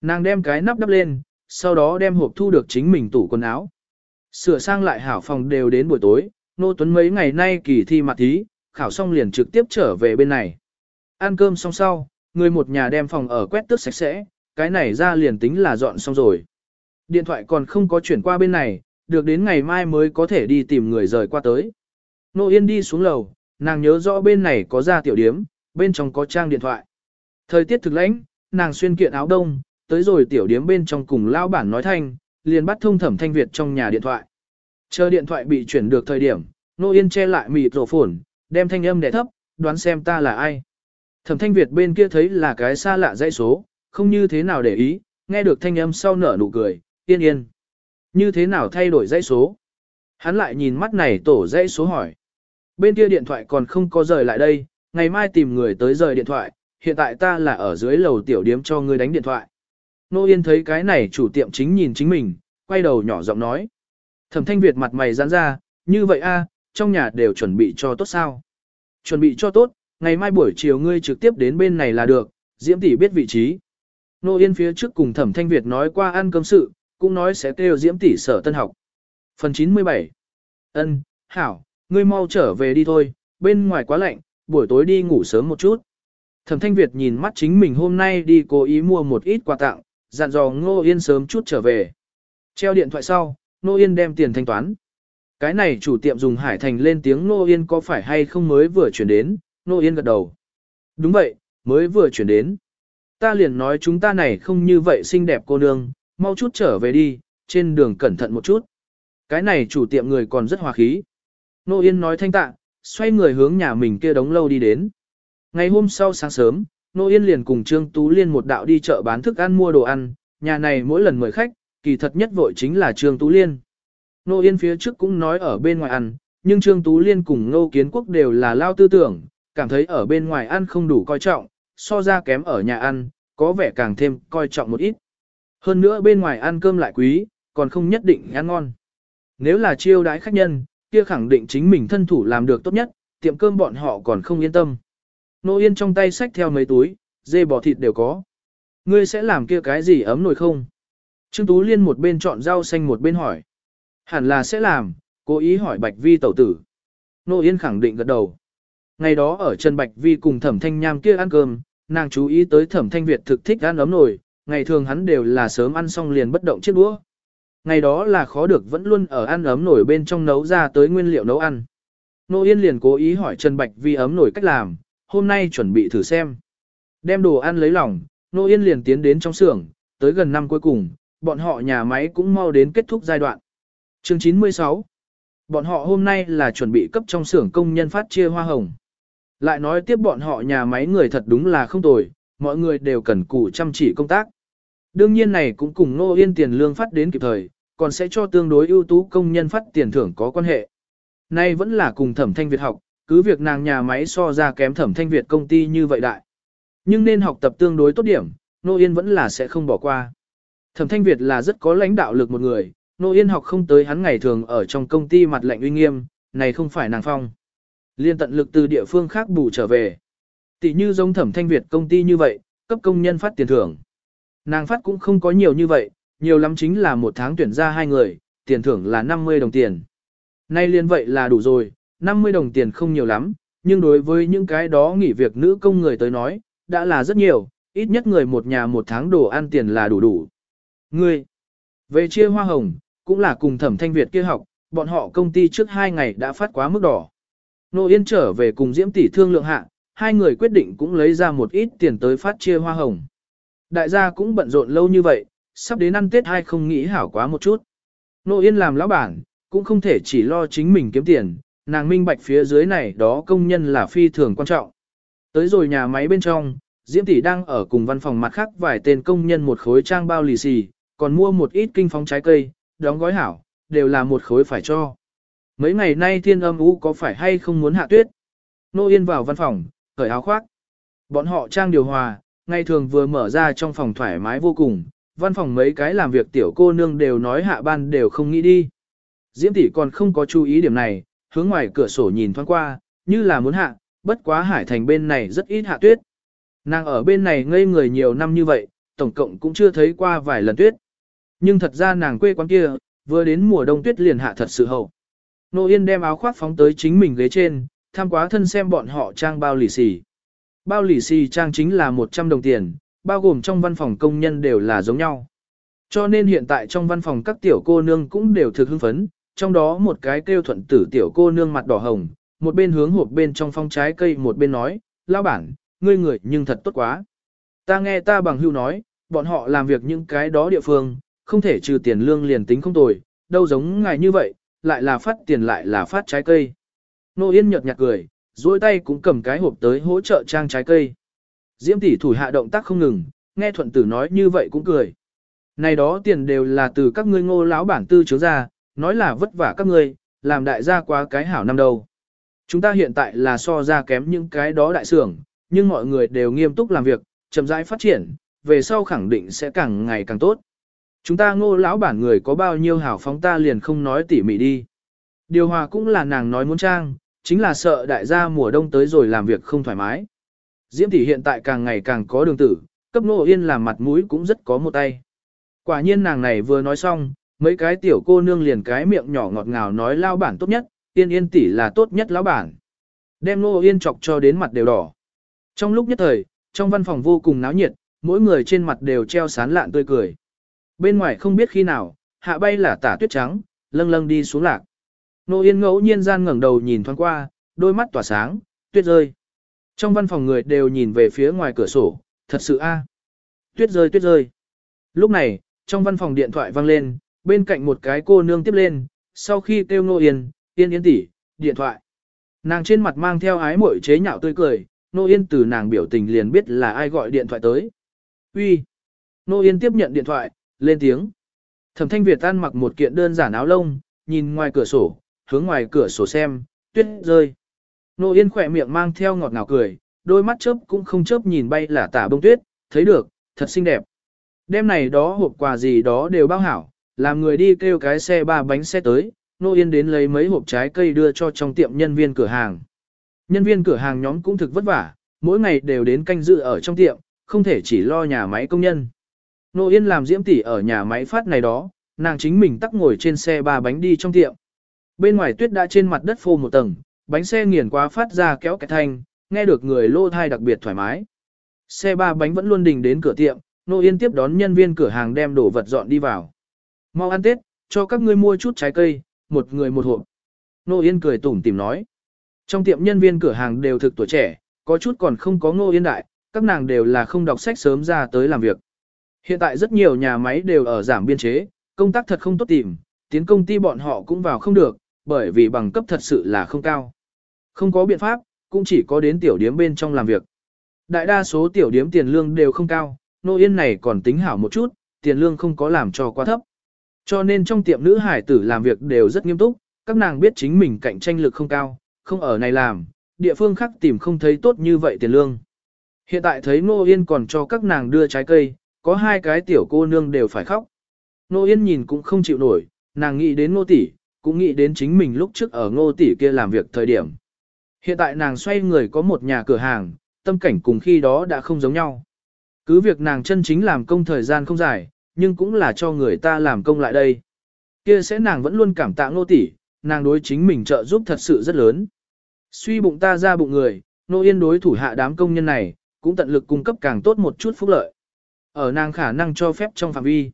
[SPEAKER 1] Nàng đem cái nắp đắp lên, sau đó đem hộp thu được chính mình tủ quần áo. Sửa sang lại hảo phòng đều đến buổi tối, nô tuấn mấy ngày nay kỳ thi mặt thí, khảo xong liền trực tiếp trở về bên này. Ăn cơm xong sau, người một nhà đem phòng ở quét tước sạch sẽ, cái này ra liền tính là dọn xong rồi. Điện thoại còn không có chuyển qua bên này, được đến ngày mai mới có thể đi tìm người rời qua tới. Nô Yên đi xuống lầu, nàng nhớ rõ bên này có ra tiểu điếm, bên trong có trang điện thoại. Thời tiết thực lãnh, nàng xuyên kiện áo đông, tới rồi tiểu điếm bên trong cùng lao bản nói thanh, liền bắt thông thẩm thanh Việt trong nhà điện thoại. Chờ điện thoại bị chuyển được thời điểm, Nô Yên che lại mịt rổ phổn, đem thanh âm đẻ thấp, đoán xem ta là ai. Thẩm thanh Việt bên kia thấy là cái xa lạ dãy số, không như thế nào để ý, nghe được thanh âm sau nở nụ cười, yên yên. Như thế nào thay đổi dãy số? Hắn lại nhìn mắt này tổ dãy số hỏi. Bên kia điện thoại còn không có rời lại đây, ngày mai tìm người tới rời điện thoại, hiện tại ta là ở dưới lầu tiểu điếm cho ngươi đánh điện thoại. Nô Yên thấy cái này chủ tiệm chính nhìn chính mình, quay đầu nhỏ giọng nói. Thẩm thanh Việt mặt mày giãn ra, như vậy a trong nhà đều chuẩn bị cho tốt sao. Chuẩn bị cho tốt, ngày mai buổi chiều ngươi trực tiếp đến bên này là được, Diễm tỷ biết vị trí. Nô Yên phía trước cùng Thẩm Thanh Việt nói qua ăn cơm sự, cũng nói sẽ kêu Diễm tỷ sở tân học. Phần 97 ân Hảo, ngươi mau trở về đi thôi, bên ngoài quá lạnh, buổi tối đi ngủ sớm một chút. Thẩm Thanh Việt nhìn mắt chính mình hôm nay đi cố ý mua một ít quà tặng, dặn dò Ngô Yên sớm chút trở về. Treo điện thoại sau, Ngô Yên đem tiền thanh toán. Cái này chủ tiệm dùng hải thành lên tiếng Nô Yên có phải hay không mới vừa chuyển đến, Nô Yên gật đầu. Đúng vậy, mới vừa chuyển đến. Ta liền nói chúng ta này không như vậy xinh đẹp cô nương, mau chút trở về đi, trên đường cẩn thận một chút. Cái này chủ tiệm người còn rất hòa khí. Nô Yên nói thanh tạ, xoay người hướng nhà mình kia đống lâu đi đến. Ngày hôm sau sáng sớm, Nô Yên liền cùng Trương Tú Liên một đạo đi chợ bán thức ăn mua đồ ăn, nhà này mỗi lần mời khách, kỳ thật nhất vội chính là Trương Tú Liên. Nô Yên phía trước cũng nói ở bên ngoài ăn, nhưng Trương Tú Liên cùng Nô Kiến Quốc đều là lao tư tưởng, cảm thấy ở bên ngoài ăn không đủ coi trọng, so ra kém ở nhà ăn, có vẻ càng thêm coi trọng một ít. Hơn nữa bên ngoài ăn cơm lại quý, còn không nhất định ăn ngon. Nếu là chiêu đãi khách nhân, kia khẳng định chính mình thân thủ làm được tốt nhất, tiệm cơm bọn họ còn không yên tâm. Nô Yên trong tay xách theo mấy túi, dê bò thịt đều có. Ngươi sẽ làm kia cái gì ấm nồi không? Trương Tú Liên một bên chọn rau xanh một bên hỏi. Hẳn là sẽ làm, cố ý hỏi Bạch Vi tẩu tử. Nô Yên khẳng định gật đầu. Ngày đó ở Trần Bạch Vi cùng Thẩm Thanh Nham kia ăn cơm, nàng chú ý tới Thẩm Thanh Việt thực thích ăn ấm nồi, ngày thường hắn đều là sớm ăn xong liền bất động chiếc đũa. Ngày đó là khó được vẫn luôn ở ăn ấm nổi bên trong nấu ra tới nguyên liệu nấu ăn. Nô Yên liền cố ý hỏi Trần Bạch vì ấm nổi cách làm, hôm nay chuẩn bị thử xem. Đem đồ ăn lấy lòng, Nô Yên liền tiến đến trong xưởng, tới gần năm cuối cùng, bọn họ nhà máy cũng mau đến kết thúc giai đoạn. chương 96 Bọn họ hôm nay là chuẩn bị cấp trong xưởng công nhân phát chia hoa hồng. Lại nói tiếp bọn họ nhà máy người thật đúng là không tồi, mọi người đều cần cù chăm chỉ công tác. Đương nhiên này cũng cùng Nô Yên tiền lương phát đến kịp thời, còn sẽ cho tương đối ưu tú công nhân phát tiền thưởng có quan hệ. Nay vẫn là cùng thẩm thanh Việt học, cứ việc nàng nhà máy so ra kém thẩm thanh Việt công ty như vậy đại. Nhưng nên học tập tương đối tốt điểm, Nô Yên vẫn là sẽ không bỏ qua. Thẩm thanh Việt là rất có lãnh đạo lực một người, Nô Yên học không tới hắn ngày thường ở trong công ty mặt lạnh uy nghiêm, này không phải nàng phong. Liên tận lực từ địa phương khác bù trở về. Tỷ như giống thẩm thanh Việt công ty như vậy, cấp công nhân phát tiền thưởng. Nàng phát cũng không có nhiều như vậy, nhiều lắm chính là một tháng tuyển ra hai người, tiền thưởng là 50 đồng tiền. Nay liên vậy là đủ rồi, 50 đồng tiền không nhiều lắm, nhưng đối với những cái đó nghỉ việc nữ công người tới nói, đã là rất nhiều, ít nhất người một nhà một tháng đồ ăn tiền là đủ đủ. Ngươi, về chia hoa hồng, cũng là cùng thẩm thanh Việt kia học, bọn họ công ty trước hai ngày đã phát quá mức đỏ. Nô Yên trở về cùng Diễm tỷ thương lượng hạ, hai người quyết định cũng lấy ra một ít tiền tới phát chia hoa hồng. Đại gia cũng bận rộn lâu như vậy, sắp đến ăn Tết hay không nghĩ hảo quá một chút. Nô Yên làm lão bản, cũng không thể chỉ lo chính mình kiếm tiền, nàng minh bạch phía dưới này đó công nhân là phi thường quan trọng. Tới rồi nhà máy bên trong, Diễm Tỷ đang ở cùng văn phòng mặt khác vài tên công nhân một khối trang bao lì xì, còn mua một ít kinh phóng trái cây, đóng gói hảo, đều là một khối phải cho. Mấy ngày nay thiên âm ú có phải hay không muốn hạ tuyết? Nô Yên vào văn phòng, cởi áo khoác. Bọn họ trang điều hòa, ngày thường vừa mở ra trong phòng thoải mái vô cùng, văn phòng mấy cái làm việc tiểu cô nương đều nói hạ ban đều không nghĩ đi. Diễm tỷ còn không có chú ý điểm này, hướng ngoài cửa sổ nhìn thoáng qua, như là muốn hạ, bất quá hải thành bên này rất ít hạ tuyết. Nàng ở bên này ngây người nhiều năm như vậy, tổng cộng cũng chưa thấy qua vài lần tuyết. Nhưng thật ra nàng quê quán kia, vừa đến mùa đông tuyết liền hạ thật sự hậu. Nô Yên đem áo khoác phóng tới chính mình ghế trên, tham quá thân xem bọn họ trang bao lì xì. Bao lì xì trang chính là 100 đồng tiền, bao gồm trong văn phòng công nhân đều là giống nhau. Cho nên hiện tại trong văn phòng các tiểu cô nương cũng đều thực hưng phấn, trong đó một cái kêu thuận tử tiểu cô nương mặt đỏ hồng, một bên hướng hộp bên trong phong trái cây một bên nói, lao bản, ngươi người nhưng thật tốt quá. Ta nghe ta bằng hưu nói, bọn họ làm việc những cái đó địa phương, không thể trừ tiền lương liền tính không tồi, đâu giống ngài như vậy, lại là phát tiền lại là phát trái cây. Nô Yên nhợt nhạt cười, duỗi tay cũng cầm cái hộp tới hỗ trợ trang trái cây. Diễm tỷ thủ hạ động tác không ngừng, nghe thuận tử nói như vậy cũng cười. Này đó tiền đều là từ các ngươi ngô lão bản tư chứa ra, nói là vất vả các ngươi, làm đại gia quá cái hảo năm đầu. Chúng ta hiện tại là so ra kém những cái đó đại xưởng, nhưng mọi người đều nghiêm túc làm việc, chậm rãi phát triển, về sau khẳng định sẽ càng ngày càng tốt. Chúng ta ngô lão bản người có bao nhiêu hảo phóng ta liền không nói tỉ mỉ đi. Điều hòa cũng là nàng nói muốn trang, chính là sợ đại gia mùa đông tới rồi làm việc không thoải mái. Diễm tỷ hiện tại càng ngày càng có đường tử, cấp nô yên làm mặt mũi cũng rất có một tay. Quả nhiên nàng này vừa nói xong, mấy cái tiểu cô nương liền cái miệng nhỏ ngọt ngào nói lao bản tốt nhất, yên yên tỷ là tốt nhất lão bản. Đem nô yên chọc cho đến mặt đều đỏ. Trong lúc nhất thời, trong văn phòng vô cùng náo nhiệt, mỗi người trên mặt đều treo sán lạn tươi cười. Bên ngoài không biết khi nào, hạ bay là tả tuyết trắng, lâng lâng đi xuống lạc. Nô Yên ngẫu nhiên gian ngẩng đầu nhìn thoáng qua, đôi mắt tỏa sáng, tuyết rơi. Trong văn phòng người đều nhìn về phía ngoài cửa sổ, thật sự a Tuyết rơi tuyết rơi. Lúc này, trong văn phòng điện thoại vang lên, bên cạnh một cái cô nương tiếp lên, sau khi kêu Nô Yên, Yên Yên tỷ điện thoại. Nàng trên mặt mang theo ái mội chế nhạo tươi cười, Nô Yên từ nàng biểu tình liền biết là ai gọi điện thoại tới. Uy. Nô Yên tiếp nhận điện thoại, lên tiếng. Thẩm Thanh Việt ăn mặc một kiện đơn giản áo lông, nhìn ngoài cửa sổ, hướng ngoài cửa sổ xem, tuyết rơi. Nô Yên khỏe miệng mang theo ngọt ngào cười, đôi mắt chớp cũng không chớp nhìn bay là tả bông tuyết, thấy được, thật xinh đẹp. Đêm này đó hộp quà gì đó đều bao hảo, làm người đi kêu cái xe ba bánh xe tới, Nô Yên đến lấy mấy hộp trái cây đưa cho trong tiệm nhân viên cửa hàng. Nhân viên cửa hàng nhóm cũng thực vất vả, mỗi ngày đều đến canh dự ở trong tiệm, không thể chỉ lo nhà máy công nhân. Nô Yên làm diễm tỷ ở nhà máy phát này đó, nàng chính mình tắc ngồi trên xe ba bánh đi trong tiệm. Bên ngoài tuyết đã trên mặt đất phô một tầng, bánh xe nghiền quá phát ra kéo cái thanh, nghe được người lô thai đặc biệt thoải mái. Xe ba bánh vẫn luôn đình đến cửa tiệm, Nô Yên tiếp đón nhân viên cửa hàng đem đồ vật dọn đi vào. Mau ăn Tết, cho các ngươi mua chút trái cây, một người một hộp. Nô Yên cười tủm tìm nói. Trong tiệm nhân viên cửa hàng đều thực tuổi trẻ, có chút còn không có Nô Yên đại, các nàng đều là không đọc sách sớm ra tới làm việc. Hiện tại rất nhiều nhà máy đều ở giảm biên chế, công tác thật không tốt tìm, tiến công ty bọn họ cũng vào không được, bởi vì bằng cấp thật sự là không cao. Không có biện pháp, cũng chỉ có đến tiểu điếm bên trong làm việc. Đại đa số tiểu điếm tiền lương đều không cao, nô yên này còn tính hảo một chút, tiền lương không có làm cho quá thấp. Cho nên trong tiệm nữ hải tử làm việc đều rất nghiêm túc, các nàng biết chính mình cạnh tranh lực không cao, không ở này làm, địa phương khác tìm không thấy tốt như vậy tiền lương. Hiện tại thấy Nô Yên còn cho các nàng đưa trái cây, có hai cái tiểu cô nương đều phải khóc. Nô Yên nhìn cũng không chịu nổi, nàng nghĩ đến Nô Tỷ, cũng nghĩ đến chính mình lúc trước ở Ngô Tỷ kia làm việc thời điểm. Hiện tại nàng xoay người có một nhà cửa hàng, tâm cảnh cùng khi đó đã không giống nhau. Cứ việc nàng chân chính làm công thời gian không dài, nhưng cũng là cho người ta làm công lại đây. Kia sẽ nàng vẫn luôn cảm tạ Ngô Tỷ, nàng đối chính mình trợ giúp thật sự rất lớn. Suy bụng ta ra bụng người, Nô Yên đối thủ hạ đám công nhân này, cũng tận lực cung cấp càng tốt một chút phúc lợi. Ở nàng khả năng cho phép trong phạm vi.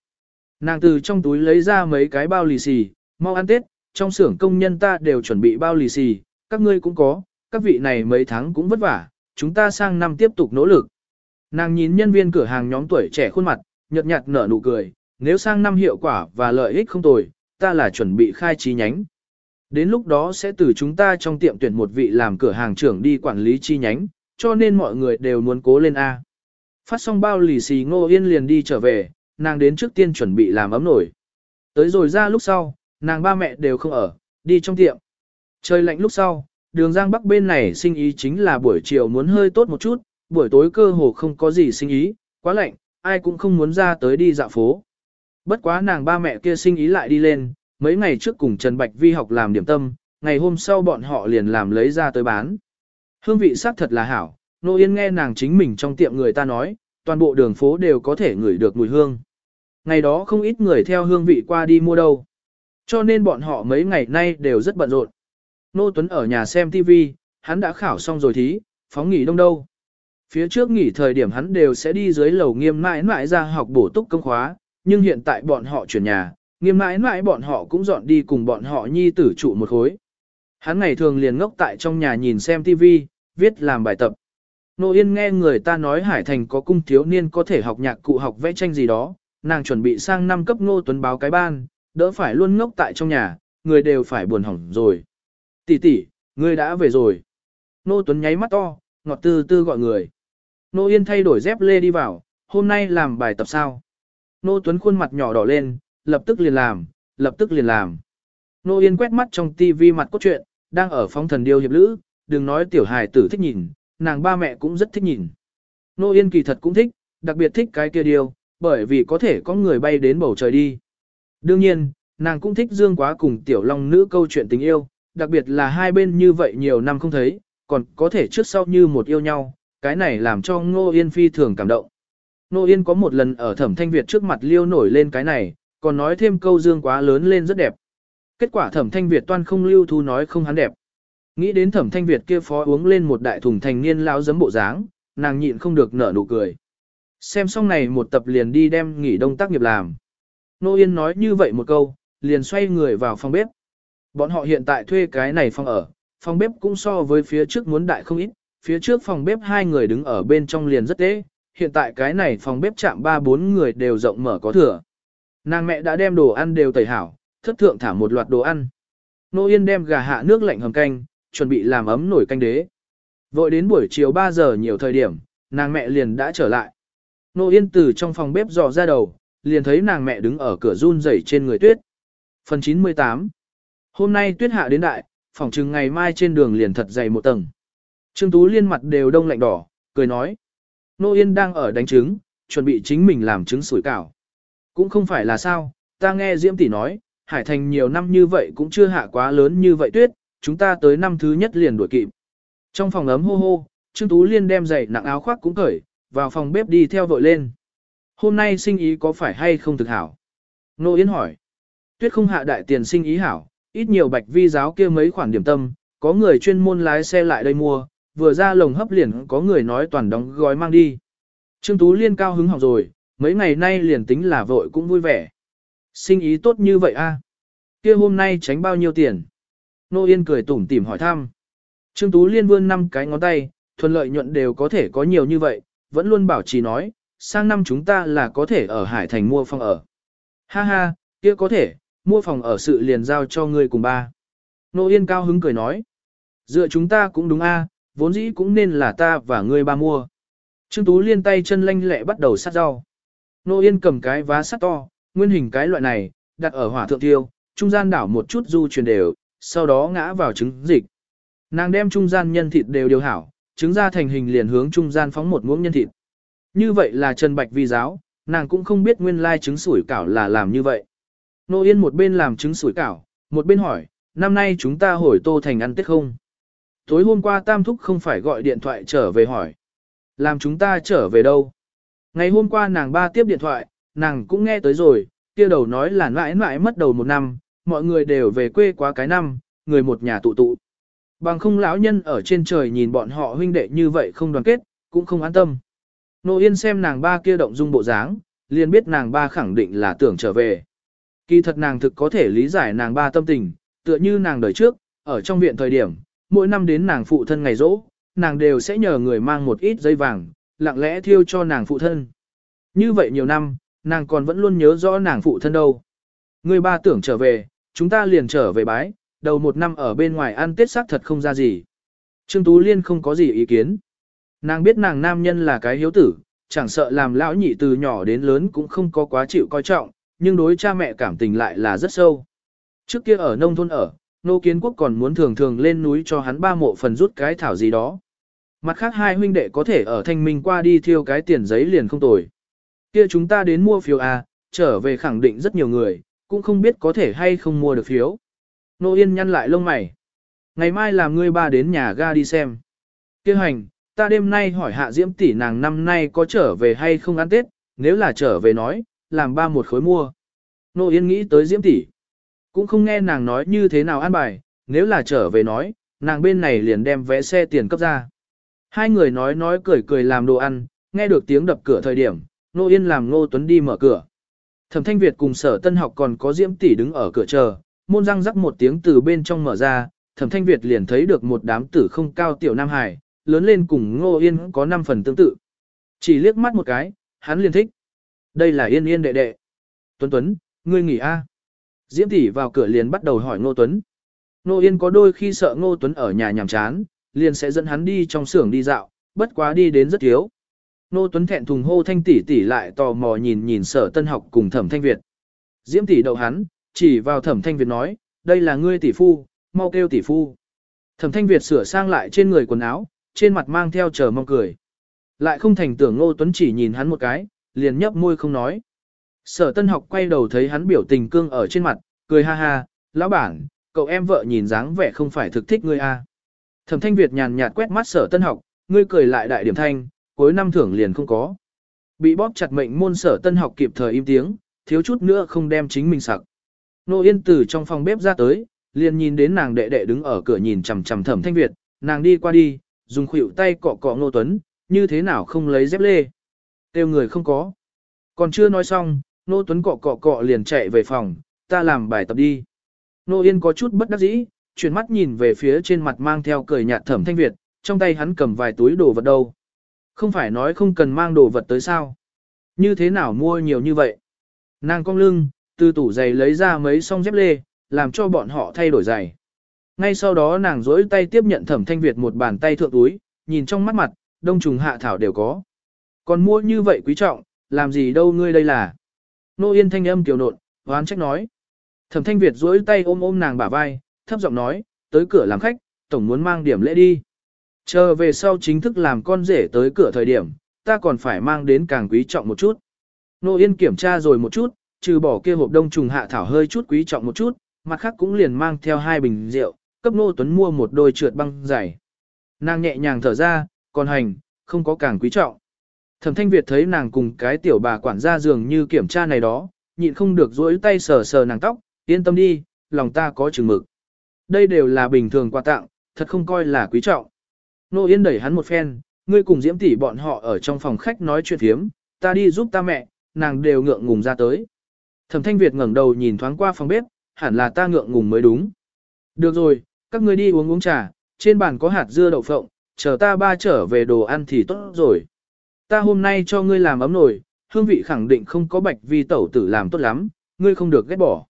[SPEAKER 1] Nàng từ trong túi lấy ra mấy cái bao lì xì, mau ăn Tết, trong xưởng công nhân ta đều chuẩn bị bao lì xì, các ngươi cũng có, các vị này mấy tháng cũng vất vả, chúng ta sang năm tiếp tục nỗ lực. Nàng nhìn nhân viên cửa hàng nhóm tuổi trẻ khuôn mặt, nhợt nhạt nở nụ cười, nếu sang năm hiệu quả và lợi ích không tồi, ta là chuẩn bị khai chi nhánh. Đến lúc đó sẽ từ chúng ta trong tiệm tuyển một vị làm cửa hàng trưởng đi quản lý chi nhánh, cho nên mọi người đều muốn cố lên A. Phát xong bao lì xì ngô yên liền đi trở về, nàng đến trước tiên chuẩn bị làm ấm nổi. Tới rồi ra lúc sau, nàng ba mẹ đều không ở, đi trong tiệm. Trời lạnh lúc sau, đường giang bắc bên này sinh ý chính là buổi chiều muốn hơi tốt một chút, buổi tối cơ hồ không có gì sinh ý, quá lạnh, ai cũng không muốn ra tới đi dạo phố. Bất quá nàng ba mẹ kia sinh ý lại đi lên, mấy ngày trước cùng Trần Bạch Vi học làm điểm tâm, ngày hôm sau bọn họ liền làm lấy ra tới bán. Hương vị sắc thật là hảo, Nô Yên nghe nàng chính mình trong tiệm người ta nói, toàn bộ đường phố đều có thể ngửi được mùi hương. Ngày đó không ít người theo hương vị qua đi mua đâu. Cho nên bọn họ mấy ngày nay đều rất bận rộn. Nô Tuấn ở nhà xem TV, hắn đã khảo xong rồi thí, phóng nghỉ đông đâu. Phía trước nghỉ thời điểm hắn đều sẽ đi dưới lầu nghiêm mãi mãi ra học bổ túc công khóa, nhưng hiện tại bọn họ chuyển nhà, nghiêm mãi mãi bọn họ cũng dọn đi cùng bọn họ nhi tử trụ một khối. Hắn ngày thường liền ngốc tại trong nhà nhìn xem TV, viết làm bài tập. Nô Yên nghe người ta nói Hải Thành có cung thiếu niên có thể học nhạc cụ học vẽ tranh gì đó, nàng chuẩn bị sang năm cấp Nô Tuấn báo cái ban, đỡ phải luôn ngốc tại trong nhà, người đều phải buồn hỏng rồi. Tỷ tỷ, ngươi đã về rồi. Nô Tuấn nháy mắt to, ngọt tư tư gọi người. Nô Yên thay đổi dép lê đi vào, hôm nay làm bài tập sao. Nô Tuấn khuôn mặt nhỏ đỏ lên, lập tức liền làm, lập tức liền làm. Nô Yên quét mắt trong tivi mặt cốt truyện, đang ở phóng thần điêu hiệp lữ, đừng nói tiểu hài tử thích nhìn, nàng ba mẹ cũng rất thích nhìn. Nô Yên kỳ thật cũng thích, đặc biệt thích cái kia điêu, bởi vì có thể có người bay đến bầu trời đi. Đương nhiên, nàng cũng thích Dương Quá cùng tiểu long nữ câu chuyện tình yêu, đặc biệt là hai bên như vậy nhiều năm không thấy, còn có thể trước sau như một yêu nhau, cái này làm cho Ngô Yên phi thường cảm động. Ngô Yên có một lần ở thẩm thanh Việt trước mặt liêu nổi lên cái này, còn nói thêm câu Dương Quá lớn lên rất đẹp. Kết quả thẩm thanh Việt toan không lưu thu nói không hắn đẹp. Nghĩ đến thẩm thanh Việt kia phó uống lên một đại thùng thành niên lao giấm bộ dáng, nàng nhịn không được nở nụ cười. Xem xong này một tập liền đi đem nghỉ đông tác nghiệp làm. Nô Yên nói như vậy một câu, liền xoay người vào phòng bếp. Bọn họ hiện tại thuê cái này phòng ở, phòng bếp cũng so với phía trước muốn đại không ít, phía trước phòng bếp hai người đứng ở bên trong liền rất tế, hiện tại cái này phòng bếp chạm ba bốn người đều rộng mở có thừa. Nàng mẹ đã đem đồ ăn đều tẩy hảo, thất thượng thả một loạt đồ ăn. Nô Yên đem gà hạ nước lạnh hầm canh, chuẩn bị làm ấm nổi canh đế. Vội đến buổi chiều 3 giờ nhiều thời điểm, nàng mẹ liền đã trở lại. Nô Yên từ trong phòng bếp dò ra đầu, liền thấy nàng mẹ đứng ở cửa run rẩy trên người tuyết. Phần 98 Hôm nay tuyết hạ đến đại, phòng chừng ngày mai trên đường liền thật dày một tầng. Trương Tú liên mặt đều đông lạnh đỏ, cười nói. Nô Yên đang ở đánh trứng, chuẩn bị chính mình làm trứng sủi cảo. Cũng không phải là sao, ta nghe Diễm Tỷ nói, Hải Thành nhiều năm như vậy cũng chưa hạ quá lớn như vậy tuyết, chúng ta tới năm thứ nhất liền đuổi kịp. Trong phòng ấm hô hô, Trương Tú Liên đem giày nặng áo khoác cũng cởi, vào phòng bếp đi theo vội lên. Hôm nay sinh ý có phải hay không thực hảo? Nô Yến hỏi. Tuyết không hạ đại tiền sinh ý hảo, ít nhiều bạch vi giáo kia mấy khoản điểm tâm, có người chuyên môn lái xe lại đây mua, vừa ra lồng hấp liền có người nói toàn đóng gói mang đi. Trương Tú Liên cao hứng học rồi, mấy ngày nay liền tính là vội cũng vui vẻ. Sinh ý tốt như vậy a? Kia hôm nay tránh bao nhiêu tiền? Nô Yên cười tủm tỉm hỏi thăm. Trương Tú Liên vươn năm cái ngón tay, thuận lợi nhuận đều có thể có nhiều như vậy, vẫn luôn bảo trì nói, sang năm chúng ta là có thể ở Hải Thành mua phòng ở. Ha ha, kia có thể, mua phòng ở sự liền giao cho ngươi cùng ba. Nô Yên cao hứng cười nói. Dựa chúng ta cũng đúng a vốn dĩ cũng nên là ta và ngươi ba mua. Trương Tú Liên tay chân lanh lẹ bắt đầu sát rau. Nô Yên cầm cái vá sắt to, nguyên hình cái loại này, đặt ở hỏa thượng tiêu, trung gian đảo một chút du truyền đều, sau đó ngã vào trứng dịch. Nàng đem trung gian nhân thịt đều điều hảo, trứng ra thành hình liền hướng trung gian phóng một muỗng nhân thịt. Như vậy là Trần Bạch vi giáo, nàng cũng không biết nguyên lai trứng sủi cảo là làm như vậy. Nô Yên một bên làm trứng sủi cảo, một bên hỏi, năm nay chúng ta hồi Tô Thành ăn Tết không? Tối hôm qua Tam Thúc không phải gọi điện thoại trở về hỏi. Làm chúng ta trở về đâu? Ngày hôm qua nàng ba tiếp điện thoại, nàng cũng nghe tới rồi, kia đầu nói là mãi mãi mất đầu một năm, mọi người đều về quê quá cái năm, người một nhà tụ tụ. Bằng không lão nhân ở trên trời nhìn bọn họ huynh đệ như vậy không đoàn kết, cũng không an tâm. Nô Yên xem nàng ba kia động dung bộ dáng, liền biết nàng ba khẳng định là tưởng trở về. Kỳ thật nàng thực có thể lý giải nàng ba tâm tình, tựa như nàng đời trước, ở trong viện thời điểm, mỗi năm đến nàng phụ thân ngày rỗ, nàng đều sẽ nhờ người mang một ít dây vàng, lặng lẽ thiêu cho nàng phụ thân. Như vậy nhiều năm, nàng còn vẫn luôn nhớ rõ nàng phụ thân đâu. Người ba tưởng trở về, chúng ta liền trở về bái, đầu một năm ở bên ngoài ăn tết xác thật không ra gì. Trương Tú Liên không có gì ý kiến. Nàng biết nàng nam nhân là cái hiếu tử, chẳng sợ làm lão nhị từ nhỏ đến lớn cũng không có quá chịu coi trọng, nhưng đối cha mẹ cảm tình lại là rất sâu. Trước kia ở nông thôn ở, nô kiến quốc còn muốn thường thường lên núi cho hắn ba mộ phần rút cái thảo gì đó. Mặt khác hai huynh đệ có thể ở thanh minh qua đi thiêu cái tiền giấy liền không tồi. Kia chúng ta đến mua phiếu A, trở về khẳng định rất nhiều người, cũng không biết có thể hay không mua được phiếu. Nô Yên nhăn lại lông mày. Ngày mai làm ngươi ba đến nhà ga đi xem. Kêu hành, ta đêm nay hỏi hạ diễm tỷ nàng năm nay có trở về hay không ăn Tết, nếu là trở về nói, làm ba một khối mua. Nô Yên nghĩ tới diễm tỷ Cũng không nghe nàng nói như thế nào ăn bài, nếu là trở về nói, nàng bên này liền đem vé xe tiền cấp ra. Hai người nói nói cười cười làm đồ ăn, nghe được tiếng đập cửa thời điểm, Nô Yên làm Nô Tuấn đi mở cửa. Thẩm Thanh Việt cùng sở tân học còn có Diễm Tỷ đứng ở cửa chờ, môn răng rắc một tiếng từ bên trong mở ra, Thẩm Thanh Việt liền thấy được một đám tử không cao tiểu Nam Hải, lớn lên cùng Ngô Yên có 5 phần tương tự. Chỉ liếc mắt một cái, hắn liền thích. Đây là Yên Yên đệ đệ. Tuấn Tuấn, ngươi nghỉ a Diễm Tỷ vào cửa liền bắt đầu hỏi Ngô Tuấn. Ngô Yên có đôi khi sợ Ngô Tuấn ở nhà nhàm chán, liền sẽ dẫn hắn đi trong xưởng đi dạo, bất quá đi đến rất thiếu. Ngô Tuấn thẹn thùng hô thanh tỷ tỷ lại tò mò nhìn nhìn sở tân học cùng thẩm thanh Việt. Diễm tỷ đậu hắn, chỉ vào thẩm thanh Việt nói, đây là ngươi tỷ phu, mau kêu tỷ phu. Thẩm thanh Việt sửa sang lại trên người quần áo, trên mặt mang theo chờ mong cười. Lại không thành tưởng Ngô Tuấn chỉ nhìn hắn một cái, liền nhấp môi không nói. Sở tân học quay đầu thấy hắn biểu tình cương ở trên mặt, cười ha ha, lão bản, cậu em vợ nhìn dáng vẻ không phải thực thích ngươi a. À. Thẩm thanh Việt nhàn nhạt quét mắt sở tân học, ngươi cười lại đại điểm thanh, cuối năm thưởng liền không có. Bị bóp chặt mệnh môn sở tân học kịp thời im tiếng, thiếu chút nữa không đem chính mình sặc. Nô Yên từ trong phòng bếp ra tới, liền nhìn đến nàng đệ đệ đứng ở cửa nhìn chằm chằm Thẩm Thanh Việt, nàng đi qua đi, dùng khuỷu tay cọ cọ Ngô Tuấn, như thế nào không lấy dép lê. Tiêu người không có. Còn chưa nói xong, Ngô Tuấn cọ cọ cọ liền chạy về phòng, ta làm bài tập đi. Ngô Yên có chút bất đắc dĩ, chuyển mắt nhìn về phía trên mặt mang theo cười nhạt thẩm thanh Việt, trong tay hắn cầm vài túi đồ vật đâu. Không phải nói không cần mang đồ vật tới sao. Như thế nào mua nhiều như vậy? Nàng cong lưng, từ tủ giày lấy ra mấy song dép lê, làm cho bọn họ thay đổi giày. Ngay sau đó nàng rỗi tay tiếp nhận thẩm thanh Việt một bàn tay thượng túi, nhìn trong mắt mặt, đông trùng hạ thảo đều có. Còn mua như vậy quý trọng, làm gì đâu ngươi đây là. Nô yên thanh âm kiều nộn, hoán trách nói. Thẩm thanh Việt rỗi tay ôm ôm nàng bả vai, thấp giọng nói, tới cửa làm khách, tổng muốn mang điểm lễ đi. Chờ về sau chính thức làm con rể tới cửa thời điểm, ta còn phải mang đến càng quý trọng một chút. Nô Yên kiểm tra rồi một chút, trừ bỏ kia hộp đông trùng hạ thảo hơi chút quý trọng một chút, mặt khác cũng liền mang theo hai bình rượu, cấp Nô Tuấn mua một đôi trượt băng giày. Nàng nhẹ nhàng thở ra, còn hành, không có càng quý trọng. Thẩm Thanh Việt thấy nàng cùng cái tiểu bà quản gia dường như kiểm tra này đó, nhịn không được duỗi tay sờ sờ nàng tóc, yên tâm đi, lòng ta có chừng mực. Đây đều là bình thường quà tặng, thật không coi là quý trọng. Nô Yên đẩy hắn một phen, ngươi cùng Diễm tỷ bọn họ ở trong phòng khách nói chuyện thiếm, ta đi giúp ta mẹ, nàng đều ngượng ngùng ra tới. Thẩm Thanh Việt ngẩng đầu nhìn thoáng qua phòng bếp, hẳn là ta ngượng ngùng mới đúng. Được rồi, các ngươi đi uống uống trà, trên bàn có hạt dưa đậu phộng, chờ ta ba trở về đồ ăn thì tốt rồi. Ta hôm nay cho ngươi làm ấm nồi, hương vị khẳng định không có bạch vi tẩu tử làm tốt lắm, ngươi không được ghét bỏ.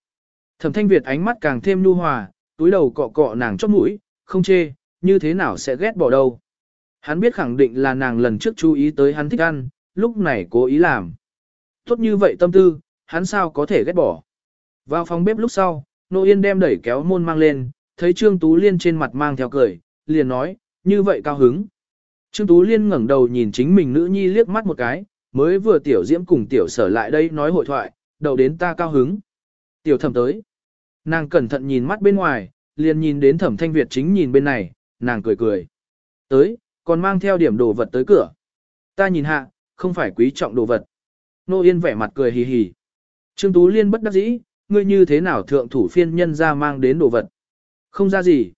[SPEAKER 1] Thẩm Thanh Việt ánh mắt càng thêm nu hòa, túi đầu cọ cọ nàng chóp mũi, không chê, như thế nào sẽ ghét bỏ đâu. Hắn biết khẳng định là nàng lần trước chú ý tới hắn thích ăn, lúc này cố ý làm. Tốt như vậy tâm tư, hắn sao có thể ghét bỏ. Vào phòng bếp lúc sau, Nô Yên đem đẩy kéo môn mang lên, thấy Trương Tú Liên trên mặt mang theo cười, liền nói, như vậy cao hứng. Trương Tú Liên ngẩng đầu nhìn chính mình nữ nhi liếc mắt một cái, mới vừa tiểu diễm cùng tiểu sở lại đây nói hội thoại, đầu đến ta cao hứng. Tiểu thẩm tới. Nàng cẩn thận nhìn mắt bên ngoài, liền nhìn đến thẩm thanh Việt chính nhìn bên này, nàng cười cười. Tới, còn mang theo điểm đồ vật tới cửa. Ta nhìn hạ, không phải quý trọng đồ vật. Nô Yên vẻ mặt cười hì hì. Trương Tú Liên bất đắc dĩ, ngươi như thế nào thượng thủ phiên nhân ra mang đến đồ vật. Không ra gì.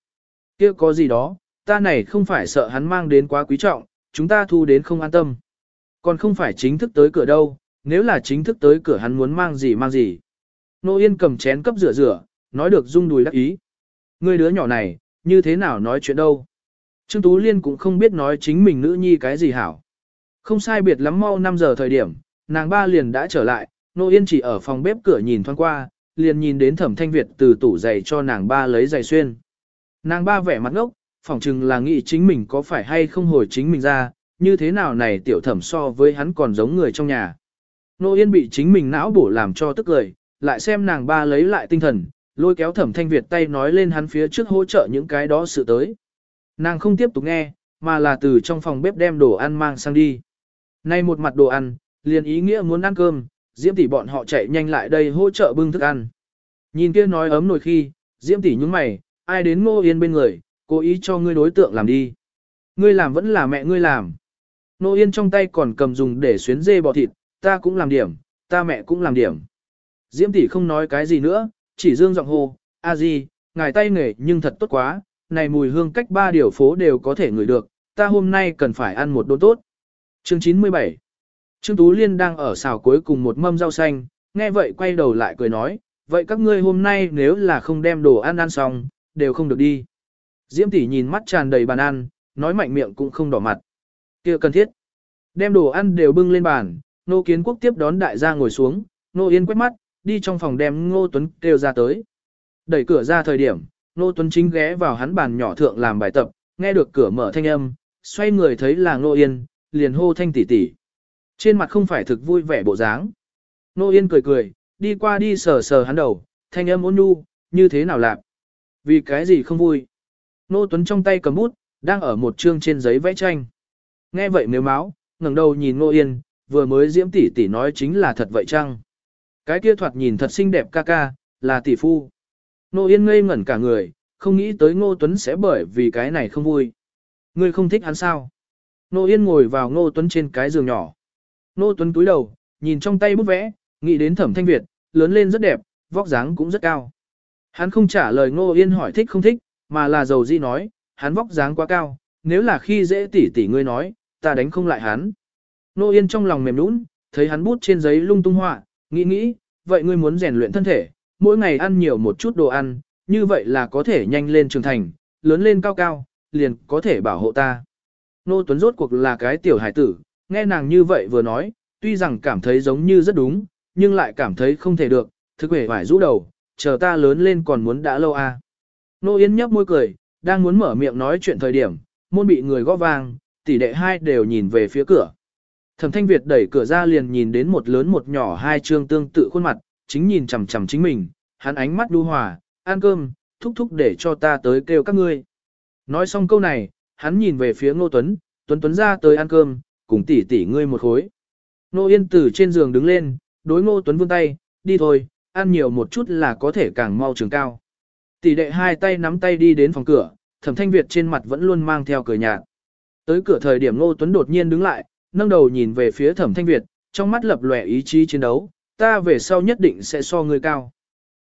[SPEAKER 1] kia có gì đó, ta này không phải sợ hắn mang đến quá quý trọng, chúng ta thu đến không an tâm. Còn không phải chính thức tới cửa đâu, nếu là chính thức tới cửa hắn muốn mang gì mang gì. Nô Yên cầm chén cấp rửa rửa, nói được rung đùi đắc ý. người đứa nhỏ này, như thế nào nói chuyện đâu. Trương Tú Liên cũng không biết nói chính mình nữ nhi cái gì hảo. Không sai biệt lắm mau 5 giờ thời điểm, nàng ba liền đã trở lại, Nô Yên chỉ ở phòng bếp cửa nhìn thoáng qua, liền nhìn đến thẩm thanh Việt từ tủ giày cho nàng ba lấy giày xuyên. Nàng ba vẻ mặt ngốc, phỏng chừng là nghĩ chính mình có phải hay không hồi chính mình ra, như thế nào này tiểu thẩm so với hắn còn giống người trong nhà. Nô Yên bị chính mình não bổ làm cho tức cười, lại xem nàng ba lấy lại tinh thần, lôi kéo thẩm thanh Việt tay nói lên hắn phía trước hỗ trợ những cái đó sự tới. Nàng không tiếp tục nghe, mà là từ trong phòng bếp đem đồ ăn mang sang đi. Nay một mặt đồ ăn, liền ý nghĩa muốn ăn cơm, Diễm tỷ bọn họ chạy nhanh lại đây hỗ trợ bưng thức ăn. Nhìn kia nói ấm nồi khi, Diễm tỷ nhúng mày, ai đến ngô yên bên người, cố ý cho ngươi đối tượng làm đi. Ngươi làm vẫn là mẹ ngươi làm. Ngô yên trong tay còn cầm dùng để xuyến dê bò thịt, ta cũng làm điểm, ta mẹ cũng làm điểm. Diễm tỷ không nói cái gì nữa, chỉ dương giọng hô, a di, ngài tay nghề nhưng thật tốt quá, này mùi hương cách ba điều phố đều có thể ngửi được, ta hôm nay cần phải ăn một đốn tốt. Chương 97 Trương Tú Liên đang ở xào cuối cùng một mâm rau xanh, nghe vậy quay đầu lại cười nói, vậy các ngươi hôm nay nếu là không đem đồ ăn ăn xong, đều không được đi. Diễm tỷ nhìn mắt tràn đầy bàn ăn, nói mạnh miệng cũng không đỏ mặt. kia cần thiết. Đem đồ ăn đều bưng lên bàn, nô kiến quốc tiếp đón đại gia ngồi xuống, nô yên quét mắt, đi trong phòng đem ngô tuấn kêu ra tới. Đẩy cửa ra thời điểm, Nô Tuấn Chính ghé vào hắn bàn nhỏ thượng làm bài tập, nghe được cửa mở thanh âm, xoay người thấy là Nô Yên, liền hô thanh tỷ tỷ. Trên mặt không phải thực vui vẻ bộ dáng. Nô Yên cười cười, đi qua đi sờ sờ hắn đầu, thanh âm ôn nhu, như thế nào lạc. Vì cái gì không vui. Nô Tuấn trong tay cầm bút, đang ở một chương trên giấy vẽ tranh. Nghe vậy nếu máu, ngẩng đầu nhìn Nô Yên, vừa mới diễm tỷ tỷ nói chính là thật vậy chăng? Cái kia thoạt nhìn thật xinh đẹp ca ca, là tỷ phu. Nô Yên ngây ngẩn cả người, không nghĩ tới Ngô Tuấn sẽ bởi vì cái này không vui. Ngươi không thích hắn sao? Nô Yên ngồi vào Ngô Tuấn trên cái giường nhỏ. Nô Tuấn cúi đầu, nhìn trong tay bút vẽ, nghĩ đến thẩm thanh Việt, lớn lên rất đẹp, vóc dáng cũng rất cao. Hắn không trả lời Ngô Yên hỏi thích không thích, mà là dầu di nói, hắn vóc dáng quá cao, nếu là khi dễ tỉ tỉ ngươi nói, ta đánh không lại hắn. Nô Yên trong lòng mềm nũng, thấy hắn bút trên giấy lung tung họa, nghĩ nghĩ, vậy ngươi muốn rèn luyện thân thể, mỗi ngày ăn nhiều một chút đồ ăn, như vậy là có thể nhanh lên trưởng thành, lớn lên cao cao, liền có thể bảo hộ ta. Nô Tuấn rốt cuộc là cái tiểu hải tử, nghe nàng như vậy vừa nói, tuy rằng cảm thấy giống như rất đúng, nhưng lại cảm thấy không thể được, thực hề phải rũ đầu, chờ ta lớn lên còn muốn đã lâu à. Nô Yến nhấp môi cười, đang muốn mở miệng nói chuyện thời điểm, môn bị người gõ vang, tỷ đệ hai đều nhìn về phía cửa. Thẩm Thanh Việt đẩy cửa ra liền nhìn đến một lớn một nhỏ hai trương tương tự khuôn mặt, chính nhìn chằm chằm chính mình, hắn ánh mắt đu hòa, ăn cơm, thúc thúc để cho ta tới kêu các ngươi. Nói xong câu này, hắn nhìn về phía Ngô Tuấn, Tuấn Tuấn ra tới ăn cơm, cùng tỷ tỷ ngươi một khối. Nô Yên từ trên giường đứng lên, đối Ngô Tuấn vươn tay, đi thôi, ăn nhiều một chút là có thể càng mau trường cao. Tỷ đệ hai tay nắm tay đi đến phòng cửa, Thẩm Thanh Việt trên mặt vẫn luôn mang theo cười nhạt. Tới cửa thời điểm Ngô Tuấn đột nhiên đứng lại, nâng đầu nhìn về phía Thẩm Thanh Việt, trong mắt lập lòe ý chí chiến đấu, ta về sau nhất định sẽ so ngươi cao.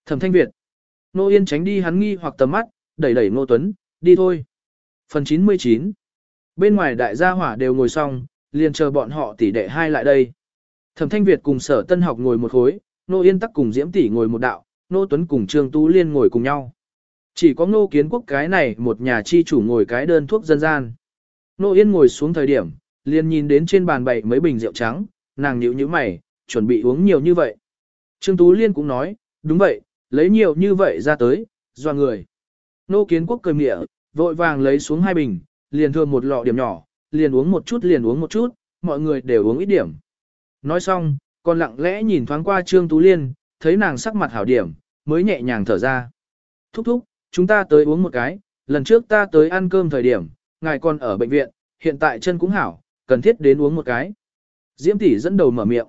[SPEAKER 1] Thẩm Thanh Việt. Nô Yên tránh đi hắn nghi hoặc tầm mắt, đẩy đẩy Ngô Tuấn, đi thôi. Phần 99 Bên ngoài đại gia hỏa đều ngồi xong, liền chờ bọn họ tỷ đệ hai lại đây. Thẩm Thanh Việt cùng sở tân học ngồi một khối, Nô Yên tắc cùng Diễm tỷ ngồi một đạo, Nô Tuấn cùng Trương Tú Liên ngồi cùng nhau. Chỉ có Nô Kiến Quốc cái này một nhà chi chủ ngồi cái đơn thuốc dân gian. Nô Yên ngồi xuống thời điểm, liền nhìn đến trên bàn bày mấy bình rượu trắng, nàng nhíu như mày, chuẩn bị uống nhiều như vậy. Trương Tú Liên cũng nói, đúng vậy, lấy nhiều như vậy ra tới, doa người. Nô Kiến Quốc cười mỉa, vội vàng lấy xuống hai bình, liền thừa một lọ điểm nhỏ, liền uống một chút liền uống một chút, mọi người đều uống ít điểm. Nói xong, còn lặng lẽ nhìn thoáng qua Trương Tú Liên, thấy nàng sắc mặt hảo điểm, mới nhẹ nhàng thở ra. Thúc thúc, chúng ta tới uống một cái, lần trước ta tới ăn cơm thời điểm, ngài còn ở bệnh viện, hiện tại chân cũng hảo, cần thiết đến uống một cái. Diễm tỷ dẫn đầu mở miệng.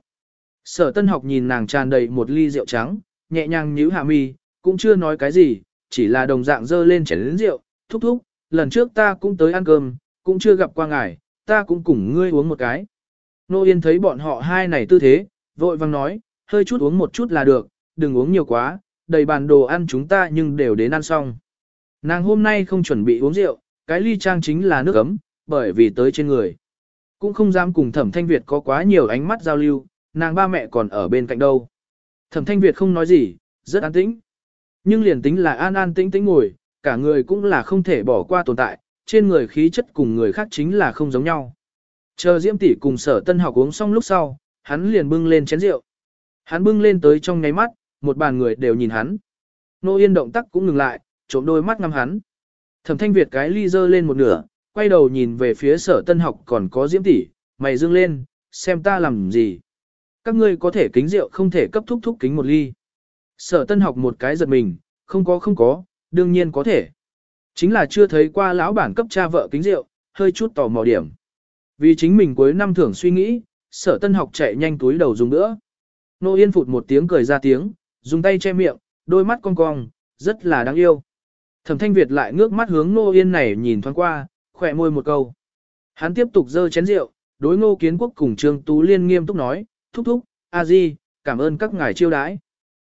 [SPEAKER 1] Sở tân học nhìn nàng tràn đầy một ly rượu trắng, nhẹ nhàng nhíu hạ mi, cũng chưa nói cái gì, chỉ là đồng dạng dơ lên chén lớn rượu, thúc thúc, lần trước ta cũng tới ăn cơm, cũng chưa gặp qua ngài, ta cũng cùng ngươi uống một cái. Nô Yên thấy bọn họ hai này tư thế, vội vang nói, hơi chút uống một chút là được, đừng uống nhiều quá, đầy bàn đồ ăn chúng ta nhưng đều đến ăn xong. Nàng hôm nay không chuẩn bị uống rượu, cái ly trang chính là nước ấm, bởi vì tới trên người. Cũng không dám cùng thẩm thanh Việt có quá nhiều ánh mắt giao lưu, nàng ba mẹ còn ở bên cạnh đâu. Thẩm thanh Việt không nói gì, rất an tĩnh. Nhưng liền tính là an an tĩnh tĩnh ngồi, cả người cũng là không thể bỏ qua tồn tại, trên người khí chất cùng người khác chính là không giống nhau. Chờ Diễm tỷ cùng sở tân học uống xong lúc sau, hắn liền bưng lên chén rượu. Hắn bưng lên tới trong ngáy mắt, một bàn người đều nhìn hắn. Nô Yên động tác cũng ngừng lại, trộm đôi mắt ngắm hắn. Thẩm Thanh Việt cái ly dơ lên một nửa, quay đầu nhìn về phía sở tân học còn có Diễm tỷ, mày dương lên, xem ta làm gì. Các ngươi có thể kính rượu không thể cấp thúc thúc kính một ly. Sở tân học một cái giật mình, không có không có, đương nhiên có thể. Chính là chưa thấy qua lão bản cấp cha vợ kính rượu, hơi chút tò mò điểm. Vì chính mình cuối năm thưởng suy nghĩ, sở tân học chạy nhanh túi đầu dùng nữa. Nô Yên phụt một tiếng cười ra tiếng, dùng tay che miệng, đôi mắt cong cong, rất là đáng yêu. Thẩm thanh Việt lại ngước mắt hướng Nô Yên này nhìn thoáng qua, khỏe môi một câu. Hắn tiếp tục dơ chén rượu, đối ngô kiến quốc cùng Trương Tú Liên nghiêm túc nói, thúc thúc, a di, cảm ơn các ngài chiêu đãi.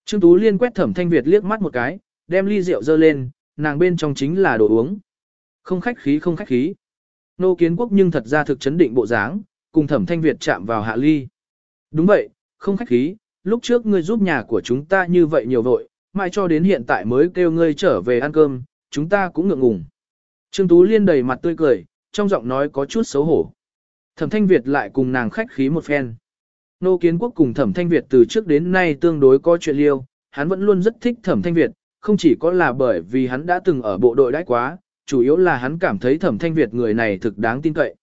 [SPEAKER 1] Trương Tú Liên quét thẩm thanh Việt liếc mắt một cái, đem ly rượu dơ lên, nàng bên trong chính là đồ uống. Không khách khí không khách khí. Nô kiến quốc nhưng thật ra thực chấn định bộ dáng, cùng thẩm thanh Việt chạm vào hạ ly. Đúng vậy, không khách khí, lúc trước ngươi giúp nhà của chúng ta như vậy nhiều vội, mãi cho đến hiện tại mới kêu ngươi trở về ăn cơm, chúng ta cũng ngượng ngùng. Trương Tú Liên đầy mặt tươi cười, trong giọng nói có chút xấu hổ. Thẩm Thanh Việt lại cùng nàng khách khí một phen. Nô Kiến Quốc cùng Thẩm Thanh Việt từ trước đến nay tương đối có chuyện liêu, hắn vẫn luôn rất thích Thẩm Thanh Việt, không chỉ có là bởi vì hắn đã từng ở bộ đội đãi quá, chủ yếu là hắn cảm thấy Thẩm Thanh Việt người này thực đáng tin cậy.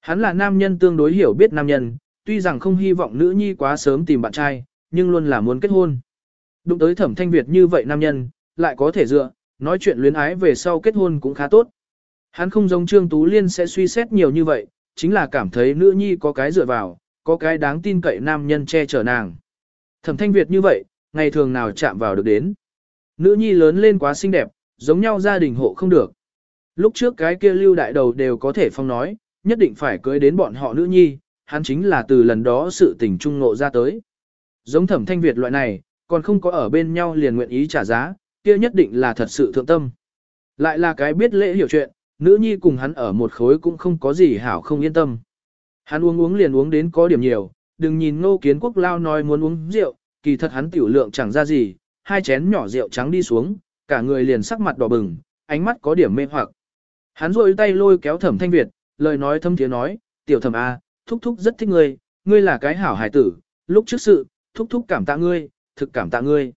[SPEAKER 1] Hắn là nam nhân tương đối hiểu biết nam nhân, tuy rằng không hy vọng nữ nhi quá sớm tìm bạn trai, nhưng luôn là muốn kết hôn. Đụng tới Thẩm Thanh Việt như vậy nam nhân, lại có thể dựa, nói chuyện luyến ái về sau kết hôn cũng khá tốt. Hắn không giống Trương Tú Liên sẽ suy xét nhiều như vậy, chính là cảm thấy nữ nhi có cái dựa vào, có cái đáng tin cậy nam nhân che chở nàng. Thẩm thanh Việt như vậy, ngày thường nào chạm vào được đến. Nữ nhi lớn lên quá xinh đẹp, giống nhau gia đình hộ không được. Lúc trước cái kia lưu đại đầu đều có thể phong nói, nhất định phải cưới đến bọn họ nữ nhi, hắn chính là từ lần đó sự tình trung ngộ ra tới. Giống thẩm thanh Việt loại này, còn không có ở bên nhau liền nguyện ý trả giá, kia nhất định là thật sự thượng tâm. Lại là cái biết lễ hiểu chuyện, nữ nhi cùng hắn ở một khối cũng không có gì hảo không yên tâm. Hắn uống uống liền uống đến có điểm nhiều, đừng nhìn ngô kiến quốc lao nói muốn uống rượu, kỳ thật hắn tiểu lượng chẳng ra gì, hai chén nhỏ rượu trắng đi xuống, cả người liền sắc mặt đỏ bừng, ánh mắt có điểm mê hoặc. Hắn rôi tay lôi kéo thẩm thanh Việt, lời nói thâm tiếng nói, tiểu thẩm A, thúc thúc rất thích ngươi, ngươi là cái hảo hài tử, lúc trước sự, thúc thúc cảm tạ ngươi, thực cảm tạ ngươi.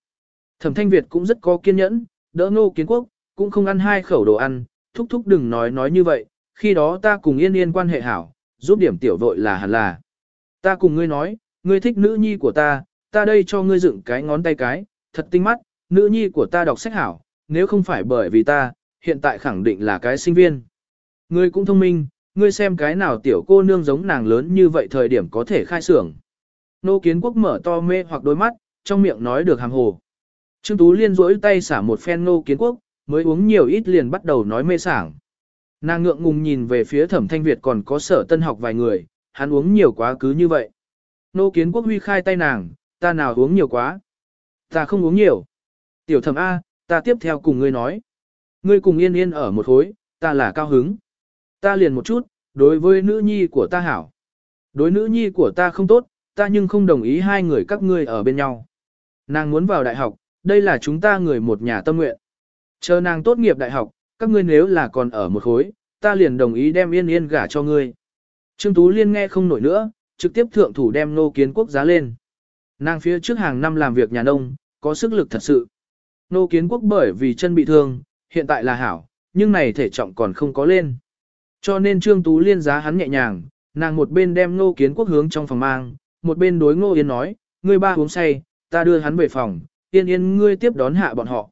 [SPEAKER 1] Thẩm thanh Việt cũng rất có kiên nhẫn, đỡ ngô kiến quốc, cũng không ăn hai khẩu đồ ăn, thúc thúc đừng nói nói như vậy, khi đó ta cùng yên yên quan hệ hảo, giúp điểm tiểu vội là hẳn là. Ta cùng ngươi nói, ngươi thích nữ nhi của ta, ta đây cho ngươi dựng cái ngón tay cái, thật tinh mắt, nữ nhi của ta đọc sách hảo, nếu không phải bởi vì ta, hiện tại khẳng định là cái sinh viên. Ngươi cũng thông minh, ngươi xem cái nào tiểu cô nương giống nàng lớn như vậy thời điểm có thể khai xưởng. Nô kiến quốc mở to mê hoặc đôi mắt, trong miệng nói được hàng hồ. Trương Tú Liên rỗi tay xả một phen nô kiến quốc, mới uống nhiều ít liền bắt đầu nói mê sảng. Nàng ngượng ngùng nhìn về phía thẩm thanh Việt còn có sở tân học vài người, hắn uống nhiều quá cứ như vậy. Nô kiến quốc huy khai tay nàng, ta nào uống nhiều quá. Ta không uống nhiều. Tiểu thẩm A, ta tiếp theo cùng ngươi nói. Ngươi cùng yên yên ở một khối, ta là cao hứng. Ta liền một chút, đối với nữ nhi của ta hảo. Đối nữ nhi của ta không tốt, ta nhưng không đồng ý hai người các ngươi ở bên nhau. Nàng muốn vào đại học, đây là chúng ta người một nhà tâm nguyện. Chờ nàng tốt nghiệp đại học, các ngươi nếu là còn ở một khối, ta liền đồng ý đem yên yên gả cho ngươi. Trương Tú Liên nghe không nổi nữa, trực tiếp thượng thủ đem nô kiến quốc giá lên. Nàng phía trước hàng năm làm việc nhà nông, có sức lực thật sự. Nô kiến quốc bởi vì chân bị thương, hiện tại là hảo, nhưng này thể trọng còn không có lên. Cho nên Trương Tú Liên giá hắn nhẹ nhàng, nàng một bên đem nô kiến quốc hướng trong phòng mang, một bên đối ngô yên nói, ngươi ba uống say, ta đưa hắn về phòng, yên yên ngươi tiếp đón hạ bọn họ.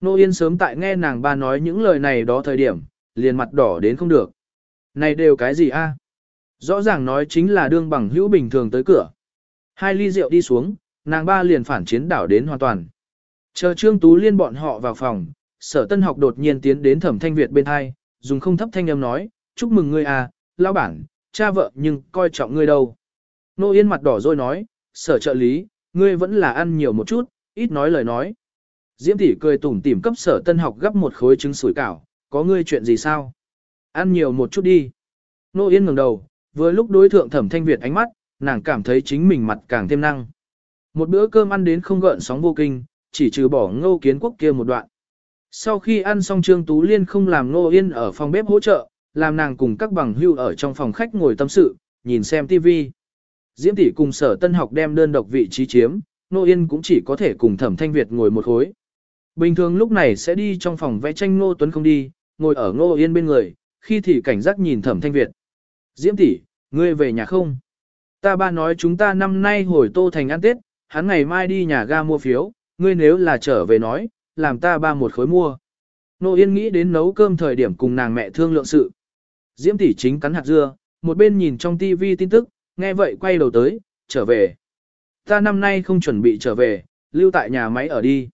[SPEAKER 1] Nô yên sớm tại nghe nàng ba nói những lời này đó thời điểm, liền mặt đỏ đến không được. Này đều cái gì a? Rõ ràng nói chính là đương bằng hữu bình thường tới cửa. Hai ly rượu đi xuống, nàng ba liền phản chiến đảo đến hoàn toàn. Chờ Trương Tú Liên bọn họ vào phòng, sở tân học đột nhiên tiến đến thẩm thanh Việt bên hai, dùng không thấp thanh âm nói, chúc mừng ngươi à, lão bản, cha vợ nhưng coi trọng ngươi đâu. Nô Yên mặt đỏ rồi nói, sở trợ lý, ngươi vẫn là ăn nhiều một chút, ít nói lời nói. Diễm tỷ cười tủm tỉm cấp sở tân học gấp một khối trứng sủi cảo, có ngươi chuyện gì sao? Ăn nhiều một chút đi. Nô Yên ngẩng đầu, vừa lúc đối thượng thẩm thanh Việt ánh mắt, nàng cảm thấy chính mình mặt càng thêm năng. Một bữa cơm ăn đến không gợn sóng vô kinh, chỉ trừ bỏ ngô kiến quốc kia một đoạn. Sau khi ăn xong Trương Tú Liên không làm Ngô Yên ở phòng bếp hỗ trợ, làm nàng cùng các bằng hưu ở trong phòng khách ngồi tâm sự, nhìn xem TV. Diễm tỷ cùng sở tân học đem đơn độc vị trí chiếm, Ngô Yên cũng chỉ có thể cùng Thẩm Thanh Việt ngồi một khối. Bình thường lúc này sẽ đi trong phòng vẽ tranh Ngô Tuấn không đi, ngồi ở Ngô Yên bên người, khi thì cảnh giác nhìn Thẩm Thanh Việt. Diễm tỷ, ngươi về nhà không? Ta ba nói chúng ta năm nay hồi Tô Thành ăn Tết, hắn ngày mai đi nhà ga mua phiếu, ngươi nếu là trở về nói, làm ta ba một khối mua. Nô Yên nghĩ đến nấu cơm thời điểm cùng nàng mẹ thương lượng sự. Diễm tỷ chính cắn hạt dưa, một bên nhìn trong tivi tin tức, nghe vậy quay đầu tới, trở về. Ta năm nay không chuẩn bị trở về, lưu tại nhà máy ở đi.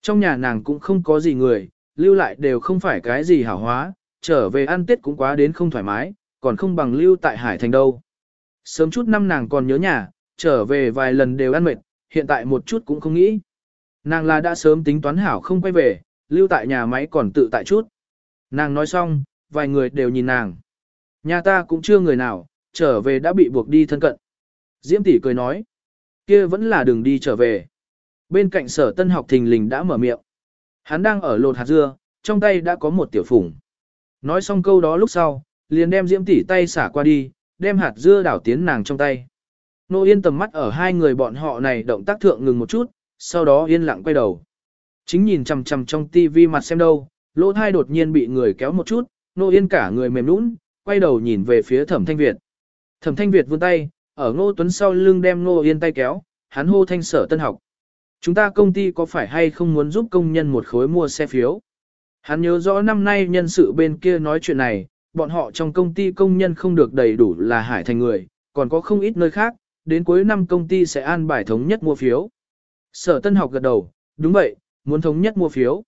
[SPEAKER 1] Trong nhà nàng cũng không có gì người, lưu lại đều không phải cái gì hảo hóa, trở về ăn Tết cũng quá đến không thoải mái, còn không bằng lưu tại Hải Thành đâu. Sớm chút năm nàng còn nhớ nhà, trở về vài lần đều ăn mệt, hiện tại một chút cũng không nghĩ. Nàng là đã sớm tính toán hảo không quay về, lưu tại nhà máy còn tự tại chút. Nàng nói xong, vài người đều nhìn nàng. Nhà ta cũng chưa người nào, trở về đã bị buộc đi thân cận. Diễm tỷ cười nói, kia vẫn là đường đi trở về. Bên cạnh sở tân học thình lình đã mở miệng. Hắn đang ở lột hạt dưa, trong tay đã có một tiểu phủng. Nói xong câu đó lúc sau, liền đem Diễm tỷ tay xả qua đi, đem hạt dưa đảo tiến nàng trong tay. Nô Yên tầm mắt ở hai người bọn họ này động tác thượng ngừng một chút, sau đó yên lặng quay đầu. Chính nhìn chằm chằm trong tivi mặt xem đâu, lỗ thai đột nhiên bị người kéo một chút, Nô Yên cả người mềm nũng, quay đầu nhìn về phía Thẩm Thanh Việt. Thẩm Thanh Việt vươn tay, ở Ngô Tuấn sau lưng đem Nô Yên tay kéo, hắn hô thanh sở tân học. Chúng ta công ty có phải hay không muốn giúp công nhân một khối mua xe phiếu? Hắn nhớ rõ năm nay nhân sự bên kia nói chuyện này, bọn họ trong công ty công nhân không được đầy đủ là hải thành người, còn có không ít nơi khác, đến cuối năm công ty sẽ an bài thống nhất mua phiếu. Sở tân học gật đầu, đúng vậy, muốn thống nhất mua phiếu.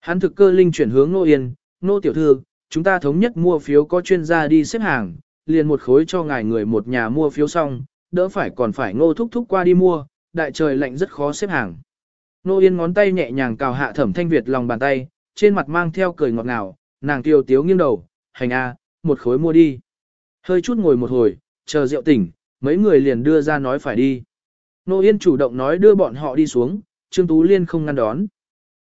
[SPEAKER 1] Hắn thực cơ linh chuyển hướng Nô Yên, Nô Tiểu Thư, chúng ta thống nhất mua phiếu có chuyên gia đi xếp hàng, liền một khối cho ngài người một nhà mua phiếu xong, đỡ phải còn phải ngô thúc thúc qua đi mua, đại trời lạnh rất khó xếp hàng. Nô Yên ngón tay nhẹ nhàng cào hạ thẩm thanh Việt lòng bàn tay, trên mặt mang theo cười ngọt ngào, nàng tiêu tiếu nghiêng đầu, hành a, một khối mua đi. Hơi chút ngồi một hồi, chờ rượu tỉnh, mấy người liền đưa ra nói phải đi. Nô Yên chủ động nói đưa bọn họ đi xuống, Trương Tú Liên không ngăn đón.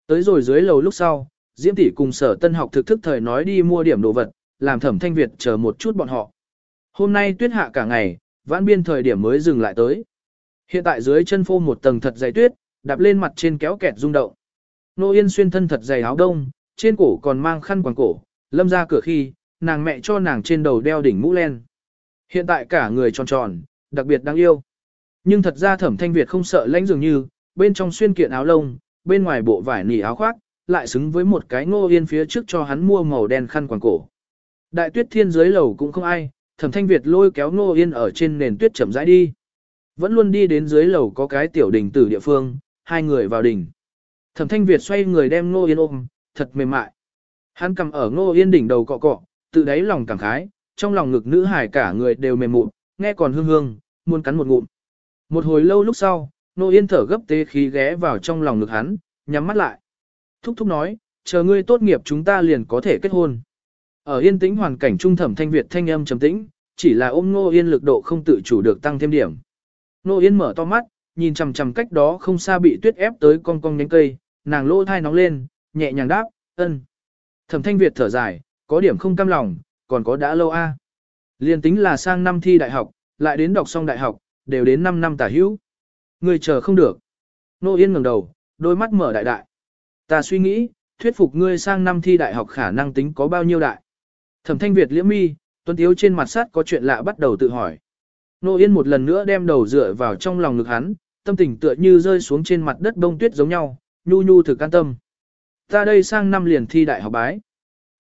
[SPEAKER 1] Tới rồi dưới lầu lúc sau, Diễm tỷ cùng sở tân học thực thức thời nói đi mua điểm đồ vật, làm thẩm thanh Việt chờ một chút bọn họ. Hôm nay tuyết hạ cả ngày, vãn biên thời điểm mới dừng lại tới. Hiện tại dưới chân phô một tầng thật dày tuyết, đạp lên mặt trên kéo kẹt rung động. Nô Yên xuyên thân thật dày áo đông, trên cổ còn mang khăn quàng cổ, lâm ra cửa khi, nàng mẹ cho nàng trên đầu đeo đỉnh mũ len. Hiện tại cả người tròn tròn, đặc biệt đáng yêu. Nhưng thật ra thẩm thanh Việt không sợ lãnh dường như, bên trong xuyên kiện áo lông, bên ngoài bộ vải nỉ áo khoác, lại xứng với một cái ngô yên phía trước cho hắn mua màu đen khăn quàng cổ. Đại tuyết thiên dưới lầu cũng không ai, thẩm thanh Việt lôi kéo ngô yên ở trên nền tuyết chậm rãi đi. Vẫn luôn đi đến dưới lầu có cái tiểu đỉnh tử địa phương, hai người vào đỉnh. Thẩm thanh Việt xoay người đem ngô yên ôm, thật mềm mại. Hắn cầm ở ngô yên đỉnh đầu cọ cọ, tự đáy lòng cảm khái, trong lòng ngực nữ hải cả người đều mềm mụn, nghe còn hương hương, muốn cắn một ngụm. Một hồi lâu lúc sau, Nô Yên thở gấp tê khí ghé vào trong lòng ngực hắn, nhắm mắt lại. Thúc thúc nói, chờ ngươi tốt nghiệp chúng ta liền có thể kết hôn. Ở yên tĩnh hoàn cảnh trung thẩm thanh Việt thanh âm trầm tĩnh, chỉ là ôm Nô Yên lực độ không tự chủ được tăng thêm điểm. Nô Yên mở to mắt, nhìn chằm chằm cách đó không xa bị tuyết ép tới cong cong nhánh cây, nàng lỗ thai nóng lên, nhẹ nhàng đáp, ân. Thẩm thanh Việt thở dài, có điểm không cam lòng, còn có đã lâu a. À. Liên tính là sang năm thi đại học, lại đến đọc xong đại học, đều đến 5 năm tả hữu. Người chờ không được. Nô Yên ngẩng đầu, đôi mắt mở đại đại. Ta suy nghĩ, thuyết phục ngươi sang năm thi đại học khả năng tính có bao nhiêu đại. Thẩm thanh Việt liễm mi, tuấn tiếu trên mặt sát có chuyện lạ bắt đầu tự hỏi. Nô Yên một lần nữa đem đầu dựa vào trong lòng ngực hắn, tâm tình tựa như rơi xuống trên mặt đất bông tuyết giống nhau, nhu nhu thực an tâm. Ta đây sang năm liền thi đại học bái.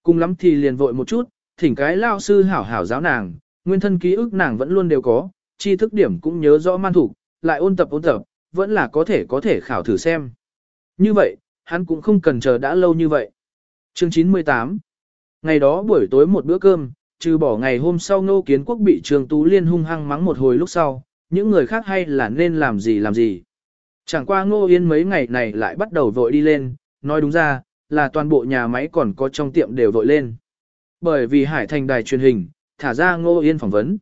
[SPEAKER 1] Cùng lắm thì liền vội một chút, thỉnh cái lao sư hảo hảo giáo nàng, nguyên thân ký ức nàng vẫn luôn đều có, tri thức điểm cũng nhớ rõ man thủ, lại ôn tập ôn tập, vẫn là có thể có thể khảo thử xem. Như vậy, hắn cũng không cần chờ đã lâu như vậy. Chương 98 Ngày đó buổi tối một bữa cơm, trừ bỏ ngày hôm sau ngô kiến quốc bị trường tú liên hung hăng mắng một hồi lúc sau, những người khác hay là nên làm gì làm gì. Chẳng qua ngô yên mấy ngày này lại bắt đầu vội đi lên, nói đúng ra, là toàn bộ nhà máy còn có trong tiệm đều vội lên. Bởi vì Hải Thành đài truyền hình, thả ra ngô yên phỏng vấn.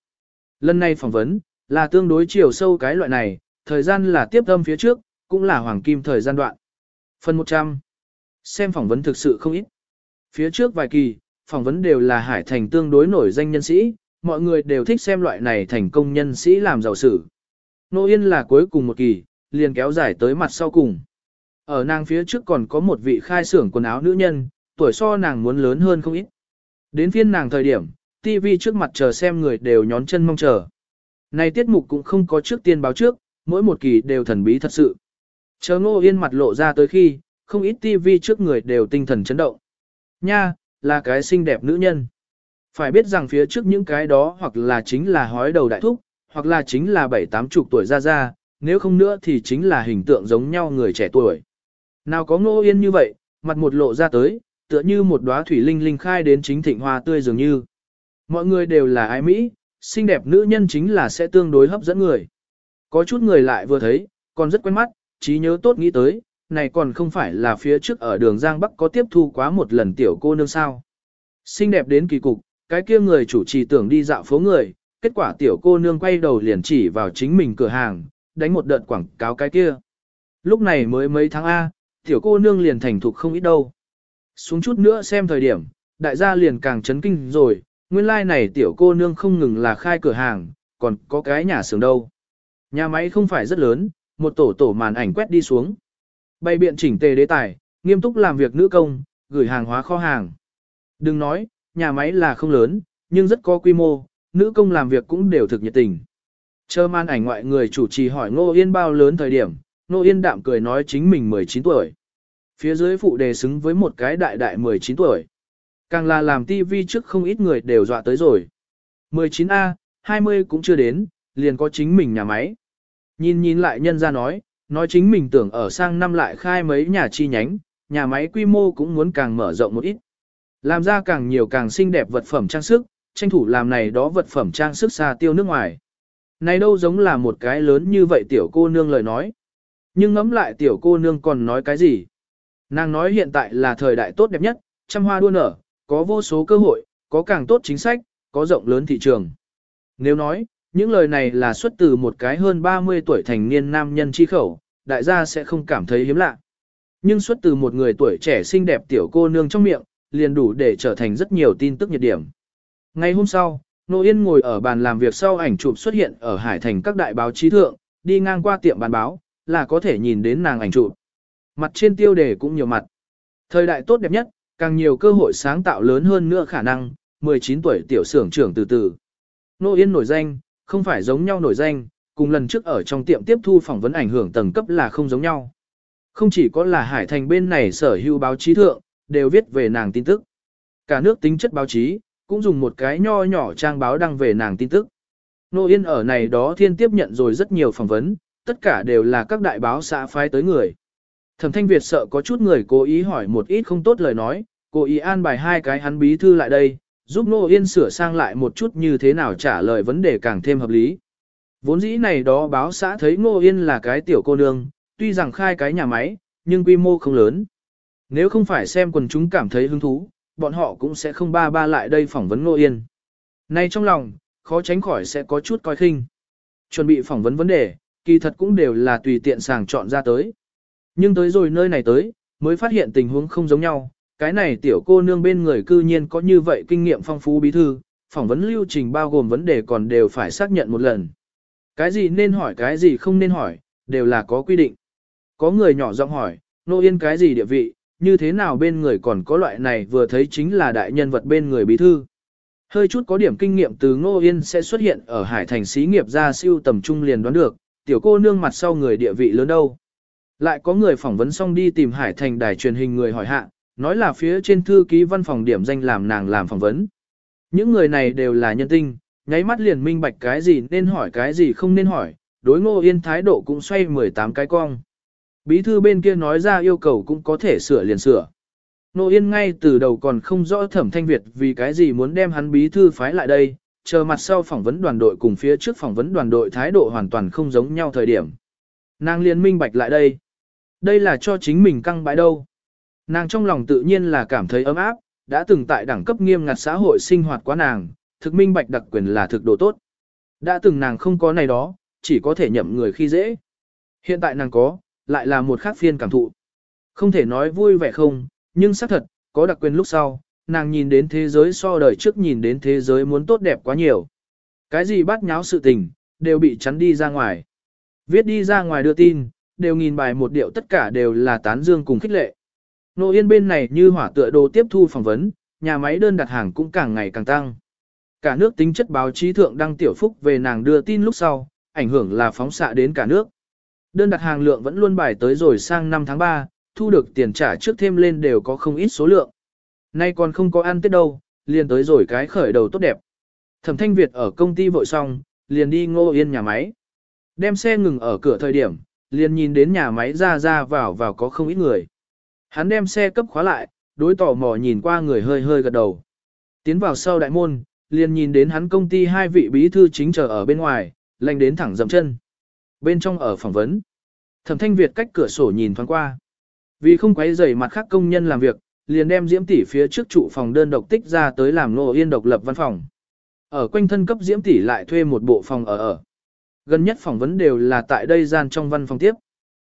[SPEAKER 1] Lần này phỏng vấn, là tương đối chiều sâu cái loại này, thời gian là tiếp âm phía trước, cũng là hoàng kim thời gian đoạn. Phần 100. Xem phỏng vấn thực sự không ít. Phía trước vài kỳ, phỏng vấn đều là Hải Thành tương đối nổi danh nhân sĩ, mọi người đều thích xem loại này thành công nhân sĩ làm giàu sử. Nô Yên là cuối cùng một kỳ, liền kéo dài tới mặt sau cùng. Ở nàng phía trước còn có một vị khai xưởng quần áo nữ nhân, tuổi so nàng muốn lớn hơn không ít. Đến phiên nàng thời điểm, TV trước mặt chờ xem người đều nhón chân mong chờ. Này tiết mục cũng không có trước tiên báo trước, mỗi một kỳ đều thần bí thật sự. Chờ ngô yên mặt lộ ra tới khi, không ít TV trước người đều tinh thần chấn động. Nha, là cái xinh đẹp nữ nhân. Phải biết rằng phía trước những cái đó hoặc là chính là hói đầu đại thúc, hoặc là chính là bảy tám chục tuổi ra ra, nếu không nữa thì chính là hình tượng giống nhau người trẻ tuổi. Nào có ngô yên như vậy, mặt một lộ ra tới, tựa như một đóa thủy linh linh khai đến chính thịnh hoa tươi dường như. Mọi người đều là ai Mỹ, xinh đẹp nữ nhân chính là sẽ tương đối hấp dẫn người. Có chút người lại vừa thấy, còn rất quen mắt, trí nhớ tốt nghĩ tới, này còn không phải là phía trước ở đường Giang Bắc có tiếp thu quá một lần tiểu cô nương sao. Xinh đẹp đến kỳ cục, cái kia người chủ trì tưởng đi dạo phố người, kết quả tiểu cô nương quay đầu liền chỉ vào chính mình cửa hàng, đánh một đợt quảng cáo cái kia. Lúc này mới mấy tháng A, tiểu cô nương liền thành thục không ít đâu. Xuống chút nữa xem thời điểm, đại gia liền càng chấn kinh rồi, nguyên lai like này tiểu cô nương không ngừng là khai cửa hàng, còn có cái nhà xưởng đâu. Nhà máy không phải rất lớn, một tổ tổ màn ảnh quét đi xuống. Bày biện chỉnh tề đế tài, nghiêm túc làm việc nữ công, gửi hàng hóa kho hàng. Đừng nói, nhà máy là không lớn, nhưng rất có quy mô, nữ công làm việc cũng đều thực nhiệt tình. Chờ màn ảnh ngoại người chủ trì hỏi Ngô Yên bao lớn thời điểm, Ngô Yên đạm cười nói chính mình 19 tuổi. Phía dưới phụ đề xứng với một cái đại đại 19 tuổi. Càng là làm TV trước không ít người đều dọa tới rồi. 19A, 20 cũng chưa đến, liền có chính mình nhà máy. Nhìn nhìn lại nhân ra nói, nói chính mình tưởng ở sang năm lại khai mấy nhà chi nhánh, nhà máy quy mô cũng muốn càng mở rộng một ít. Làm ra càng nhiều càng xinh đẹp vật phẩm trang sức, tranh thủ làm này đó vật phẩm trang sức xa tiêu nước ngoài. Này đâu giống là một cái lớn như vậy tiểu cô nương lời nói. Nhưng ngẫm lại tiểu cô nương còn nói cái gì? Nàng nói hiện tại là thời đại tốt đẹp nhất, trăm hoa đua nở, có vô số cơ hội, có càng tốt chính sách, có rộng lớn thị trường. Nếu nói, những lời này là xuất từ một cái hơn 30 tuổi thành niên nam nhân chi khẩu, đại gia sẽ không cảm thấy hiếm lạ. Nhưng xuất từ một người tuổi trẻ xinh đẹp tiểu cô nương trong miệng, liền đủ để trở thành rất nhiều tin tức nhiệt điểm. Ngày hôm sau, Nô Yên ngồi ở bàn làm việc sau ảnh chụp xuất hiện ở Hải Thành các đại báo chí thượng, đi ngang qua tiệm bán báo, là có thể nhìn đến nàng ảnh chụp. Mặt trên tiêu đề cũng nhiều mặt. Thời đại tốt đẹp nhất, càng nhiều cơ hội sáng tạo lớn hơn nữa khả năng, 19 tuổi tiểu xưởng trưởng từ từ. Nô Yên nổi danh, không phải giống nhau nổi danh, cùng lần trước ở trong tiệm tiếp thu phỏng vấn ảnh hưởng tầng cấp là không giống nhau. Không chỉ có là Hải Thành bên này sở hữu báo chí thượng, đều viết về nàng tin tức. Cả nước tính chất báo chí, cũng dùng một cái nho nhỏ trang báo đăng về nàng tin tức. Nô Yên ở này đó thiên tiếp nhận rồi rất nhiều phỏng vấn, tất cả đều là các đại báo xã phái tới người. Thẩm Thanh Việt sợ có chút người cố ý hỏi một ít không tốt lời nói, cố ý an bài hai cái hắn bí thư lại đây, giúp Nô Yên sửa sang lại một chút như thế nào trả lời vấn đề càng thêm hợp lý. Vốn dĩ này đó báo xã thấy Ngô Yên là cái tiểu cô nương, tuy rằng khai cái nhà máy, nhưng quy mô không lớn. Nếu không phải xem quần chúng cảm thấy hứng thú, bọn họ cũng sẽ không ba ba lại đây phỏng vấn Ngô Yên. Nay trong lòng, khó tránh khỏi sẽ có chút coi khinh. Chuẩn bị phỏng vấn vấn đề, kỳ thật cũng đều là tùy tiện sàng chọn ra tới. Nhưng tới rồi nơi này tới, mới phát hiện tình huống không giống nhau, cái này tiểu cô nương bên người cư nhiên có như vậy kinh nghiệm phong phú bí thư, phỏng vấn lưu trình bao gồm vấn đề còn đều phải xác nhận một lần. Cái gì nên hỏi cái gì không nên hỏi, đều là có quy định. Có người nhỏ giọng hỏi, nô yên cái gì địa vị, như thế nào bên người còn có loại này vừa thấy chính là đại nhân vật bên người bí thư. Hơi chút có điểm kinh nghiệm từ Ngô Yên sẽ xuất hiện ở Hải Thành xí nghiệp ra siêu tầm trung liền đoán được, tiểu cô nương mặt sau người địa vị lớn đâu. Lại có người phỏng vấn xong đi tìm Hải Thành đài truyền hình người hỏi hạ, nói là phía trên thư ký văn phòng điểm danh làm nàng làm phỏng vấn. Những người này đều là nhân tinh, nháy mắt liền minh bạch cái gì nên hỏi cái gì không nên hỏi, đối Ngô Yên thái độ cũng xoay 18 cái cong. Bí thư bên kia nói ra yêu cầu cũng có thể sửa liền sửa. Nô Yên ngay từ đầu còn không rõ thẩm thanh Việt vì cái gì muốn đem hắn bí thư phái lại đây, chờ mặt sau phỏng vấn đoàn đội cùng phía trước phỏng vấn đoàn đội thái độ hoàn toàn không giống nhau thời điểm. Nàng liên minh bạch lại đây. Đây là cho chính mình căng bãi đâu. Nàng trong lòng tự nhiên là cảm thấy ấm áp, đã từng tại đẳng cấp nghiêm ngặt xã hội sinh hoạt quá nàng, thực minh bạch đặc quyền là thực độ tốt. Đã từng nàng không có này đó, chỉ có thể nhậm người khi dễ. Hiện tại nàng có, lại là một khác phiên cảm thụ. Không thể nói vui vẻ không, nhưng xác thật, có đặc quyền lúc sau, nàng nhìn đến thế giới so đời trước nhìn đến thế giới muốn tốt đẹp quá nhiều. Cái gì bắt nháo sự tình, đều bị chắn đi ra ngoài. Viết đi ra ngoài đưa tin, đều nghìn bài một điệu tất cả đều là tán dương cùng khích lệ. Nô Yên bên này như hỏa tựa đồ tiếp thu phỏng vấn, nhà máy đơn đặt hàng cũng càng ngày càng tăng. Cả nước tính chất báo chí thượng đăng tiểu phúc về nàng đưa tin lúc sau, ảnh hưởng là phóng xạ đến cả nước. Đơn đặt hàng lượng vẫn luôn bài tới rồi sang năm tháng 3, thu được tiền trả trước thêm lên đều có không ít số lượng. Nay còn không có ăn tết đâu, liền tới rồi cái khởi đầu tốt đẹp. Thẩm Thanh Việt ở công ty vội xong, liền đi ngô yên nhà máy. Đem xe ngừng ở cửa thời điểm, liền nhìn đến nhà máy ra ra vào vào có không ít người. Hắn đem xe cấp khóa lại, đối tỏ mò nhìn qua người hơi hơi gật đầu. Tiến vào sau đại môn, liền nhìn đến hắn công ty hai vị bí thư chính chờ ở bên ngoài, lành đến thẳng dậm chân. Bên trong ở phỏng vấn, thẩm thanh Việt cách cửa sổ nhìn thoáng qua. Vì không quấy rầy mặt khác công nhân làm việc, liền đem diễm tỷ phía trước trụ phòng đơn độc tích ra tới làm nô yên độc lập văn phòng. Ở quanh thân cấp diễm tỷ lại thuê một bộ phòng ở ở. Gần nhất phỏng vấn đều là tại đây gian trong văn phòng tiếp.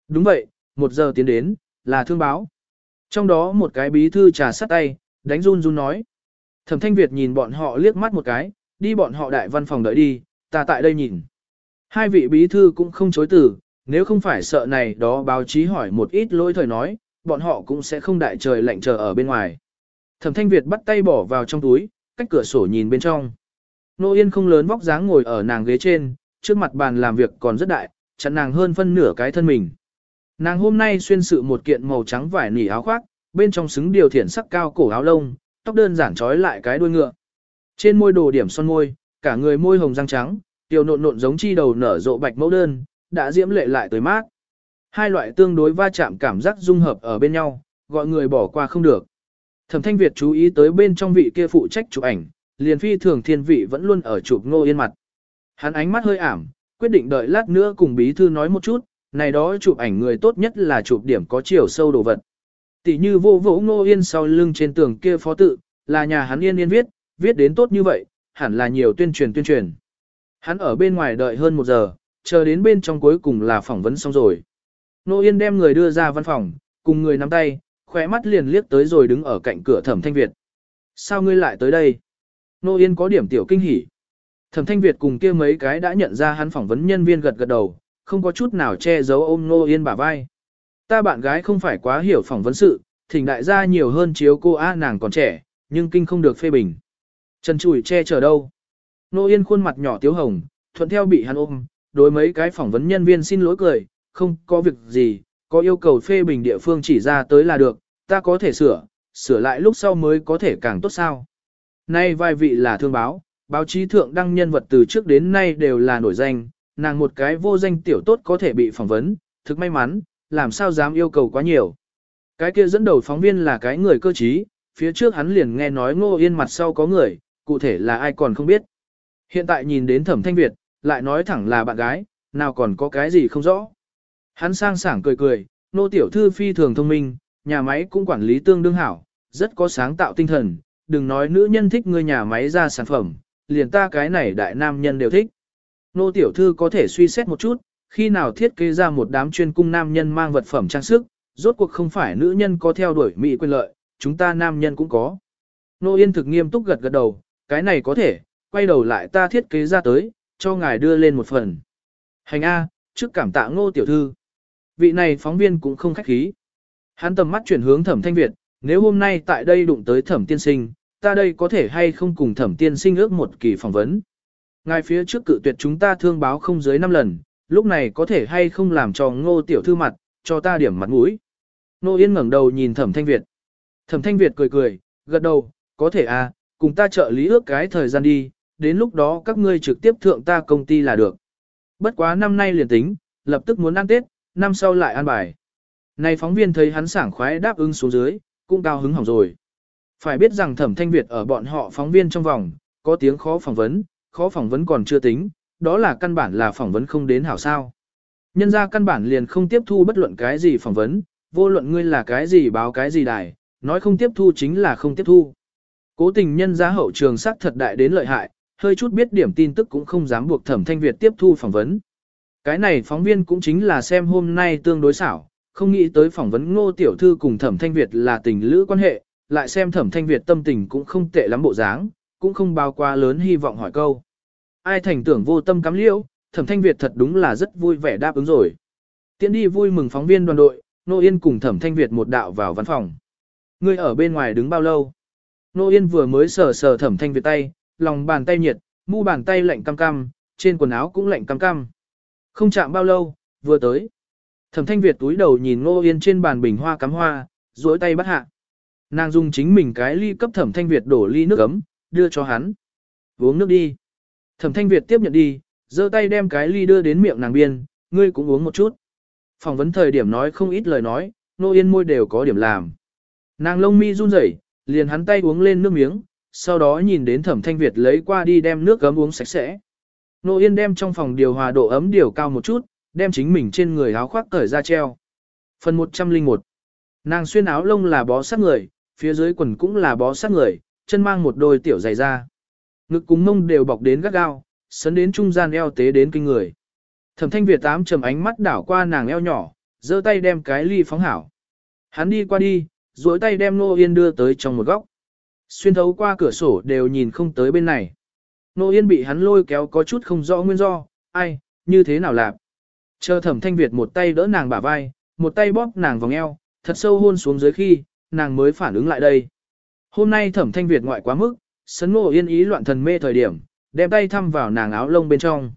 [SPEAKER 1] Đúng vậy, một giờ tiến đến, là thương báo. Trong đó một cái bí thư trà sắt tay, đánh run run nói. Thẩm thanh Việt nhìn bọn họ liếc mắt một cái, đi bọn họ đại văn phòng đợi đi, ta tại đây nhìn. Hai vị bí thư cũng không chối từ, nếu không phải sợ này đó báo chí hỏi một ít lỗi thời nói, bọn họ cũng sẽ không đại trời lạnh chờ ở bên ngoài. Thẩm Thanh Việt bắt tay bỏ vào trong túi, cách cửa sổ nhìn bên trong. Nô Yên không lớn vóc dáng ngồi ở nàng ghế trên, trước mặt bàn làm việc còn rất đại, chặn nàng hơn phân nửa cái thân mình. Nàng hôm nay xuyên sự một kiện màu trắng vải nỉ áo khoác, bên trong xứng điều thiển sắc cao cổ áo lông, tóc đơn giản trói lại cái đuôi ngựa. Trên môi đồ điểm son môi, cả người môi hồng răng trắng, tiểu nộn nộn giống chi đầu nở rộ bạch mẫu đơn, đã diễm lệ lại tới mát. Hai loại tương đối va chạm cảm giác dung hợp ở bên nhau, gọi người bỏ qua không được. Thẩm Thanh Việt chú ý tới bên trong vị kia phụ trách chụp ảnh, liền phi thường thiên vị vẫn luôn ở chụp Ngô Yên mặt. Hắn ánh mắt hơi ảm, quyết định đợi lát nữa cùng bí thư nói một chút, này đó chụp ảnh người tốt nhất là chụp điểm có chiều sâu đồ vật. Tỷ như vô vỗ Ngô Yên sau lưng trên tường kia phó tự, là nhà hắn Yên Yên viết, viết đến tốt như vậy, hẳn là nhiều tuyên truyền tuyên truyền. Hắn ở bên ngoài đợi hơn một giờ, chờ đến bên trong cuối cùng là phỏng vấn xong rồi. Nô Yên đem người đưa ra văn phòng, cùng người nắm tay, khỏe mắt liền liếc tới rồi đứng ở cạnh cửa Thẩm Thanh Việt. Sao ngươi lại tới đây? Nô Yên có điểm tiểu kinh hỉ. Thẩm Thanh Việt cùng kia mấy cái đã nhận ra hắn phỏng vấn nhân viên gật gật đầu, không có chút nào che giấu ôm Nô Yên bả vai. Ta bạn gái không phải quá hiểu phỏng vấn sự, thỉnh đại gia nhiều hơn chiếu cô A nàng còn trẻ, nhưng kinh không được phê bình. Trần chùi che chở đâu. Nô Yên khuôn mặt nhỏ tiếu hồng, thuận theo bị hắn ôm, đối mấy cái phỏng vấn nhân viên xin lỗi cười, không có việc gì, có yêu cầu phê bình địa phương chỉ ra tới là được, ta có thể sửa, sửa lại lúc sau mới có thể càng tốt sao. Nay vài vị là thương báo, báo chí thượng đăng nhân vật từ trước đến nay đều là nổi danh, nàng một cái vô danh tiểu tốt có thể bị phỏng vấn, thực may mắn, làm sao dám yêu cầu quá nhiều. Cái kia dẫn đầu phóng viên là cái người cơ trí, phía trước hắn liền nghe nói ngô yên mặt sau có người, cụ thể là ai còn không biết. Hiện tại nhìn đến thẩm thanh Việt, lại nói thẳng là bạn gái, nào còn có cái gì không rõ. Hắn sang sảng cười cười, nô tiểu thư phi thường thông minh, nhà máy cũng quản lý tương đương hảo, rất có sáng tạo tinh thần, đừng nói nữ nhân thích người nhà máy ra sản phẩm, liền ta cái này đại nam nhân đều thích. Nô tiểu thư có thể suy xét một chút, khi nào thiết kế ra một đám chuyên cung nam nhân mang vật phẩm trang sức, rốt cuộc không phải nữ nhân có theo đuổi mỹ quyền lợi, chúng ta nam nhân cũng có. Nô Yên thực nghiêm túc gật gật đầu, cái này có thể, quay đầu lại ta thiết kế ra tới, cho ngài đưa lên một phần. Hành A, trước cảm tạ ngô tiểu thư. Vị này phóng viên cũng không khách khí. Hắn tầm mắt chuyển hướng thẩm thanh Việt, nếu hôm nay tại đây đụng tới thẩm tiên sinh, ta đây có thể hay không cùng thẩm tiên sinh ước một kỳ phỏng vấn. Ngài phía trước cự tuyệt chúng ta thương báo không dưới 5 lần, lúc này có thể hay không làm cho ngô tiểu thư mặt, cho ta điểm mặt mũi. Nô Yên ngẩng đầu nhìn thẩm thanh Việt. Thẩm thanh Việt cười cười, gật đầu, có thể à, cùng ta trợ lý ước cái thời gian đi, đến lúc đó các ngươi trực tiếp thượng ta công ty là được. Bất quá năm nay liền tính, lập tức muốn ăn Tết, năm sau lại ăn bài. Này phóng viên thấy hắn sảng khoái đáp ứng xuống dưới, cũng cao hứng hỏng rồi. Phải biết rằng thẩm thanh Việt ở bọn họ phóng viên trong vòng, có tiếng khó phỏng vấn, khó phỏng vấn còn chưa tính, đó là căn bản là phỏng vấn không đến hảo sao. Nhân ra căn bản liền không tiếp thu bất luận cái gì phỏng vấn, vô luận ngươi là cái gì báo cái gì đài, nói không tiếp thu chính là không tiếp thu. Cố tình nhân ra hậu trường sắc thật đại đến lợi hại, hơi chút biết điểm tin tức cũng không dám buộc thẩm thanh Việt tiếp thu phỏng vấn. Cái này phóng viên cũng chính là xem hôm nay tương đối xảo, không nghĩ tới phỏng vấn ngô tiểu thư cùng thẩm thanh Việt là tình lữ quan hệ, lại xem thẩm thanh Việt tâm tình cũng không tệ lắm bộ dáng, cũng không bao quá lớn hy vọng hỏi câu. Ai thành tưởng vô tâm cắm liễu, thẩm thanh Việt thật đúng là rất vui vẻ đáp ứng rồi. Tiến đi vui mừng phóng viên đoàn đội, Nô Yên cùng thẩm thanh Việt một đạo vào văn phòng. Ngươi ở bên ngoài đứng bao lâu? Nô Yên vừa mới sờ sờ thẩm thanh Việt tay, lòng bàn tay nhiệt, mu bàn tay lạnh cam cam, trên quần áo cũng lạnh cam cam. Không chạm bao lâu, vừa tới. Thẩm thanh Việt túi đầu nhìn Nô Yên trên bàn bình hoa cắm hoa, duỗi tay bắt hạ. Nàng dùng chính mình cái ly cấp thẩm thanh Việt đổ ly nước ấm, đưa cho hắn. Uống nước đi. Thẩm thanh Việt tiếp nhận đi, giơ tay đem cái ly đưa đến miệng nàng biên, ngươi cũng uống một chút. Phỏng vấn thời điểm nói không ít lời nói, Nô Yên môi đều có điểm làm. Nàng lông mi run rẩy, liền hắn tay uống lên nước miếng, sau đó nhìn đến thẩm thanh Việt lấy qua đi đem nước gấm uống sạch sẽ. Nô Yên đem trong phòng điều hòa độ ấm điều cao một chút, đem chính mình trên người áo khoác cởi ra treo. Phần 101 Nàng xuyên áo lông là bó sát người, phía dưới quần cũng là bó sát người, chân mang một đôi tiểu giày da. Ngực cùng mông đều bọc đến gắt gao, sấn đến trung gian eo tế đến kinh người. Thẩm thanh Việt tám trầm ánh mắt đảo qua nàng eo nhỏ, giơ tay đem cái ly phóng hảo. Hắn đi qua đi, duỗi tay đem Nô Yên đưa tới trong một góc. Xuyên thấu qua cửa sổ đều nhìn không tới bên này. Nô Yên bị hắn lôi kéo có chút không rõ nguyên do, ai, như thế nào làm. Chờ thẩm thanh Việt một tay đỡ nàng bả vai, một tay bóp nàng vòng eo, thật sâu hôn xuống dưới khi, nàng mới phản ứng lại đây. Hôm nay thẩm thanh Việt ngoại quá mức, sấn Nô Yên ý loạn thần mê thời điểm, đem tay thăm vào nàng áo lông bên trong.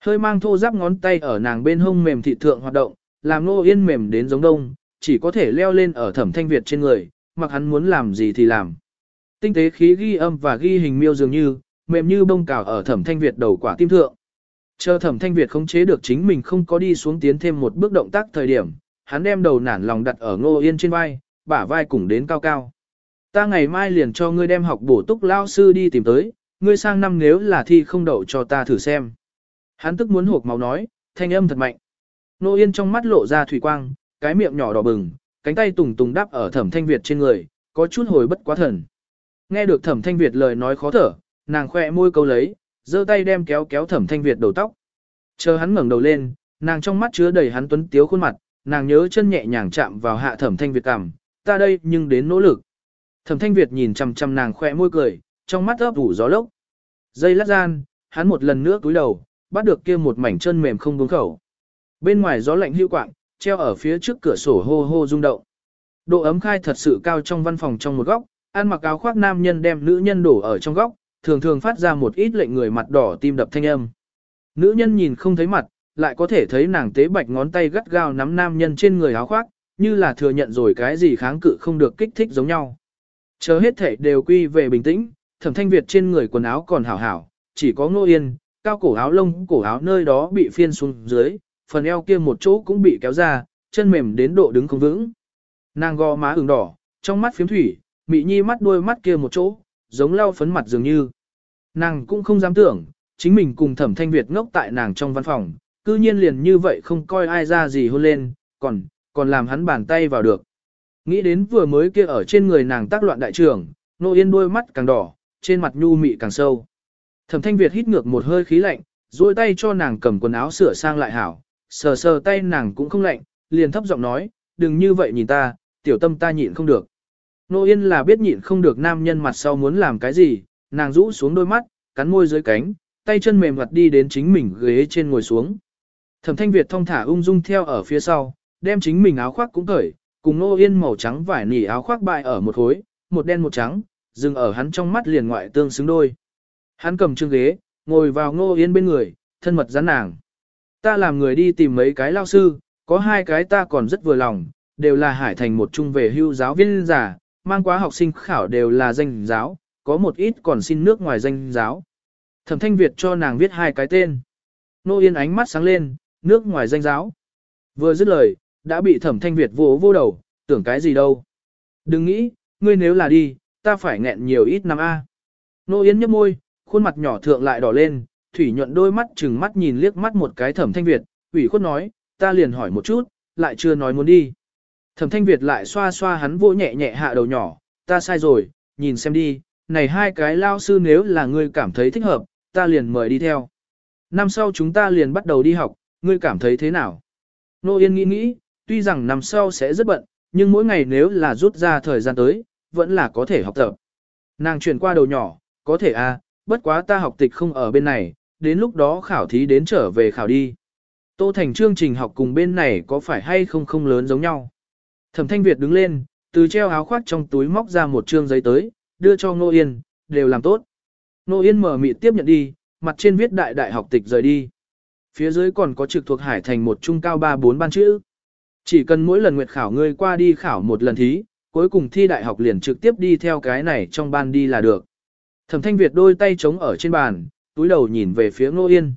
[SPEAKER 1] Hơi mang thô giáp ngón tay ở nàng bên hông mềm thị thượng hoạt động, làm Nô Yên mềm đến giống đông, chỉ có thể leo lên ở thẩm thanh Việt trên người, mặc hắn muốn làm gì thì làm. Tinh tế khí ghi âm và ghi hình miêu dường như, mềm như bông cào ở thẩm thanh Việt đầu quả tim thượng. Chờ thẩm thanh Việt khống chế được chính mình không có đi xuống tiến thêm một bước động tác thời điểm, hắn đem đầu nản lòng đặt ở ngô yên trên vai, bả vai cùng đến cao cao. Ta ngày mai liền cho ngươi đem học bổ túc lao sư đi tìm tới, ngươi sang năm nếu là thi không đậu cho ta thử xem. Hắn tức muốn hộp máu nói, thanh âm thật mạnh. Nô Yên trong mắt lộ ra thủy quang, cái miệng nhỏ đỏ bừng, cánh tay tùng tùng đắp ở thẩm thanh Việt trên người, có chút hồi bất quá thần. Nghe được thẩm thanh Việt lời nói khó thở, nàng khoe môi câu lấy, giơ tay đem kéo kéo thẩm thanh Việt đầu tóc. Chờ hắn ngẩng đầu lên, nàng trong mắt chứa đầy hắn tuấn tiếu khuôn mặt, nàng nhớ chân nhẹ nhàng chạm vào hạ thẩm thanh Việt cằm, ta đây nhưng đến nỗ lực. Thẩm thanh Việt nhìn chằm chằm nàng khỏe môi cười, trong mắt ấp ủ gió lốc. Dây lát gian, hắn một lần nữa túi đầu, bắt được kia một mảnh chân mềm không buông khẩu. Bên ngoài gió lạnh hưu quạng, treo ở phía trước cửa sổ hô hô rung động. Độ ấm khai thật sự cao trong văn phòng trong một góc, ăn mặc áo khoác nam nhân đem nữ nhân đổ ở trong góc, thường thường phát ra một ít lệnh người mặt đỏ tim đập thanh âm. Nữ nhân nhìn không thấy mặt, lại có thể thấy nàng tế bạch ngón tay gắt gao nắm nam nhân trên người áo khoác, như là thừa nhận rồi cái gì kháng cự không được kích thích giống nhau. Chờ hết thể đều quy về bình tĩnh, thẩm thanh Việt trên người quần áo còn hảo hảo, chỉ có ngô yên, cao cổ áo lông cổ áo nơi đó bị phiên xuống dưới, phần eo kia một chỗ cũng bị kéo ra, chân mềm đến độ đứng không vững. Nàng gò má ửng đỏ, trong mắt phiếm thủy, mị nhi mắt đôi mắt kia một chỗ, giống lau phấn mặt dường như. Nàng cũng không dám tưởng, chính mình cùng thẩm thanh Việt ngốc tại nàng trong văn phòng, cư nhiên liền như vậy không coi ai ra gì hôn lên, còn, còn làm hắn bàn tay vào được. Nghĩ đến vừa mới kia ở trên người nàng tác loạn đại trưởng, nô yên đôi mắt càng đỏ, trên mặt nhu mị càng sâu. Thẩm thanh Việt hít ngược một hơi khí lạnh, duỗi tay cho nàng cầm quần áo sửa sang lại hảo, sờ sờ tay nàng cũng không lạnh, liền thấp giọng nói, đừng như vậy nhìn ta, tiểu tâm ta nhịn không được. Nô Yên là biết nhịn không được nam nhân mặt sau muốn làm cái gì, nàng rũ xuống đôi mắt, cắn môi dưới cánh, tay chân mềm mặt đi đến chính mình ghế trên ngồi xuống. Thẩm Thanh Việt thong thả ung dung theo ở phía sau, đem chính mình áo khoác cũng cởi, cùng Nô Yên màu trắng vải nỉ áo khoác bại ở một khối, một đen một trắng, dừng ở hắn trong mắt liền ngoại tương xứng đôi. Hắn cầm chương ghế, ngồi vào Nô Yên bên người, thân mật rắn nàng. Ta làm người đi tìm mấy cái lao sư, có hai cái ta còn rất vừa lòng, đều là hải thành một trung về hưu giáo viên giả, mang quá học sinh khảo đều là danh giáo, có một ít còn xin nước ngoài danh giáo. Thẩm Thanh Việt cho nàng viết hai cái tên. Nô Yên ánh mắt sáng lên, nước ngoài danh giáo. Vừa dứt lời, đã bị Thẩm Thanh Việt vô vô đầu, tưởng cái gì đâu. Đừng nghĩ, ngươi nếu là đi, ta phải nghẹn nhiều ít năm A. Nô yến nhấp môi, khuôn mặt nhỏ thượng lại đỏ lên, thủy nhuận đôi mắt chừng mắt nhìn liếc mắt một cái Thẩm Thanh Việt, ủy khuất nói, ta liền hỏi một chút, lại chưa nói muốn đi. Thẩm Thanh Việt lại xoa xoa hắn vô nhẹ nhẹ hạ đầu nhỏ, ta sai rồi, nhìn xem đi, này hai cái lao sư nếu là ngươi cảm thấy thích hợp, ta liền mời đi theo. Năm sau chúng ta liền bắt đầu đi học, ngươi cảm thấy thế nào? Nô Yên nghĩ nghĩ, tuy rằng năm sau sẽ rất bận, nhưng mỗi ngày nếu là rút ra thời gian tới, vẫn là có thể học tập. Nàng chuyển qua đầu nhỏ, có thể à, bất quá ta học tịch không ở bên này, đến lúc đó khảo thí đến trở về khảo đi. Tô Thành chương trình học cùng bên này có phải hay không không lớn giống nhau. Thẩm Thanh Việt đứng lên, từ treo áo khoác trong túi móc ra một trương giấy tới, đưa cho Nô Yên, đều làm tốt. Nô Yên mở mịt tiếp nhận đi, mặt trên viết đại đại học tịch rời đi. Phía dưới còn có trực thuộc Hải Thành một trung cao 3-4 ban chữ. Chỉ cần mỗi lần nguyệt khảo ngươi qua đi khảo một lần thí, cuối cùng thi đại học liền trực tiếp đi theo cái này trong ban đi là được. Thẩm Thanh Việt đôi tay trống ở trên bàn, túi đầu nhìn về phía Nô Yên.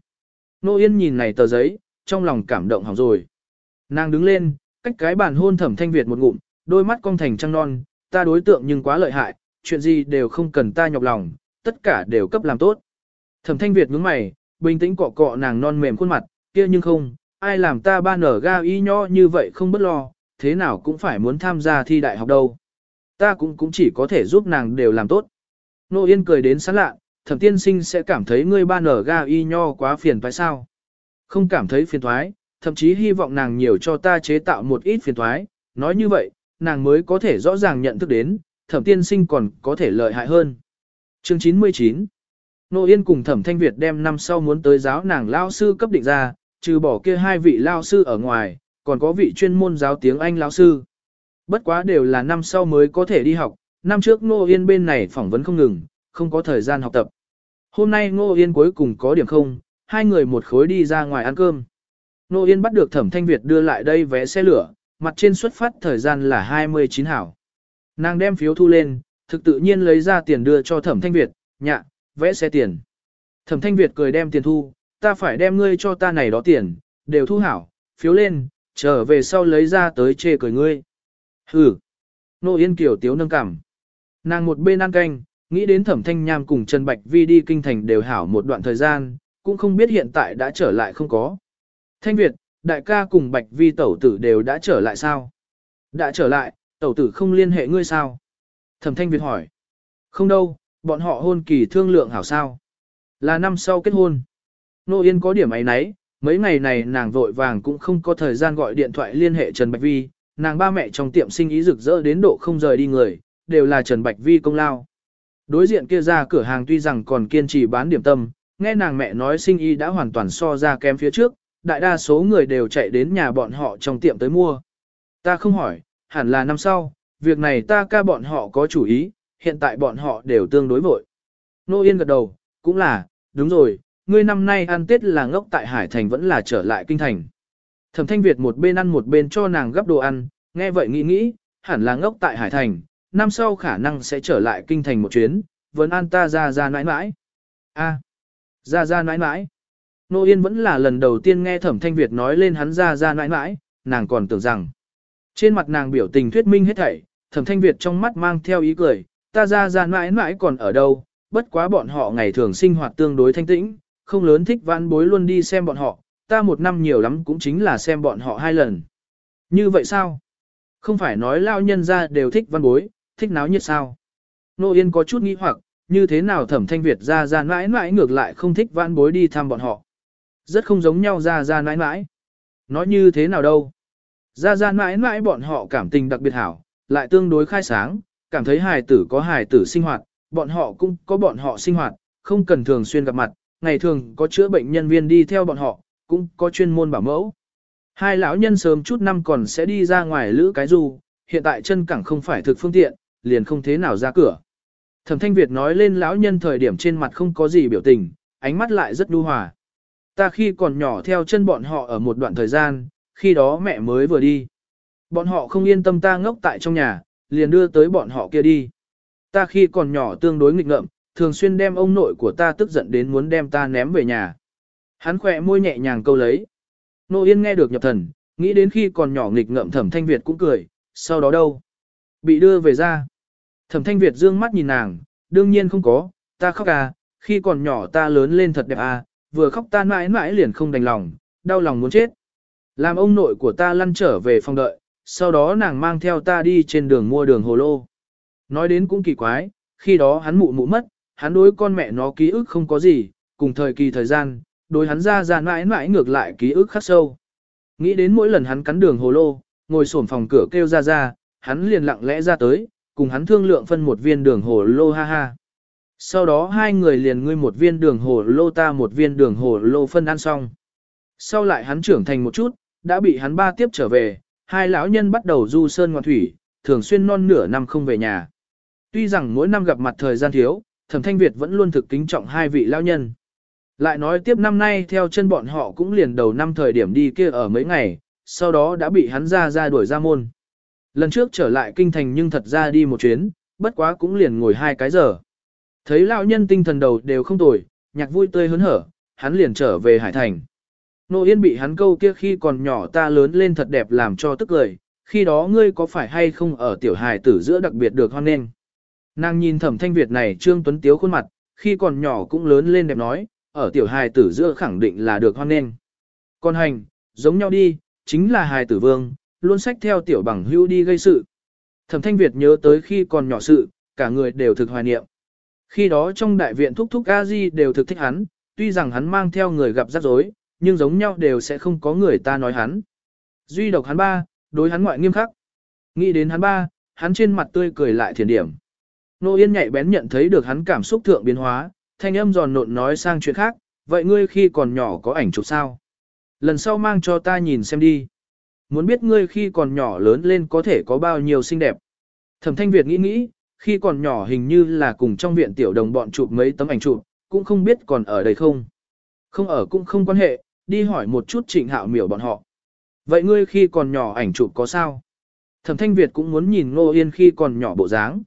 [SPEAKER 1] Nô Yên nhìn này tờ giấy, trong lòng cảm động hỏng rồi. Nàng đứng lên, cách cái bàn hôn Thẩm Thanh Việt một ngụm, đôi mắt cong thành trăng non, ta đối tượng nhưng quá lợi hại, chuyện gì đều không cần ta nhọc lòng, tất cả đều cấp làm tốt. Thẩm Thanh Việt nhướng mày, bình tĩnh cọ cọ nàng non mềm khuôn mặt, kia nhưng không, ai làm ta ba nở ga y nho như vậy không bất lo, thế nào cũng phải muốn tham gia thi đại học đâu. Ta cũng cũng chỉ có thể giúp nàng đều làm tốt. Nô Yên cười đến sán lạ, thẩm tiên sinh sẽ cảm thấy ngươi ba nở ga y nho quá phiền phải sao? Không cảm thấy phiền thoái, thậm chí hy vọng nàng nhiều cho ta chế tạo một ít phiền thoái, nói như vậy, nàng mới có thể rõ ràng nhận thức đến, thẩm tiên sinh còn có thể lợi hại hơn. Chương 99 Nô Yên cùng thẩm thanh Việt đem năm sau muốn tới giáo nàng lao sư cấp định ra, trừ bỏ kia hai vị lao sư ở ngoài, còn có vị chuyên môn giáo tiếng Anh lao sư. Bất quá đều là năm sau mới có thể đi học, năm trước Ngô Yên bên này phỏng vấn không ngừng, không có thời gian học tập. Hôm nay Ngô Yên cuối cùng có điểm không, hai người một khối đi ra ngoài ăn cơm. Ngô Yên bắt được thẩm thanh Việt đưa lại đây vé xe lửa, mặt trên xuất phát thời gian là 29 hảo. Nàng đem phiếu thu lên, thực tự nhiên lấy ra tiền đưa cho thẩm thanh Việt, nhạ, vẽ xe tiền. Thẩm thanh Việt cười đem tiền thu, ta phải đem ngươi cho ta này đó tiền, đều thu hảo, phiếu lên, trở về sau lấy ra tới chê cười ngươi. Hừ. Nô Yên Kiều tiếu nâng cảm. Nàng một bên ăn canh, nghĩ đến thẩm thanh nham cùng Trần Bạch Vi đi kinh thành đều hảo một đoạn thời gian, cũng không biết hiện tại đã trở lại không có. Thanh Việt, đại ca cùng Bạch Vi tẩu tử đều đã trở lại sao? Đã trở lại, tẩu tử không liên hệ ngươi sao? Thẩm Thanh Việt hỏi. Không đâu, bọn họ hôn kỳ thương lượng hảo sao? Là năm sau kết hôn. Nô Yên có điểm ấy nấy, mấy ngày này nàng vội vàng cũng không có thời gian gọi điện thoại liên hệ Trần Bạch Vi, nàng ba mẹ trong tiệm sinh ý rực rỡ đến độ không rời đi người, đều là Trần Bạch Vi công lao. Đối diện kia ra cửa hàng tuy rằng còn kiên trì bán điểm tâm, nghe nàng mẹ nói sinh ý đã hoàn toàn so ra kém phía trước, đại đa số người đều chạy đến nhà bọn họ trong tiệm tới mua. Ta không hỏi, hẳn là năm sau, việc này ta ca bọn họ có chủ ý, hiện tại bọn họ đều tương đối vội. Nô Yên gật đầu, cũng là, đúng rồi, ngươi năm nay ăn Tết là ngốc tại Hải Thành vẫn là trở lại Kinh Thành. Thẩm Thanh Việt một bên ăn một bên cho nàng gấp đồ ăn, nghe vậy nghĩ nghĩ, hẳn là ngốc tại Hải Thành, năm sau khả năng sẽ trở lại Kinh Thành một chuyến, vẫn an ta ra ra nãi nãi. a ra ra nãi nãi. Nô Yên vẫn là lần đầu tiên nghe Thẩm Thanh Việt nói lên hắn ra ra nãi nãi, nàng còn tưởng rằng. Trên mặt nàng biểu tình thuyết minh hết thảy, Thẩm Thanh Việt trong mắt mang theo ý cười, ta ra ra nãi nãi còn ở đâu, bất quá bọn họ ngày thường sinh hoạt tương đối thanh tĩnh, không lớn thích vãn bối luôn đi xem bọn họ, ta một năm nhiều lắm cũng chính là xem bọn họ hai lần. Như vậy sao? Không phải nói lao nhân ra đều thích văn bối, thích náo nhiệt sao? Nô Yên có chút nghi hoặc, như thế nào thẩm thanh Việt ra ra mãi mãi ngược lại không thích văn bối đi thăm bọn họ. Rất không giống nhau ra ra mãi mãi. Nói như thế nào đâu? Ra ra mãi mãi bọn họ cảm tình đặc biệt hảo, lại tương đối khai sáng, cảm thấy hài tử có hài tử sinh hoạt, bọn họ cũng có bọn họ sinh hoạt, không cần thường xuyên gặp mặt, ngày thường có chữa bệnh nhân viên đi theo bọn họ, cũng có chuyên môn bảo mẫu. Hai lão nhân sớm chút năm còn sẽ đi ra ngoài lữ cái du, hiện tại chân cẳng không phải thực phương tiện, liền không thế nào ra cửa. Thẩm Thanh Việt nói lên lão nhân thời điểm trên mặt không có gì biểu tình, ánh mắt lại rất nhu hòa. Ta khi còn nhỏ theo chân bọn họ ở một đoạn thời gian, khi đó mẹ mới vừa đi. Bọn họ không yên tâm ta ngốc tại trong nhà, liền đưa tới bọn họ kia đi. Ta khi còn nhỏ tương đối nghịch ngợm, thường xuyên đem ông nội của ta tức giận đến muốn đem ta ném về nhà. Hắn khỏe môi nhẹ nhàng câu lấy. Nô Yên nghe được nhập thần, nghĩ đến khi còn nhỏ nghịch ngợm thẩm thanh Việt cũng cười, sau đó đâu? Bị đưa về ra. Thẩm thanh Việt dương mắt nhìn nàng, đương nhiên không có, ta khóc à, khi còn nhỏ ta lớn lên thật đẹp à, vừa khóc ta mãi mãi liền không đành lòng, đau lòng muốn chết. Làm ông nội của ta lăn trở về phòng đợi, sau đó nàng mang theo ta đi trên đường mua đường hồ lô. Nói đến cũng kỳ quái, khi đó hắn mụ mụ mất, hắn đối con mẹ nó ký ức không có gì, cùng thời kỳ thời gian, đối hắn ra ra mãi mãi ngược lại ký ức khắc sâu. Nghĩ đến mỗi lần hắn cắn đường hồ lô, ngồi sổn phòng cửa kêu ra ra, hắn liền lặng lẽ ra tới, cùng hắn thương lượng phân một viên đường hồ lô ha ha. Sau đó hai người liền ngươi một viên đường hồ lô ta một viên đường hồ lô phân ăn xong. Sau lại hắn trưởng thành một chút, đã bị hắn ba tiếp trở về, hai lão nhân bắt đầu du sơn ngoạn thủy, thường xuyên non nửa năm không về nhà. Tuy rằng mỗi năm gặp mặt thời gian thiếu, Thẩm Thanh Việt vẫn luôn thực kính trọng hai vị lão nhân. Lại nói tiếp năm nay theo chân bọn họ cũng liền đầu năm thời điểm đi kia ở mấy ngày, sau đó đã bị hắn ra ra đuổi ra môn. Lần trước trở lại kinh thành nhưng thật ra đi một chuyến, bất quá cũng liền ngồi hai cái giờ. Thấy lão nhân tinh thần đầu đều không tồi, nhạc vui tươi hớn hở, hắn liền trở về Hải Thành. Nô Yên bị hắn câu kia khi còn nhỏ ta lớn lên thật đẹp làm cho tức lời, khi đó ngươi có phải hay không ở tiểu hài tử giữa đặc biệt được hoan nên. Nàng nhìn thẩm thanh Việt này trương tuấn tiếu khuôn mặt, khi còn nhỏ cũng lớn lên đẹp nói, ở tiểu hài tử giữa khẳng định là được hoan nên. Con hành, giống nhau đi, chính là hài tử vương, luôn sách theo tiểu bằng hưu đi gây sự. Thẩm thanh Việt nhớ tới khi còn nhỏ sự, cả người đều thực hoài niệm. Khi đó trong đại viện thúc thúc A-di đều thực thích hắn, tuy rằng hắn mang theo người gặp rắc rối, nhưng giống nhau đều sẽ không có người ta nói hắn. Duy độc hắn ba, đối hắn ngoại nghiêm khắc. Nghĩ đến hắn ba, hắn trên mặt tươi cười lại thiền điểm. Nô Yên nhạy bén nhận thấy được hắn cảm xúc thượng biến hóa, thanh âm giòn nộn nói sang chuyện khác, vậy ngươi khi còn nhỏ có ảnh chụp sao? Lần sau mang cho ta nhìn xem đi. Muốn biết ngươi khi còn nhỏ lớn lên có thể có bao nhiêu xinh đẹp. Thẩm Thanh Việt nghĩ nghĩ, khi còn nhỏ hình như là cùng trong viện tiểu đồng bọn chụp mấy tấm ảnh chụp, cũng không biết còn ở đây không. Không ở cũng không quan hệ, đi hỏi một chút trịnh hạo miểu bọn họ. Vậy ngươi khi còn nhỏ ảnh chụp có sao? Thẩm Thanh Việt cũng muốn nhìn Ngô Yên khi còn nhỏ bộ dáng.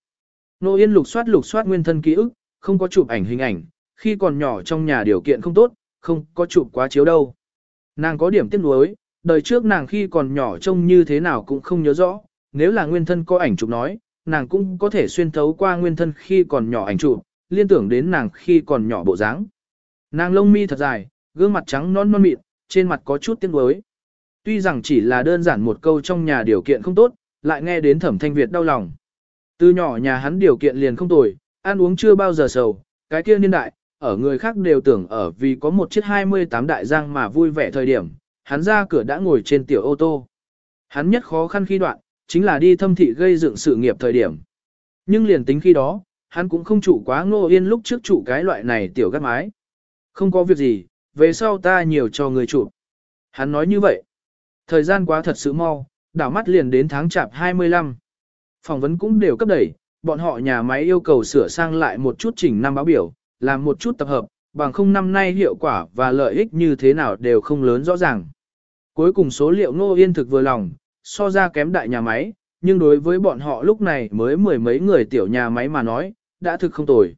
[SPEAKER 1] Nô Yên lục soát lục soát nguyên thân ký ức, không có chụp ảnh hình ảnh, khi còn nhỏ trong nhà điều kiện không tốt, không có chụp quá chiếu đâu. Nàng có điểm tiếc nuối, đời trước nàng khi còn nhỏ trông như thế nào cũng không nhớ rõ, nếu là nguyên thân có ảnh chụp nói, nàng cũng có thể xuyên thấu qua nguyên thân khi còn nhỏ ảnh chụp, liên tưởng đến nàng khi còn nhỏ bộ dáng. Nàng lông mi thật dài, gương mặt trắng non non mịn, trên mặt có chút tiếc nuối. Tuy rằng chỉ là đơn giản một câu trong nhà điều kiện không tốt, lại nghe đến thẩm thanh Việt đau lòng. Từ nhỏ nhà hắn điều kiện liền không tồi, ăn uống chưa bao giờ sầu, cái kia niên đại, ở người khác đều tưởng ở vì có một chiếc 28 đại giang mà vui vẻ thời điểm, hắn ra cửa đã ngồi trên tiểu ô tô. Hắn nhất khó khăn khi đoạn, chính là đi thâm thị gây dựng sự nghiệp thời điểm. Nhưng liền tính khi đó, hắn cũng không trụ quá ngô yên lúc trước trụ cái loại này tiểu gắt mái. Không có việc gì, về sau ta nhiều cho người trụ. Hắn nói như vậy. Thời gian quá thật sự mau, đảo mắt liền đến tháng chạp 25. Phỏng vấn cũng đều cấp đẩy, bọn họ nhà máy yêu cầu sửa sang lại một chút chỉnh năm báo biểu, làm một chút tập hợp, bằng không năm nay hiệu quả và lợi ích như thế nào đều không lớn rõ ràng. Cuối cùng số liệu Ngô Yên thực vừa lòng, so ra kém đại nhà máy, nhưng đối với bọn họ lúc này mới mười mấy người tiểu nhà máy mà nói, đã thực không tồi.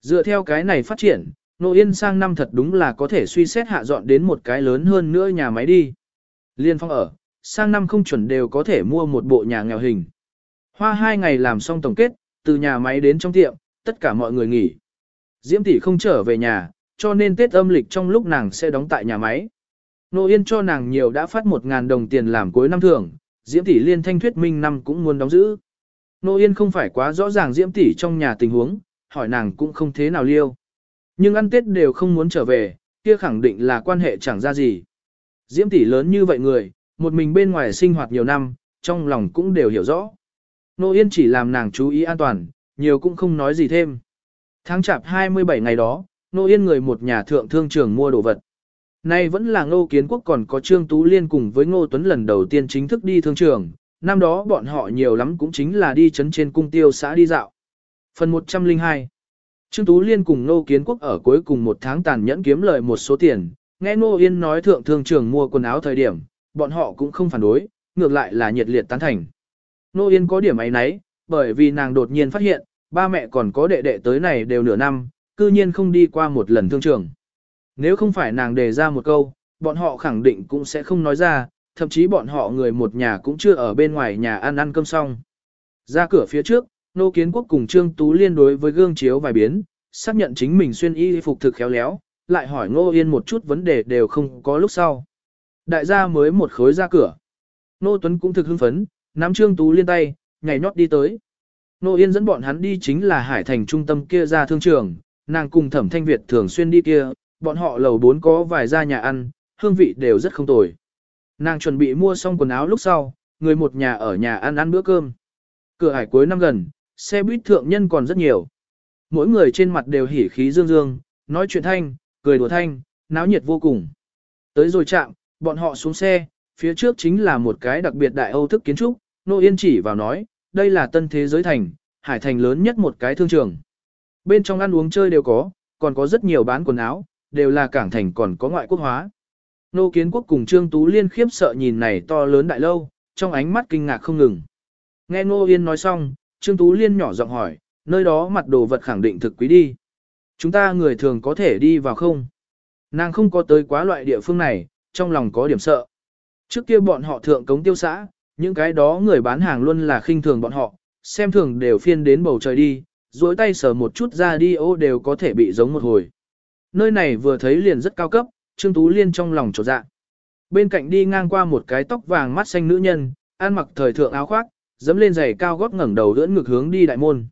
[SPEAKER 1] Dựa theo cái này phát triển, Ngô Yên sang năm thật đúng là có thể suy xét hạ dọn đến một cái lớn hơn nữa nhà máy đi. Liên phong ở, sang năm không chuẩn đều có thể mua một bộ nhà nghèo hình. Hoa hai ngày làm xong tổng kết, từ nhà máy đến trong tiệm, tất cả mọi người nghỉ. Diễm tỷ không trở về nhà, cho nên Tết âm lịch trong lúc nàng sẽ đóng tại nhà máy. Nô Yên cho nàng nhiều đã phát 1.000 đồng tiền làm cuối năm thưởng, Diễm tỷ liên thanh thuyết minh năm cũng muốn đóng giữ. Nô Yên không phải quá rõ ràng Diễm tỷ trong nhà tình huống, hỏi nàng cũng không thế nào liêu. Nhưng ăn Tết đều không muốn trở về, kia khẳng định là quan hệ chẳng ra gì. Diễm tỷ lớn như vậy người, một mình bên ngoài sinh hoạt nhiều năm, trong lòng cũng đều hiểu rõ. Nô Yên chỉ làm nàng chú ý an toàn, nhiều cũng không nói gì thêm. Tháng chạp 27 ngày đó, Nô Yên người một nhà thượng thương trường mua đồ vật. Nay vẫn là Ngô Kiến Quốc còn có Trương Tú Liên cùng với Ngô Tuấn lần đầu tiên chính thức đi thương trường, năm đó bọn họ nhiều lắm cũng chính là đi chấn trên cung tiêu xã đi dạo. Phần 102 Trương Tú Liên cùng Ngô Kiến Quốc ở cuối cùng một tháng tàn nhẫn kiếm lời một số tiền, nghe Ngô Yên nói thượng thương trường mua quần áo thời điểm, bọn họ cũng không phản đối, ngược lại là nhiệt liệt tán thành. Nô Yên có điểm ấy nấy, bởi vì nàng đột nhiên phát hiện, ba mẹ còn có đệ đệ tới này đều nửa năm, cư nhiên không đi qua một lần thương trường. Nếu không phải nàng đề ra một câu, bọn họ khẳng định cũng sẽ không nói ra, thậm chí bọn họ người một nhà cũng chưa ở bên ngoài nhà ăn ăn cơm xong. Ra cửa phía trước, Nô Kiến Quốc cùng Trương Tú Liên đối với gương chiếu vài biến, xác nhận chính mình xuyên y phục thực khéo léo, lại hỏi Ngô Yên một chút vấn đề đều không có lúc sau. Đại gia mới một khối ra cửa. Nô Tuấn cũng thực hưng phấn, nắm Trương Tú Liên tay, nhảy nhót đi tới. Nô Yên dẫn bọn hắn đi chính là Hải Thành trung tâm kia ra thương trường, nàng cùng Thẩm Thanh Việt thường xuyên đi kia, bọn họ lầu 4 có vài gia nhà ăn, hương vị đều rất không tồi. Nàng chuẩn bị mua xong quần áo lúc sau, người một nhà ở nhà ăn ăn bữa cơm. Cửa hải cuối năm gần, xe buýt thượng nhân còn rất nhiều. Mỗi người trên mặt đều hỉ khí dương dương, nói chuyện thanh, cười đùa thanh, náo nhiệt vô cùng. Tới rồi chạm, bọn họ xuống xe, phía trước chính là một cái đặc biệt đại Âu thức kiến trúc, Nô Yên chỉ vào nói, đây là tân thế giới thành, hải thành lớn nhất một cái thương trường. Bên trong ăn uống chơi đều có, còn có rất nhiều bán quần áo, đều là cảng thành còn có ngoại quốc hóa. Nô Kiến Quốc cùng Trương Tú Liên khiếp sợ nhìn này to lớn đại lâu, trong ánh mắt kinh ngạc không ngừng. Nghe Nô Yên nói xong, Trương Tú Liên nhỏ giọng hỏi, nơi đó mặt đồ vật khẳng định thực quý đi. Chúng ta người thường có thể đi vào không? Nàng không có tới quá loại địa phương này, trong lòng có điểm sợ. Trước kia bọn họ thượng cống tiêu xã, những cái đó người bán hàng luôn là khinh thường bọn họ, xem thường đều phiên đến bầu trời đi, duỗi tay sờ một chút ra đi ô đều có thể bị giống một hồi. Nơi này vừa thấy liền rất cao cấp, Trương Tú Liên trong lòng trột dạ. Bên cạnh đi ngang qua một cái tóc vàng mắt xanh nữ nhân, ăn mặc thời thượng áo khoác, dẫm lên giày cao gót ngẩng đầu đỡ ngực hướng đi đại môn.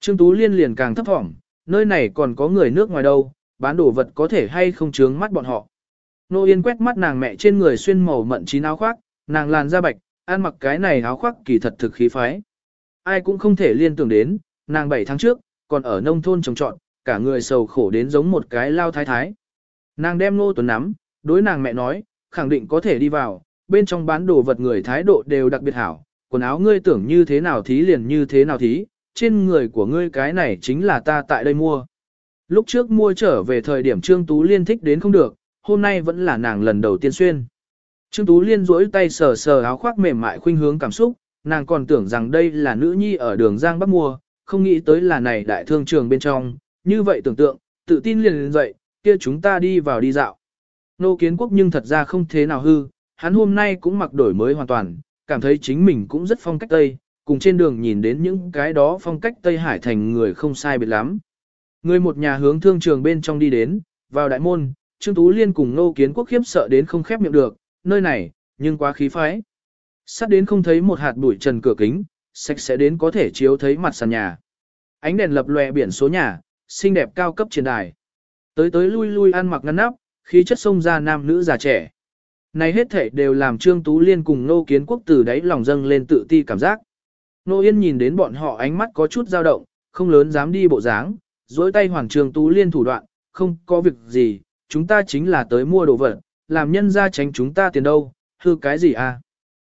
[SPEAKER 1] Trương Tú Liên liền càng thấp thỏm, nơi này còn có người nước ngoài đâu, bán đồ vật có thể hay không chướng mắt bọn họ. Nô Yên quét mắt nàng mẹ trên người xuyên màu mận chín áo khoác, nàng làn da bạch, ăn mặc cái này áo khoác kỳ thật thực khí phái. Ai cũng không thể liên tưởng đến, nàng 7 tháng trước, còn ở nông thôn trồng trọn, cả người sầu khổ đến giống một cái lao thái thái. Nàng đem nô Tuấn nắm, đối nàng mẹ nói, khẳng định có thể đi vào, bên trong bán đồ vật người thái độ đều đặc biệt hảo, quần áo ngươi tưởng như thế nào thí liền như thế nào thí, trên người của ngươi cái này chính là ta tại đây mua. Lúc trước mua trở về thời điểm Trương Tú Liên thích đến không được, hôm nay vẫn là nàng lần đầu tiên xuyên. Trương Tú Liên duỗi tay sờ sờ áo khoác mềm mại khuynh hướng cảm xúc, nàng còn tưởng rằng đây là nữ nhi ở đường Giang Bắc mua, không nghĩ tới là này đại thương trường bên trong, như vậy tưởng tượng, tự tin liền lên dậy, kia chúng ta đi vào đi dạo. Nô kiến quốc nhưng thật ra không thế nào hư, hắn hôm nay cũng mặc đổi mới hoàn toàn, cảm thấy chính mình cũng rất phong cách Tây, cùng trên đường nhìn đến những cái đó phong cách Tây Hải thành người không sai biệt lắm. Người một nhà hướng thương trường bên trong đi đến, vào đại môn, Trương Tú Liên cùng Nô Kiến Quốc khiếp sợ đến không khép miệng được, nơi này, nhưng quá khí phái. Sắt đến không thấy một hạt bụi trần cửa kính, sạch sẽ đến có thể chiếu thấy mặt sàn nhà. Ánh đèn lập lòe biển số nhà, xinh đẹp cao cấp trên đài. Tới tới lui lui ăn mặc ngăn nắp, khí chất sông ra nam nữ già trẻ. Này hết thể đều làm Trương Tú Liên cùng Nô Kiến Quốc từ đáy lòng dâng lên tự ti cảm giác. Nô Yên nhìn đến bọn họ ánh mắt có chút dao động, không lớn dám đi bộ dáng, dối tay Hoàng Trương Tú Liên thủ đoạn, không có việc gì, chúng ta chính là tới mua đồ vật, làm nhân ra tránh chúng ta tiền đâu, hư cái gì à.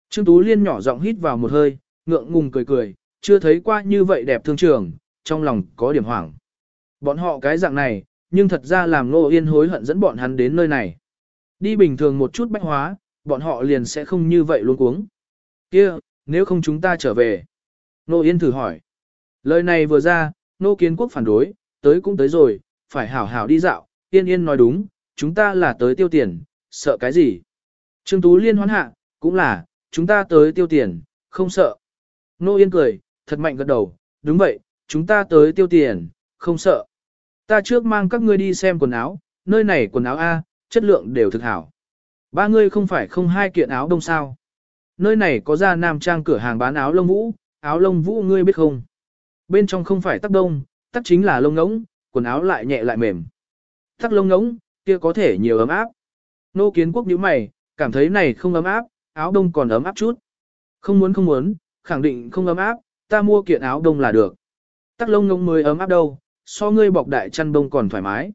[SPEAKER 1] Trương Tú Liên nhỏ giọng hít vào một hơi, ngượng ngùng cười cười, chưa thấy qua như vậy đẹp thương trường, trong lòng có điểm hoảng. Bọn họ cái dạng này, nhưng thật ra làm Nô Yên hối hận dẫn bọn hắn đến nơi này. Đi bình thường một chút bách hóa, bọn họ liền sẽ không như vậy luôn cuống. kia nếu không chúng ta trở về. Nô Yên thử hỏi. Lời này vừa ra, Nô Kiến Quốc phản đối, tới cũng tới rồi, phải hảo hảo đi dạo. Yên Yên nói đúng, chúng ta là tới tiêu tiền, sợ cái gì? Trương Tú Liên hoán hạ, cũng là, chúng ta tới tiêu tiền, không sợ. Nô Yên cười, thật mạnh gật đầu, đúng vậy, chúng ta tới tiêu tiền, không sợ. Ta trước mang các ngươi đi xem quần áo, nơi này quần áo A, chất lượng đều thực hảo. Ba ngươi không phải không hai kiện áo đông sao. Nơi này có ra nam trang cửa hàng bán áo lông vũ, áo lông vũ ngươi biết không? Bên trong không phải tắc đông, tắc chính là lông ngỗng, quần áo lại nhẹ lại mềm. Tắc lông ngỗng, kia có thể nhiều ấm áp. Nô kiến quốc nhíu mày, cảm thấy này không ấm áp, áo đông còn ấm áp chút. Không muốn không muốn, khẳng định không ấm áp, ta mua kiện áo đông là được. Tắc lông ngỗng mới ấm áp đâu, so ngươi bọc đại chăn đông còn thoải mái.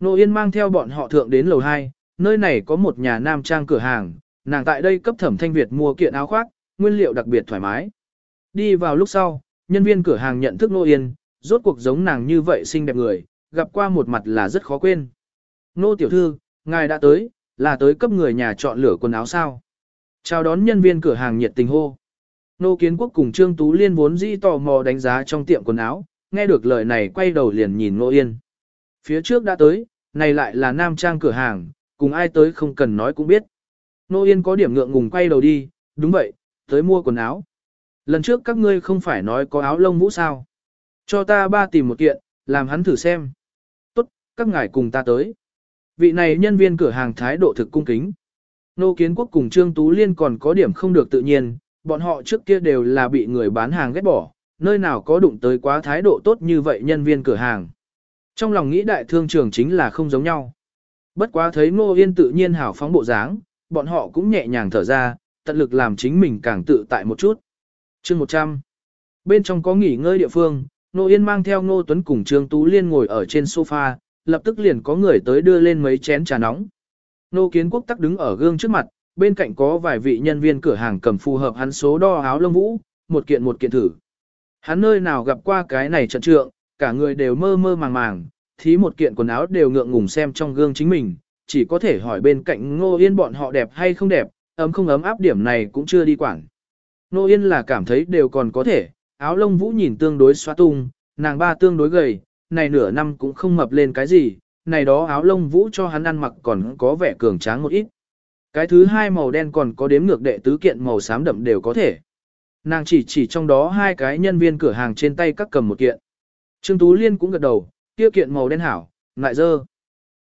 [SPEAKER 1] Nô Yên mang theo bọn họ thượng đến lầu 2, nơi này có một nhà nam trang cửa hàng, nàng tại đây cấp thẩm thanh Việt mua kiện áo khoác, nguyên liệu đặc biệt thoải mái. Đi vào lúc sau, nhân viên cửa hàng nhận thức Nô Yên, rốt cuộc giống nàng như vậy xinh đẹp người, gặp qua một mặt là rất khó quên. Nô tiểu thư, ngài đã tới, là tới cấp người nhà chọn lửa quần áo sao. Chào đón nhân viên cửa hàng nhiệt tình hô. Nô Kiến Quốc cùng Trương Tú Liên vốn dĩ tò mò đánh giá trong tiệm quần áo, nghe được lời này quay đầu liền nhìn Nô Yên. Phía trước đã tới, này lại là nam trang cửa hàng, cùng ai tới không cần nói cũng biết. Nô Yên có điểm ngượng ngùng quay đầu đi, đúng vậy, tới mua quần áo. Lần trước các ngươi không phải nói có áo lông vũ sao. Cho ta ba tìm một kiện, làm hắn thử xem. Các ngài cùng ta tới. Vị này nhân viên cửa hàng thái độ thực cung kính. Nô Kiến Quốc cùng Trương Tú Liên còn có điểm không được tự nhiên, bọn họ trước kia đều là bị người bán hàng ghét bỏ, nơi nào có đụng tới quá thái độ tốt như vậy nhân viên cửa hàng. Trong lòng nghĩ đại thương trường chính là không giống nhau. Bất quá thấy Ngô Yên tự nhiên hảo phóng bộ dáng, bọn họ cũng nhẹ nhàng thở ra, tận lực làm chính mình càng tự tại một chút. chương 100. Bên trong có nghỉ ngơi địa phương, Ngô Yên mang theo Ngô Tuấn cùng Trương Tú Liên ngồi ở trên sofa, lập tức liền có người tới đưa lên mấy chén trà nóng. Ngô Kiến Quốc tắc đứng ở gương trước mặt, bên cạnh có vài vị nhân viên cửa hàng cầm phù hợp hắn số đo áo lông vũ, một kiện một kiện thử. Hắn nơi nào gặp qua cái này trận trượng, cả người đều mơ mơ màng màng, thí một kiện quần áo đều ngượng ngùng xem trong gương chính mình, chỉ có thể hỏi bên cạnh Ngô Yên bọn họ đẹp hay không đẹp, ấm không ấm áp điểm này cũng chưa đi quản. Ngô Yên là cảm thấy đều còn có thể, áo lông vũ nhìn tương đối xóa tung, nàng ba tương đối gầy, này nửa năm cũng không mập lên cái gì, này đó áo lông vũ cho hắn ăn mặc còn có vẻ cường tráng một ít. Cái thứ hai màu đen còn có đếm ngược đệ tứ kiện màu xám đậm đều có thể. Nàng chỉ chỉ trong đó hai cái nhân viên cửa hàng trên tay các cầm một kiện. Trương Tú Liên cũng gật đầu, kia kiện màu đen hảo, ngại dơ.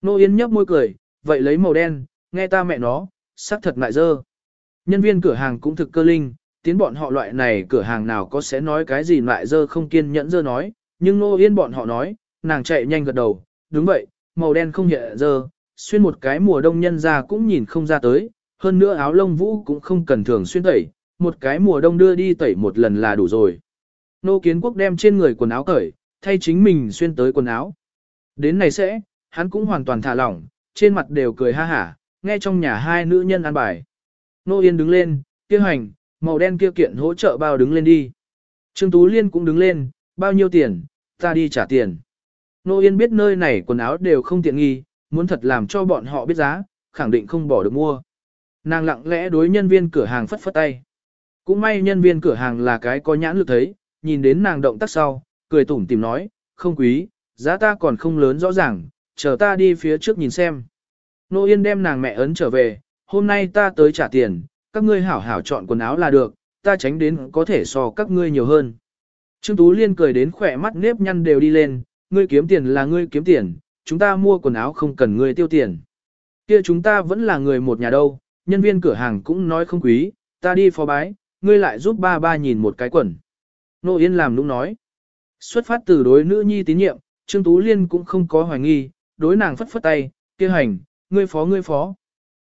[SPEAKER 1] Nô yến nhấp môi cười, vậy lấy màu đen, nghe ta mẹ nó, sắc thật ngại dơ. Nhân viên cửa hàng cũng thực cơ linh, tiến bọn họ loại này cửa hàng nào có sẽ nói cái gì ngại dơ không kiên nhẫn dơ nói, nhưng Nô Yên bọn họ nói, nàng chạy nhanh gật đầu, đúng vậy, màu đen không hiện giờ xuyên một cái mùa đông nhân ra cũng nhìn không ra tới, hơn nữa áo lông vũ cũng không cần thường xuyên tẩy, một cái mùa đông đưa đi tẩy một lần là đủ rồi. Nô Kiến Quốc đem trên người quần áo cởi, thay chính mình xuyên tới quần áo. Đến này sẽ, hắn cũng hoàn toàn thả lỏng, trên mặt đều cười ha hả, nghe trong nhà hai nữ nhân ăn bài. Nô Yên đứng lên, kia hành, màu đen kia kiện hỗ trợ bao đứng lên đi. Trương Tú Liên cũng đứng lên, bao nhiêu tiền, ta đi trả tiền. Nô Yên biết nơi này quần áo đều không tiện nghi, muốn thật làm cho bọn họ biết giá, khẳng định không bỏ được mua. Nàng lặng lẽ đối nhân viên cửa hàng phất phất tay. Cũng may nhân viên cửa hàng là cái có nhãn lực thấy, nhìn đến nàng động tác sau, cười tủm tìm nói, không quý, giá ta còn không lớn rõ ràng, chờ ta đi phía trước nhìn xem. Nô Yên đem nàng mẹ ấn trở về, hôm nay ta tới trả tiền, các ngươi hảo hảo chọn quần áo là được, ta tránh đến có thể so các ngươi nhiều hơn. Trương Tú Liên cười đến khỏe mắt nếp nhăn đều đi lên, ngươi kiếm tiền là ngươi kiếm tiền, chúng ta mua quần áo không cần ngươi tiêu tiền. kia chúng ta vẫn là người một nhà đâu, nhân viên cửa hàng cũng nói không quý, ta đi phó bái, ngươi lại giúp ba ba nhìn một cái quần. Nô Yên làm nũng nói. Xuất phát từ đối nữ nhi tín nhiệm, Trương Tú Liên cũng không có hoài nghi, đối nàng phất phất tay, kia hành, ngươi phó ngươi phó.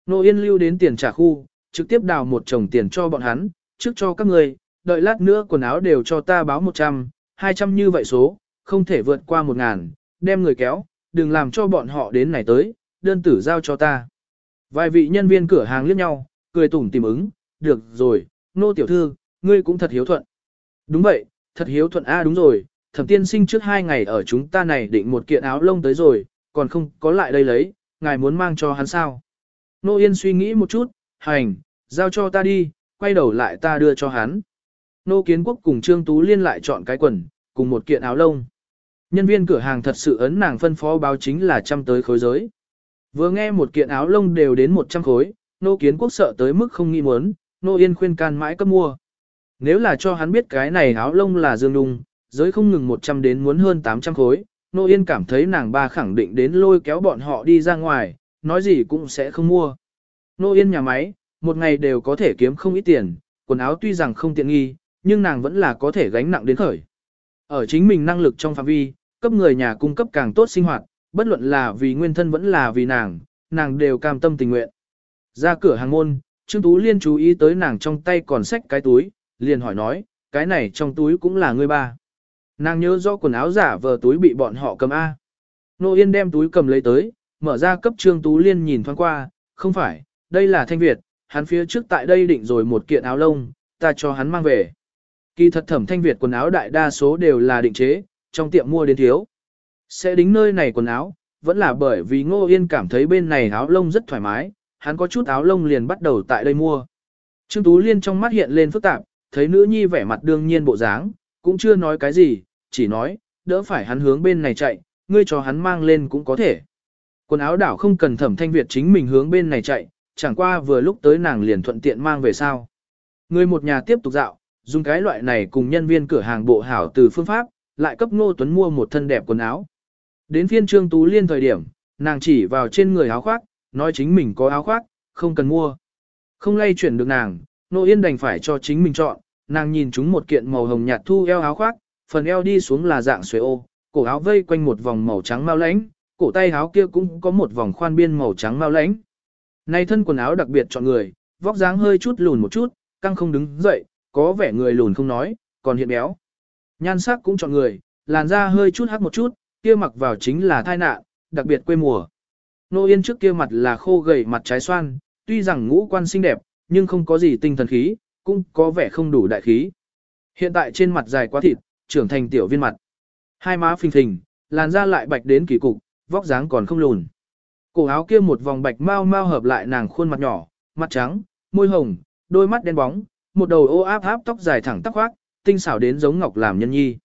[SPEAKER 1] Nô Yên lưu đến tiền trả khu, trực tiếp đào một chồng tiền cho bọn hắn, trước cho các ngươi đợi lát nữa quần áo đều cho ta báo 100, 200 như vậy số, không thể vượt qua 1 ngàn, đem người kéo, đừng làm cho bọn họ đến này tới, đơn tử giao cho ta. Vài vị nhân viên cửa hàng liếc nhau, cười tủm tìm ứng, được rồi, nô tiểu thư, ngươi cũng thật hiếu thuận. Đúng vậy, thật hiếu thuận a đúng rồi, thẩm tiên sinh trước hai ngày ở chúng ta này định một kiện áo lông tới rồi, còn không có lại đây lấy, ngài muốn mang cho hắn sao. Nô Yên suy nghĩ một chút, hành, giao cho ta đi, quay đầu lại ta đưa cho hắn. Nô Kiến Quốc cùng Trương Tú Liên lại chọn cái quần, cùng một kiện áo lông. Nhân viên cửa hàng thật sự ấn nàng phân phó báo chính là trăm tới khối giới. Vừa nghe một kiện áo lông đều đến 100 khối, Nô Kiến Quốc sợ tới mức không nghĩ muốn, Nô Yên khuyên can mãi cấp mua. Nếu là cho hắn biết cái này áo lông là dương đung, giới không ngừng 100 đến muốn hơn 800 khối, Nô Yên cảm thấy nàng ba khẳng định đến lôi kéo bọn họ đi ra ngoài, nói gì cũng sẽ không mua. Nô Yên nhà máy, một ngày đều có thể kiếm không ít tiền, quần áo tuy rằng không tiện nghi, nhưng nàng vẫn là có thể gánh nặng đến khởi. Ở chính mình năng lực trong phạm vi, cấp người nhà cung cấp càng tốt sinh hoạt, bất luận là vì nguyên thân vẫn là vì nàng, nàng đều cam tâm tình nguyện. Ra cửa hàng môn, Trương Tú Liên chú ý tới nàng trong tay còn xách cái túi, liền hỏi nói, cái này trong túi cũng là người ba. Nàng nhớ do quần áo giả vờ túi bị bọn họ cầm A. Nô Yên đem túi cầm lấy tới, mở ra cấp Trương Tú Liên nhìn thoáng qua, không phải, đây là Thanh Việt, hắn phía trước tại đây định rồi một kiện áo lông, ta cho hắn mang về. Kỳ thật thẩm Thanh Việt quần áo đại đa số đều là định chế, trong tiệm mua đến thiếu. Sẽ đính nơi này quần áo, vẫn là bởi vì Ngô Yên cảm thấy bên này áo lông rất thoải mái, hắn có chút áo lông liền bắt đầu tại đây mua. Trương Tú Liên trong mắt hiện lên phức tạp, thấy nữ nhi vẻ mặt đương nhiên bộ dáng, cũng chưa nói cái gì, chỉ nói, đỡ phải hắn hướng bên này chạy, ngươi cho hắn mang lên cũng có thể. Quần áo đảo không cần thẩm thanh Việt chính mình hướng bên này chạy, chẳng qua vừa lúc tới nàng liền thuận tiện mang về sao. Người một nhà tiếp tục dạo, dùng cái loại này cùng nhân viên cửa hàng bộ hảo từ phương pháp, lại cấp Ngô Tuấn mua một thân đẹp quần áo. Đến phiên Trương Tú Liên thời điểm, nàng chỉ vào trên người áo khoác, nói chính mình có áo khoác, không cần mua. Không lay chuyển được nàng, Nô Yên đành phải cho chính mình chọn, nàng nhìn chúng một kiện màu hồng nhạt thu eo áo khoác, phần eo đi xuống là dạng xuế ô, cổ áo vây quanh một vòng màu trắng mau lãnh, cổ tay áo kia cũng có một vòng khoan biên màu trắng mau lãnh. Này thân quần áo đặc biệt chọn người, vóc dáng hơi chút lùn một chút, căng không đứng dậy, có vẻ người lùn không nói, còn hiện béo. Nhan sắc cũng chọn người, làn da hơi chút hắc một chút, kia mặc vào chính là thai nạn, đặc biệt quê mùa. Nô Yên trước kia mặt là khô gầy mặt trái xoan, tuy rằng ngũ quan xinh đẹp, nhưng không có gì tinh thần khí, cũng có vẻ không đủ đại khí. Hiện tại trên mặt dài quá thịt, trưởng thành tiểu viên mặt. Hai má phình phình, làn da lại bạch đến kỳ cục, vóc dáng còn không lùn. Cổ áo kia một vòng bạch mau mau hợp lại nàng khuôn mặt nhỏ, mặt trắng, môi hồng, đôi mắt đen bóng, một đầu ô áp áp tóc dài thẳng tóc khoác, tinh xảo đến giống ngọc làm nhân nhi.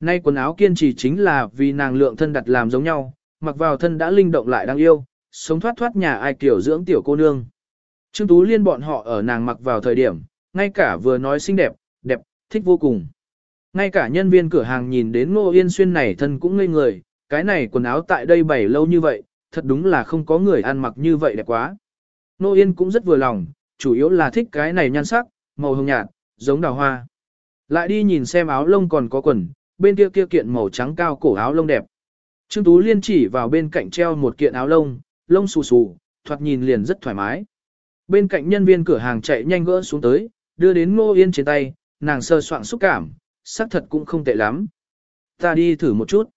[SPEAKER 1] Nay quần áo kiên trì chính là vì nàng lượng thân đặt làm giống nhau, mặc vào thân đã linh động lại đáng yêu, sống thoát thoát nhà ai kiểu dưỡng tiểu cô nương. Trương Tú Liên bọn họ ở nàng mặc vào thời điểm, ngay cả vừa nói xinh đẹp, đẹp, thích vô cùng. Ngay cả nhân viên cửa hàng nhìn đến Ngô Yên Xuyên này thân cũng ngây người, cái này quần áo tại đây bày lâu như vậy, thật đúng là không có người ăn mặc như vậy đẹp quá. Ngô Yên cũng rất vừa lòng, chủ yếu là thích cái này nhan sắc, màu hồng nhạt, giống đào hoa. Lại đi nhìn xem áo lông còn có quần, bên kia kia kiện màu trắng cao cổ áo lông đẹp. Trương Tú Liên chỉ vào bên cạnh treo một kiện áo lông, lông xù xù, thoạt nhìn liền rất thoải mái. Bên cạnh nhân viên cửa hàng chạy nhanh gỡ xuống tới, đưa đến Ngô Yên trên tay, nàng sơ soạn xúc cảm, sắc thật cũng không tệ lắm. Ta đi thử một chút.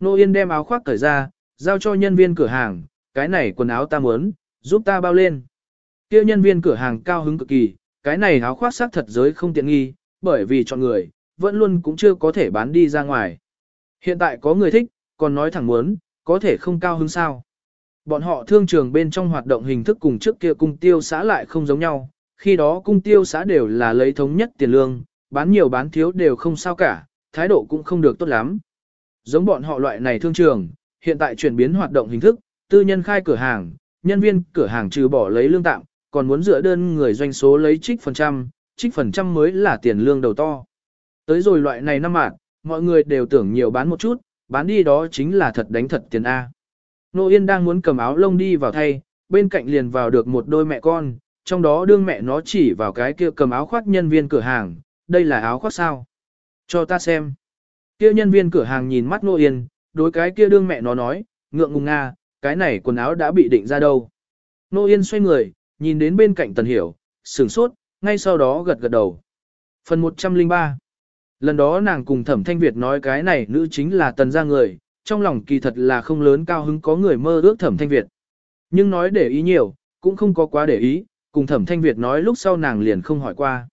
[SPEAKER 1] Ngô Yên đem áo khoác cởi ra, giao cho nhân viên cửa hàng, cái này quần áo ta muốn, giúp ta bao lên. Kêu nhân viên cửa hàng cao hứng cực kỳ, cái này áo khoác xác thật giới không tiện nghi, bởi vì chọn người, vẫn luôn cũng chưa có thể bán đi ra ngoài. Hiện tại có người thích, còn nói thẳng muốn, có thể không cao hứng sao. Bọn họ thương trường bên trong hoạt động hình thức cùng trước kia cung tiêu xã lại không giống nhau, khi đó cung tiêu xã đều là lấy thống nhất tiền lương, bán nhiều bán thiếu đều không sao cả, thái độ cũng không được tốt lắm. Giống bọn họ loại này thương trường, hiện tại chuyển biến hoạt động hình thức, tư nhân khai cửa hàng, nhân viên cửa hàng trừ bỏ lấy lương tạm, còn muốn dựa đơn người doanh số lấy trích phần trăm, trích phần trăm mới là tiền lương đầu to. Tới rồi loại này năm mạng, mọi người đều tưởng nhiều bán một chút, bán đi đó chính là thật đánh thật tiền A. Nô Yên đang muốn cầm áo lông đi vào thay, bên cạnh liền vào được một đôi mẹ con, trong đó đương mẹ nó chỉ vào cái kia cầm áo khoác nhân viên cửa hàng, đây là áo khoác sao? Cho ta xem. Kia nhân viên cửa hàng nhìn mắt Nô Yên, đối cái kia đương mẹ nó nói, ngượng ngùng nga, cái này quần áo đã bị định ra đâu. Nô Yên xoay người, nhìn đến bên cạnh Tần Hiểu, sửng sốt, ngay sau đó gật gật đầu. Phần 103 Lần đó nàng cùng Thẩm Thanh Việt nói cái này nữ chính là Tần gia người, trong lòng kỳ thật là không lớn cao hứng có người mơ ước Thẩm Thanh Việt. Nhưng nói để ý nhiều, cũng không có quá để ý, cùng Thẩm Thanh Việt nói lúc sau nàng liền không hỏi qua.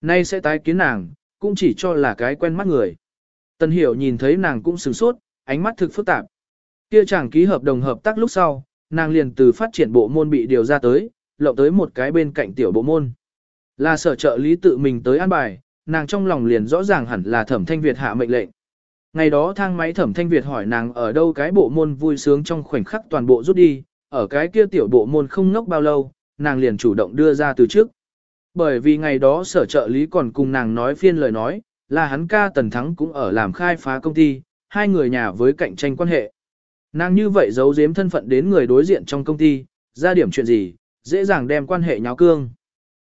[SPEAKER 1] Nay sẽ tái kiến nàng, cũng chỉ cho là cái quen mắt người. Tần Hiểu nhìn thấy nàng cũng sửng sốt, ánh mắt thực phức tạp. Kia chàng ký hợp đồng hợp tác lúc sau, nàng liền từ phát triển bộ môn bị điều ra tới, lộng tới một cái bên cạnh tiểu bộ môn. Là sở trợ lý tự mình tới an bài, nàng trong lòng liền rõ ràng hẳn là thẩm thanh Việt hạ mệnh lệnh. Ngày đó thang máy thẩm thanh Việt hỏi nàng ở đâu cái bộ môn vui sướng trong khoảnh khắc toàn bộ rút đi, ở cái kia tiểu bộ môn không ngốc bao lâu, nàng liền chủ động đưa ra từ trước. Bởi vì ngày đó sở trợ lý còn cùng nàng nói phiên lời nói, là hắn ca tần thắng cũng ở làm khai phá công ty, hai người nhà với cạnh tranh quan hệ. Nàng như vậy giấu giếm thân phận đến người đối diện trong công ty, ra điểm chuyện gì, dễ dàng đem quan hệ nháo cương.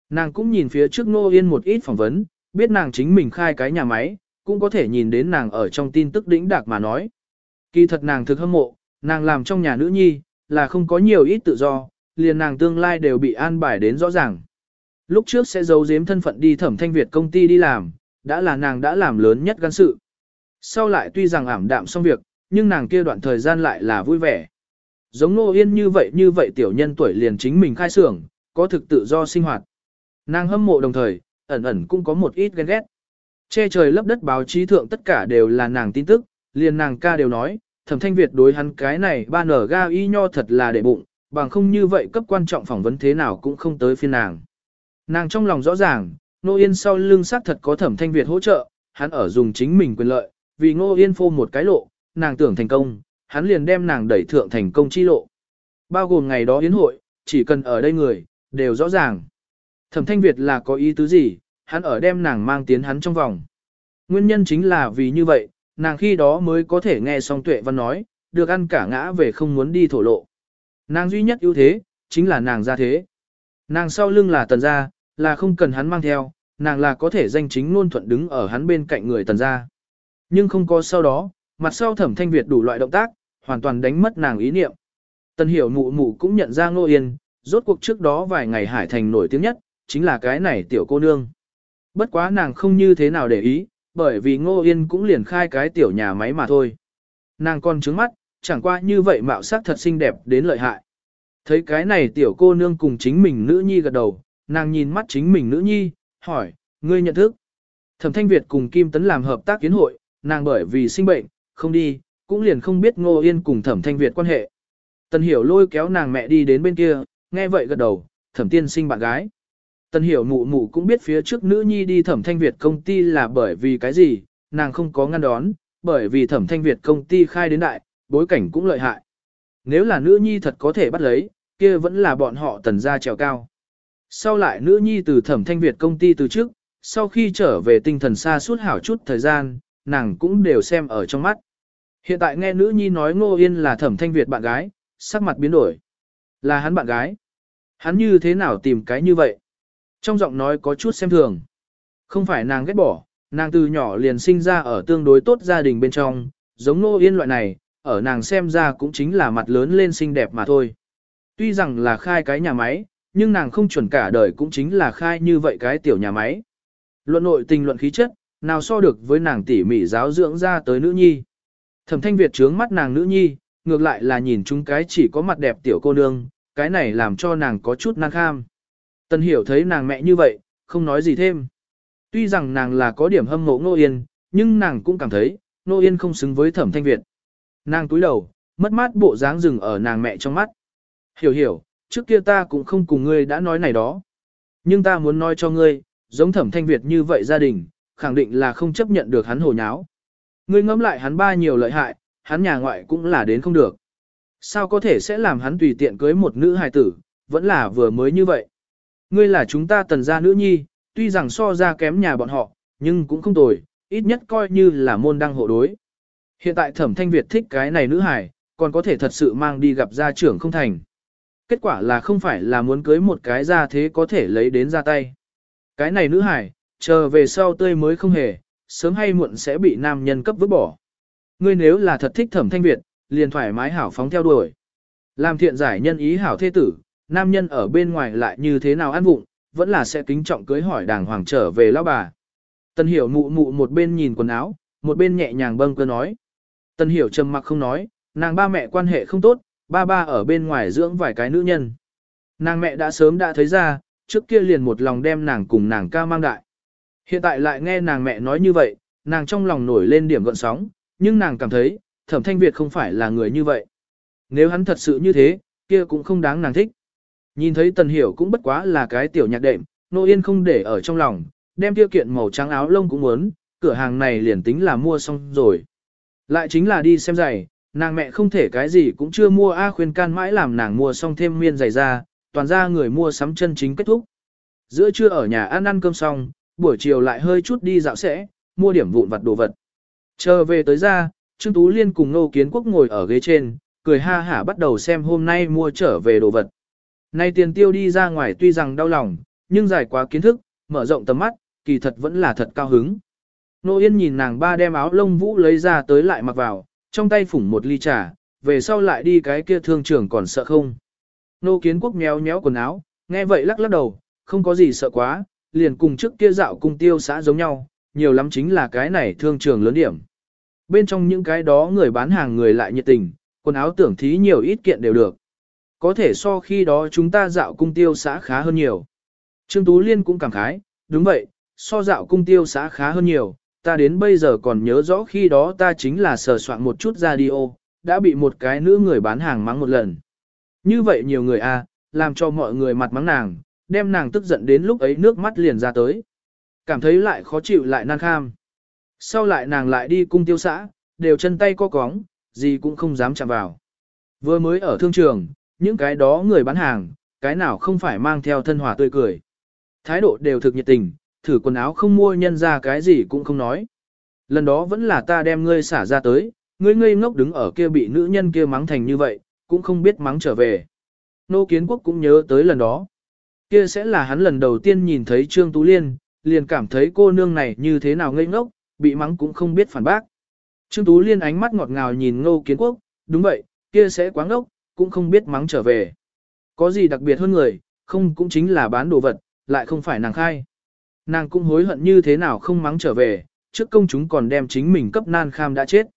[SPEAKER 1] Nàng cũng nhìn phía trước Nô Yên một ít phỏng vấn, biết nàng chính mình khai cái nhà máy, cũng có thể nhìn đến nàng ở trong tin tức đỉnh đạc mà nói. Kỳ thật nàng thực hâm mộ, nàng làm trong nhà nữ nhi, là không có nhiều ít tự do, liền nàng tương lai đều bị an bài đến rõ ràng. Lúc trước sẽ giấu giếm thân phận đi thẩm thanh Việt công ty đi làm, đã là nàng đã làm lớn nhất gan sự. Sau lại tuy rằng ảm đạm xong việc, nhưng nàng kia đoạn thời gian lại là vui vẻ. Giống Nô Yên như vậy như vậy tiểu nhân tuổi liền chính mình khai xưởng, có thực tự do sinh hoạt. Nàng hâm mộ đồng thời, ẩn ẩn cũng có một ít ghen ghét. Che trời lấp đất báo chí thượng tất cả đều là nàng tin tức, liền nàng ca đều nói, thẩm thanh Việt đối hắn cái này ba nở ga y nho thật là để bụng, bằng không như vậy cấp quan trọng phỏng vấn thế nào cũng không tới phiên nàng. Nàng trong lòng rõ ràng, Nô Yên sau lưng xác thật có thẩm thanh Việt hỗ trợ, hắn ở dùng chính mình quyền lợi, vì Nô Yên phô một cái lộ, nàng tưởng thành công, hắn liền đem nàng đẩy thượng thành công chi lộ. Bao gồm ngày đó yến hội, chỉ cần ở đây người, đều rõ ràng. Thẩm thanh Việt là có ý tứ gì, hắn ở đem nàng mang tiến hắn trong vòng. Nguyên nhân chính là vì như vậy, nàng khi đó mới có thể nghe xong tuệ văn nói, được ăn cả ngã về không muốn đi thổ lộ. Nàng duy nhất ưu thế, chính là nàng ra thế. Nàng sau lưng là tần gia, là không cần hắn mang theo, nàng là có thể danh chính luôn thuận đứng ở hắn bên cạnh người tần gia. Nhưng không có sau đó, mặt sau thẩm thanh Việt đủ loại động tác, hoàn toàn đánh mất nàng ý niệm. Tần hiểu mụ mụ cũng nhận ra Ngô Yên, rốt cuộc trước đó vài ngày Hải Thành nổi tiếng nhất, chính là cái này tiểu cô nương. Bất quá nàng không như thế nào để ý, bởi vì Ngô Yên cũng liền khai cái tiểu nhà máy mà thôi. Nàng còn trứng mắt, chẳng qua như vậy mạo sắc thật xinh đẹp đến lợi hại. Thấy cái này tiểu cô nương cùng chính mình nữ nhi gật đầu, nàng nhìn mắt chính mình nữ nhi, hỏi, ngươi nhận thức. Thẩm Thanh Việt cùng Kim Tấn làm hợp tác kiến hội, nàng bởi vì sinh bệnh, không đi, cũng liền không biết Ngô Yên cùng Thẩm Thanh Việt quan hệ. Tần Hiểu lôi kéo nàng mẹ đi đến bên kia, nghe vậy gật đầu, Thẩm Tiên sinh bạn gái. Tần Hiểu mụ mụ cũng biết phía trước nữ nhi đi Thẩm Thanh Việt công ty là bởi vì cái gì, nàng không có ngăn đón, bởi vì Thẩm Thanh Việt công ty khai đến đại, bối cảnh cũng lợi hại. Nếu là nữ nhi thật có thể bắt lấy, kia vẫn là bọn họ tần gia trèo cao. Sau lại nữ nhi từ Thẩm Thanh Việt công ty từ trước, sau khi trở về tinh thần xa suốt hảo chút thời gian, nàng cũng đều xem ở trong mắt. Hiện tại nghe nữ nhi nói Ngô Yên là thẩm thanh Việt bạn gái, sắc mặt biến đổi. Là hắn bạn gái. Hắn như thế nào tìm cái như vậy? Trong giọng nói có chút xem thường. Không phải nàng ghét bỏ, nàng từ nhỏ liền sinh ra ở tương đối tốt gia đình bên trong, giống Ngô Yên loại này, ở nàng xem ra cũng chính là mặt lớn lên xinh đẹp mà thôi. Tuy rằng là khai cái nhà máy, nhưng nàng không chuẩn cả đời cũng chính là khai như vậy cái tiểu nhà máy. Luận nội tình luận khí chất, nào so được với nàng tỉ mỉ giáo dưỡng ra tới nữ nhi. Thẩm thanh Việt trướng mắt nàng nữ nhi, ngược lại là nhìn chúng cái chỉ có mặt đẹp tiểu cô nương, cái này làm cho nàng có chút năng kham. Tân hiểu thấy nàng mẹ như vậy, không nói gì thêm. Tuy rằng nàng là có điểm hâm mộ Nô Yên, nhưng nàng cũng cảm thấy, Nô Yên không xứng với thẩm thanh Việt. Nàng túi đầu, mất mát bộ dáng rừng ở nàng mẹ trong mắt. Hiểu hiểu, trước kia ta cũng không cùng ngươi đã nói này đó. Nhưng ta muốn nói cho ngươi, giống thẩm thanh Việt như vậy gia đình, khẳng định là không chấp nhận được hắn hồ nháo. Ngươi ngẫm lại hắn ba nhiều lợi hại, hắn nhà ngoại cũng là đến không được. Sao có thể sẽ làm hắn tùy tiện cưới một nữ hài tử, vẫn là vừa mới như vậy. Ngươi là chúng ta tần gia nữ nhi, tuy rằng so ra kém nhà bọn họ, nhưng cũng không tồi, ít nhất coi như là môn đăng hộ đối. Hiện tại thẩm thanh Việt thích cái này nữ hài, còn có thể thật sự mang đi gặp gia trưởng không thành. Kết quả là không phải là muốn cưới một cái ra thế có thể lấy đến ra tay. Cái này nữ hài, chờ về sau tươi mới không hề, sớm hay muộn sẽ bị nam nhân cấp vứt bỏ. Ngươi nếu là thật thích thẩm thanh Việt, liền thoải mái hảo phóng theo đuổi. Làm thiện giải nhân ý hảo thế tử, nam nhân ở bên ngoài lại như thế nào ăn vụng, vẫn là sẽ kính trọng cưới hỏi đàng hoàng trở về lão bà. tân hiểu mụ mụ một bên nhìn quần áo, một bên nhẹ nhàng bâng cơ nói. tân hiểu trầm mặc không nói, nàng ba mẹ quan hệ không tốt, ba ba ở bên ngoài dưỡng vài cái nữ nhân. Nàng mẹ đã sớm đã thấy ra, trước kia liền một lòng đem nàng cùng nàng ca mang đại. Hiện tại lại nghe nàng mẹ nói như vậy, nàng trong lòng nổi lên điểm gợn sóng, nhưng nàng cảm thấy, thẩm thanh Việt không phải là người như vậy. Nếu hắn thật sự như thế, kia cũng không đáng nàng thích. Nhìn thấy tần hiểu cũng bất quá là cái tiểu nhạc đệm, nô yên không để ở trong lòng, đem tiêu kiện màu trắng áo lông cũng muốn, cửa hàng này liền tính là mua xong rồi. Lại chính là đi xem giày, nàng mẹ không thể cái gì cũng chưa mua A khuyên can mãi làm nàng mua xong thêm miên giày ra, toàn ra người mua sắm chân chính kết thúc. Giữa trưa ở nhà ăn ăn cơm xong, buổi chiều lại hơi chút đi dạo sẽ, mua điểm vụn vặt đồ vật. Chờ về tới ra, Trương Tú Liên cùng Nô Kiến Quốc ngồi ở ghế trên, cười ha hả bắt đầu xem hôm nay mua trở về đồ vật. Nay tiền tiêu đi ra ngoài tuy rằng đau lòng, nhưng dài quá kiến thức, mở rộng tầm mắt, kỳ thật vẫn là thật cao hứng. Nô Yên nhìn nàng ba đem áo lông vũ lấy ra tới lại mặc vào, trong tay phủng một ly trà, về sau lại đi cái kia thương trưởng còn sợ không. Nô Kiến Quốc méo méo quần áo, nghe vậy lắc lắc đầu, không có gì sợ quá, liền cùng trước kia dạo cung tiêu xã giống nhau, nhiều lắm chính là cái này thương trường lớn điểm. Bên trong những cái đó người bán hàng người lại nhiệt tình, quần áo tưởng thí nhiều ít kiện đều được. Có thể so khi đó chúng ta dạo cung tiêu xã khá hơn nhiều. Trương Tú Liên cũng cảm khái, đúng vậy, so dạo cung tiêu xã khá hơn nhiều, ta đến bây giờ còn nhớ rõ khi đó ta chính là sờ soạn một chút radio, đã bị một cái nữ người bán hàng mắng một lần. Như vậy nhiều người a, à, làm cho mọi người mặt mắng nàng, đem nàng tức giận đến lúc ấy nước mắt liền ra tới. Cảm thấy lại khó chịu lại nan kham. Sau lại nàng lại đi cung tiêu xã, đều chân tay co cóng, gì cũng không dám chạm vào. Vừa mới ở thương trường, những cái đó người bán hàng, cái nào không phải mang theo thân hòa tươi cười. Thái độ đều thực nhiệt tình, thử quần áo không mua nhân ra cái gì cũng không nói. Lần đó vẫn là ta đem ngươi xả ra tới, ngươi ngây ngốc đứng ở kia bị nữ nhân kia mắng thành như vậy, cũng không biết mắng trở về. Nô Kiến Quốc cũng nhớ tới lần đó. Kia sẽ là hắn lần đầu tiên nhìn thấy Trương Tú Liên, liền cảm thấy cô nương này như thế nào ngây ngốc, bị mắng cũng không biết phản bác. Trương Tú Liên ánh mắt ngọt ngào nhìn Ngô Kiến Quốc, đúng vậy, kia sẽ quá ngốc, cũng không biết mắng trở về. Có gì đặc biệt hơn người, không cũng chính là bán đồ vật, lại không phải nàng khai. Nàng cũng hối hận như thế nào không mắng trở về, trước công chúng còn đem chính mình cấp nan kham đã chết.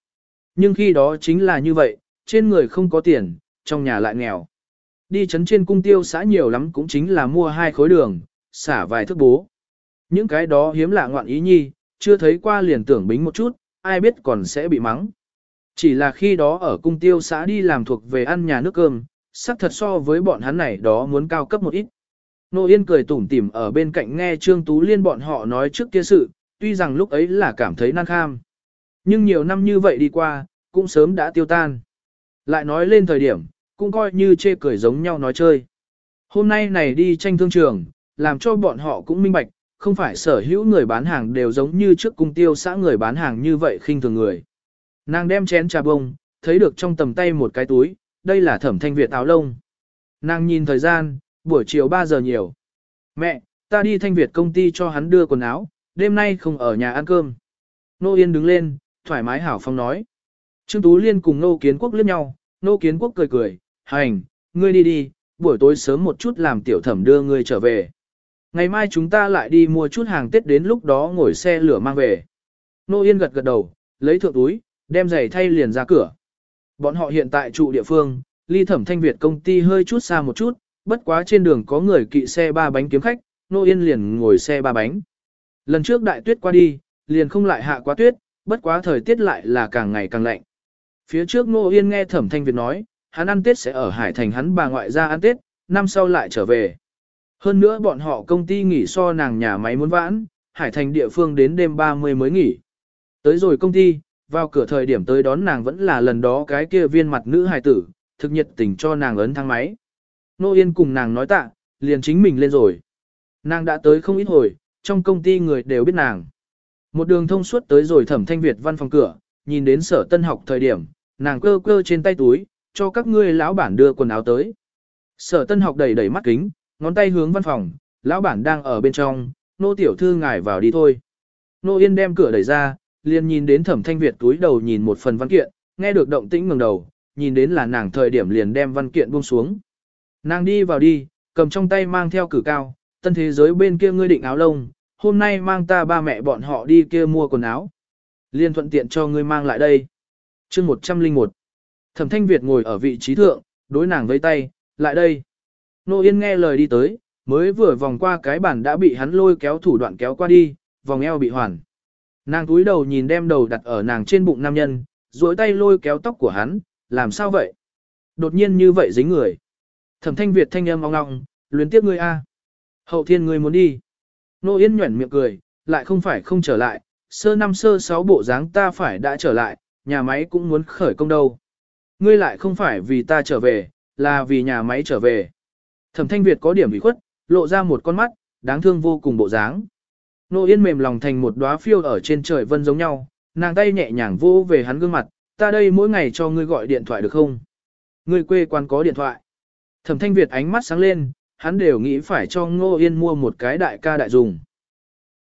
[SPEAKER 1] Nhưng khi đó chính là như vậy, trên người không có tiền, trong nhà lại nghèo. Đi chấn trên cung tiêu xã nhiều lắm cũng chính là mua hai khối đường, xả vài thước bố. Những cái đó hiếm lạ ngoạn ý nhi, chưa thấy qua liền tưởng bính một chút, ai biết còn sẽ bị mắng. Chỉ là khi đó ở cung tiêu xã đi làm thuộc về ăn nhà nước cơm, sắc thật so với bọn hắn này đó muốn cao cấp một ít. Nô Yên cười tủm tỉm ở bên cạnh nghe Trương Tú Liên bọn họ nói trước kia sự, tuy rằng lúc ấy là cảm thấy nan kham. Nhưng nhiều năm như vậy đi qua, cũng sớm đã tiêu tan. Lại nói lên thời điểm, cũng coi như chê cười giống nhau nói chơi. Hôm nay này đi tranh thương trường, làm cho bọn họ cũng minh bạch, không phải sở hữu người bán hàng đều giống như trước cung tiêu xã người bán hàng như vậy khinh thường người. Nàng đem chén trà bông, thấy được trong tầm tay một cái túi, đây là thẩm thanh Việt áo lông. Nàng nhìn thời gian, buổi chiều 3 giờ nhiều. Mẹ, ta đi thanh Việt công ty cho hắn đưa quần áo, đêm nay không ở nhà ăn cơm. Nô Yên đứng lên, thoải mái hảo phong nói. Trương Tú Liên cùng Nô Kiến Quốc liếc nhau, Nô Kiến Quốc cười cười, hành, ngươi đi đi, buổi tối sớm một chút làm tiểu thẩm đưa ngươi trở về. Ngày mai chúng ta lại đi mua chút hàng Tết đến lúc đó ngồi xe lửa mang về. Nô Yên gật gật đầu, lấy thượng túi, đem giày thay liền ra cửa. Bọn họ hiện tại trụ địa phương, ly thẩm thanh Việt công ty hơi chút xa một chút, bất quá trên đường có người kỵ xe ba bánh kiếm khách, Nô Yên liền ngồi xe ba bánh. Lần trước đại tuyết qua đi, liền không lại hạ quá tuyết, bất quá thời tiết lại là càng ngày càng lạnh. Phía trước Nô Yên nghe thẩm thanh Việt nói, hắn ăn Tết sẽ ở Hải Thành hắn bà ngoại ra ăn Tết, năm sau lại trở về. Hơn nữa bọn họ công ty nghỉ so nàng nhà máy muốn vãn, Hải Thành địa phương đến đêm 30 mới nghỉ. Tới rồi công ty, vào cửa thời điểm tới đón nàng vẫn là lần đó cái kia viên mặt nữ hài tử, thực nhiệt tình cho nàng ấn thang máy. Nô Yên cùng nàng nói tạ, liền chính mình lên rồi. Nàng đã tới không ít hồi, trong công ty người đều biết nàng. Một đường thông suốt tới rồi thẩm thanh Việt văn phòng cửa, nhìn đến sở tân học thời điểm, nàng cơ cơ trên tay túi, cho các ngươi lão bản đưa quần áo tới. Sở tân học đầy đầy mắt kính, ngón tay hướng văn phòng, lão bản đang ở bên trong, nô tiểu thư ngài vào đi thôi. Nô Yên đem cửa đẩy ra, liền nhìn đến thẩm thanh Việt túi đầu nhìn một phần văn kiện, nghe được động tĩnh ngừng đầu, nhìn đến là nàng thời điểm liền đem văn kiện buông xuống. Nàng đi vào đi, cầm trong tay mang theo cử cao, tân thế giới bên kia ngươi định áo lông, hôm nay mang ta ba mẹ bọn họ đi kia mua quần áo. Liên thuận tiện cho ngươi mang lại đây. chương 101. Thẩm Thanh Việt ngồi ở vị trí thượng, đối nàng với tay, lại đây. Nô Yên nghe lời đi tới, mới vừa vòng qua cái bàn đã bị hắn lôi kéo thủ đoạn kéo qua đi, vòng eo bị hoàn. Nàng túi đầu nhìn đem đầu đặt ở nàng trên bụng nam nhân, duỗi tay lôi kéo tóc của hắn, làm sao vậy? Đột nhiên như vậy dính người. Thẩm thanh Việt thanh âm ong ong, luyến tiếp ngươi a. Hậu thiên ngươi muốn đi. Nô Yên nhuẩn miệng cười, lại không phải không trở lại, sơ năm sơ sáu bộ dáng ta phải đã trở lại, nhà máy cũng muốn khởi công đâu. Ngươi lại không phải vì ta trở về, là vì nhà máy trở về. Thẩm thanh Việt có điểm bị khuất, lộ ra một con mắt, đáng thương vô cùng bộ dáng. Nô Yên mềm lòng thành một đóa phiêu ở trên trời vân giống nhau, nàng tay nhẹ nhàng vô về hắn gương mặt, ta đây mỗi ngày cho ngươi gọi điện thoại được không? Ngươi quê quan có điện thoại. Thẩm thanh Việt ánh mắt sáng lên, hắn đều nghĩ phải cho Ngô Yên mua một cái đại ca đại dùng.